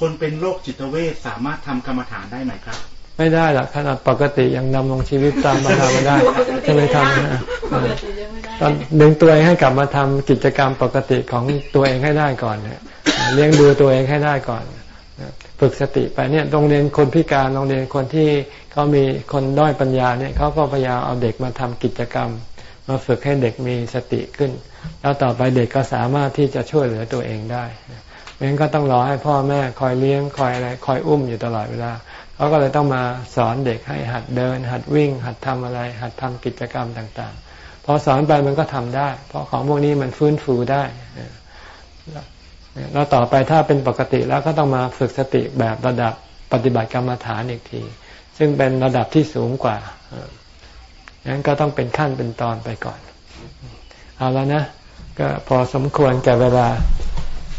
คนเป็นโรคจิตเวทสามารถทำกรรมฐานได้ไหมครับ ไม่ได้หรอกขนาดปกติยังดำรงชีวิตตามมาทำไม่ได้จะไม่ทำนะตอนดึงตัวเองให้กลับมาทำกิจกรรมปกติของตัวเองให้ได้ก่อนเนี่ยเลี้ยงดูตัวเองให้ได้ก่อนฝึกสติไปเนี่ยโรงเรียนคนพิการโรงเรียนคนที่เขามีคนด้อยปัญญาเนี่ยเขาก็พยายามเอาเด็กมาทำกิจกรรม มาฝึกให้เด็กมีสติขึ้น แล้วต่อไปเด็กก็สามารถที่จะช่วยเหลือตัวเองได้ไม่ งั้นก็ต้องรอให้พ่อแม่คอยเลี้ยงคอยอะไรคอยอุ้มอยู่ตลอดเวลาเขาก็เลยต้องมาสอนเด็กให้หัดเดิน หัดวิ่ง หัดทำอะไร หัดทำกิจกรรมต่างๆ พอสอนไปมันก็ทำได้ เพราะของพวกนี้มันฟื้นฟูได้แล้วต่อไปถ้าเป็นปกติแล้วก็ต้องมาฝึกสติแบบระดับปฏิบัติกรรมฐานอีกที ซึ่งเป็นระดับที่สูงกว่างั้นก็ต้องเป็นขั้นเป็นตอนไปก่อน เอาแล้วนะ ก็พอสมควรแก่เวลา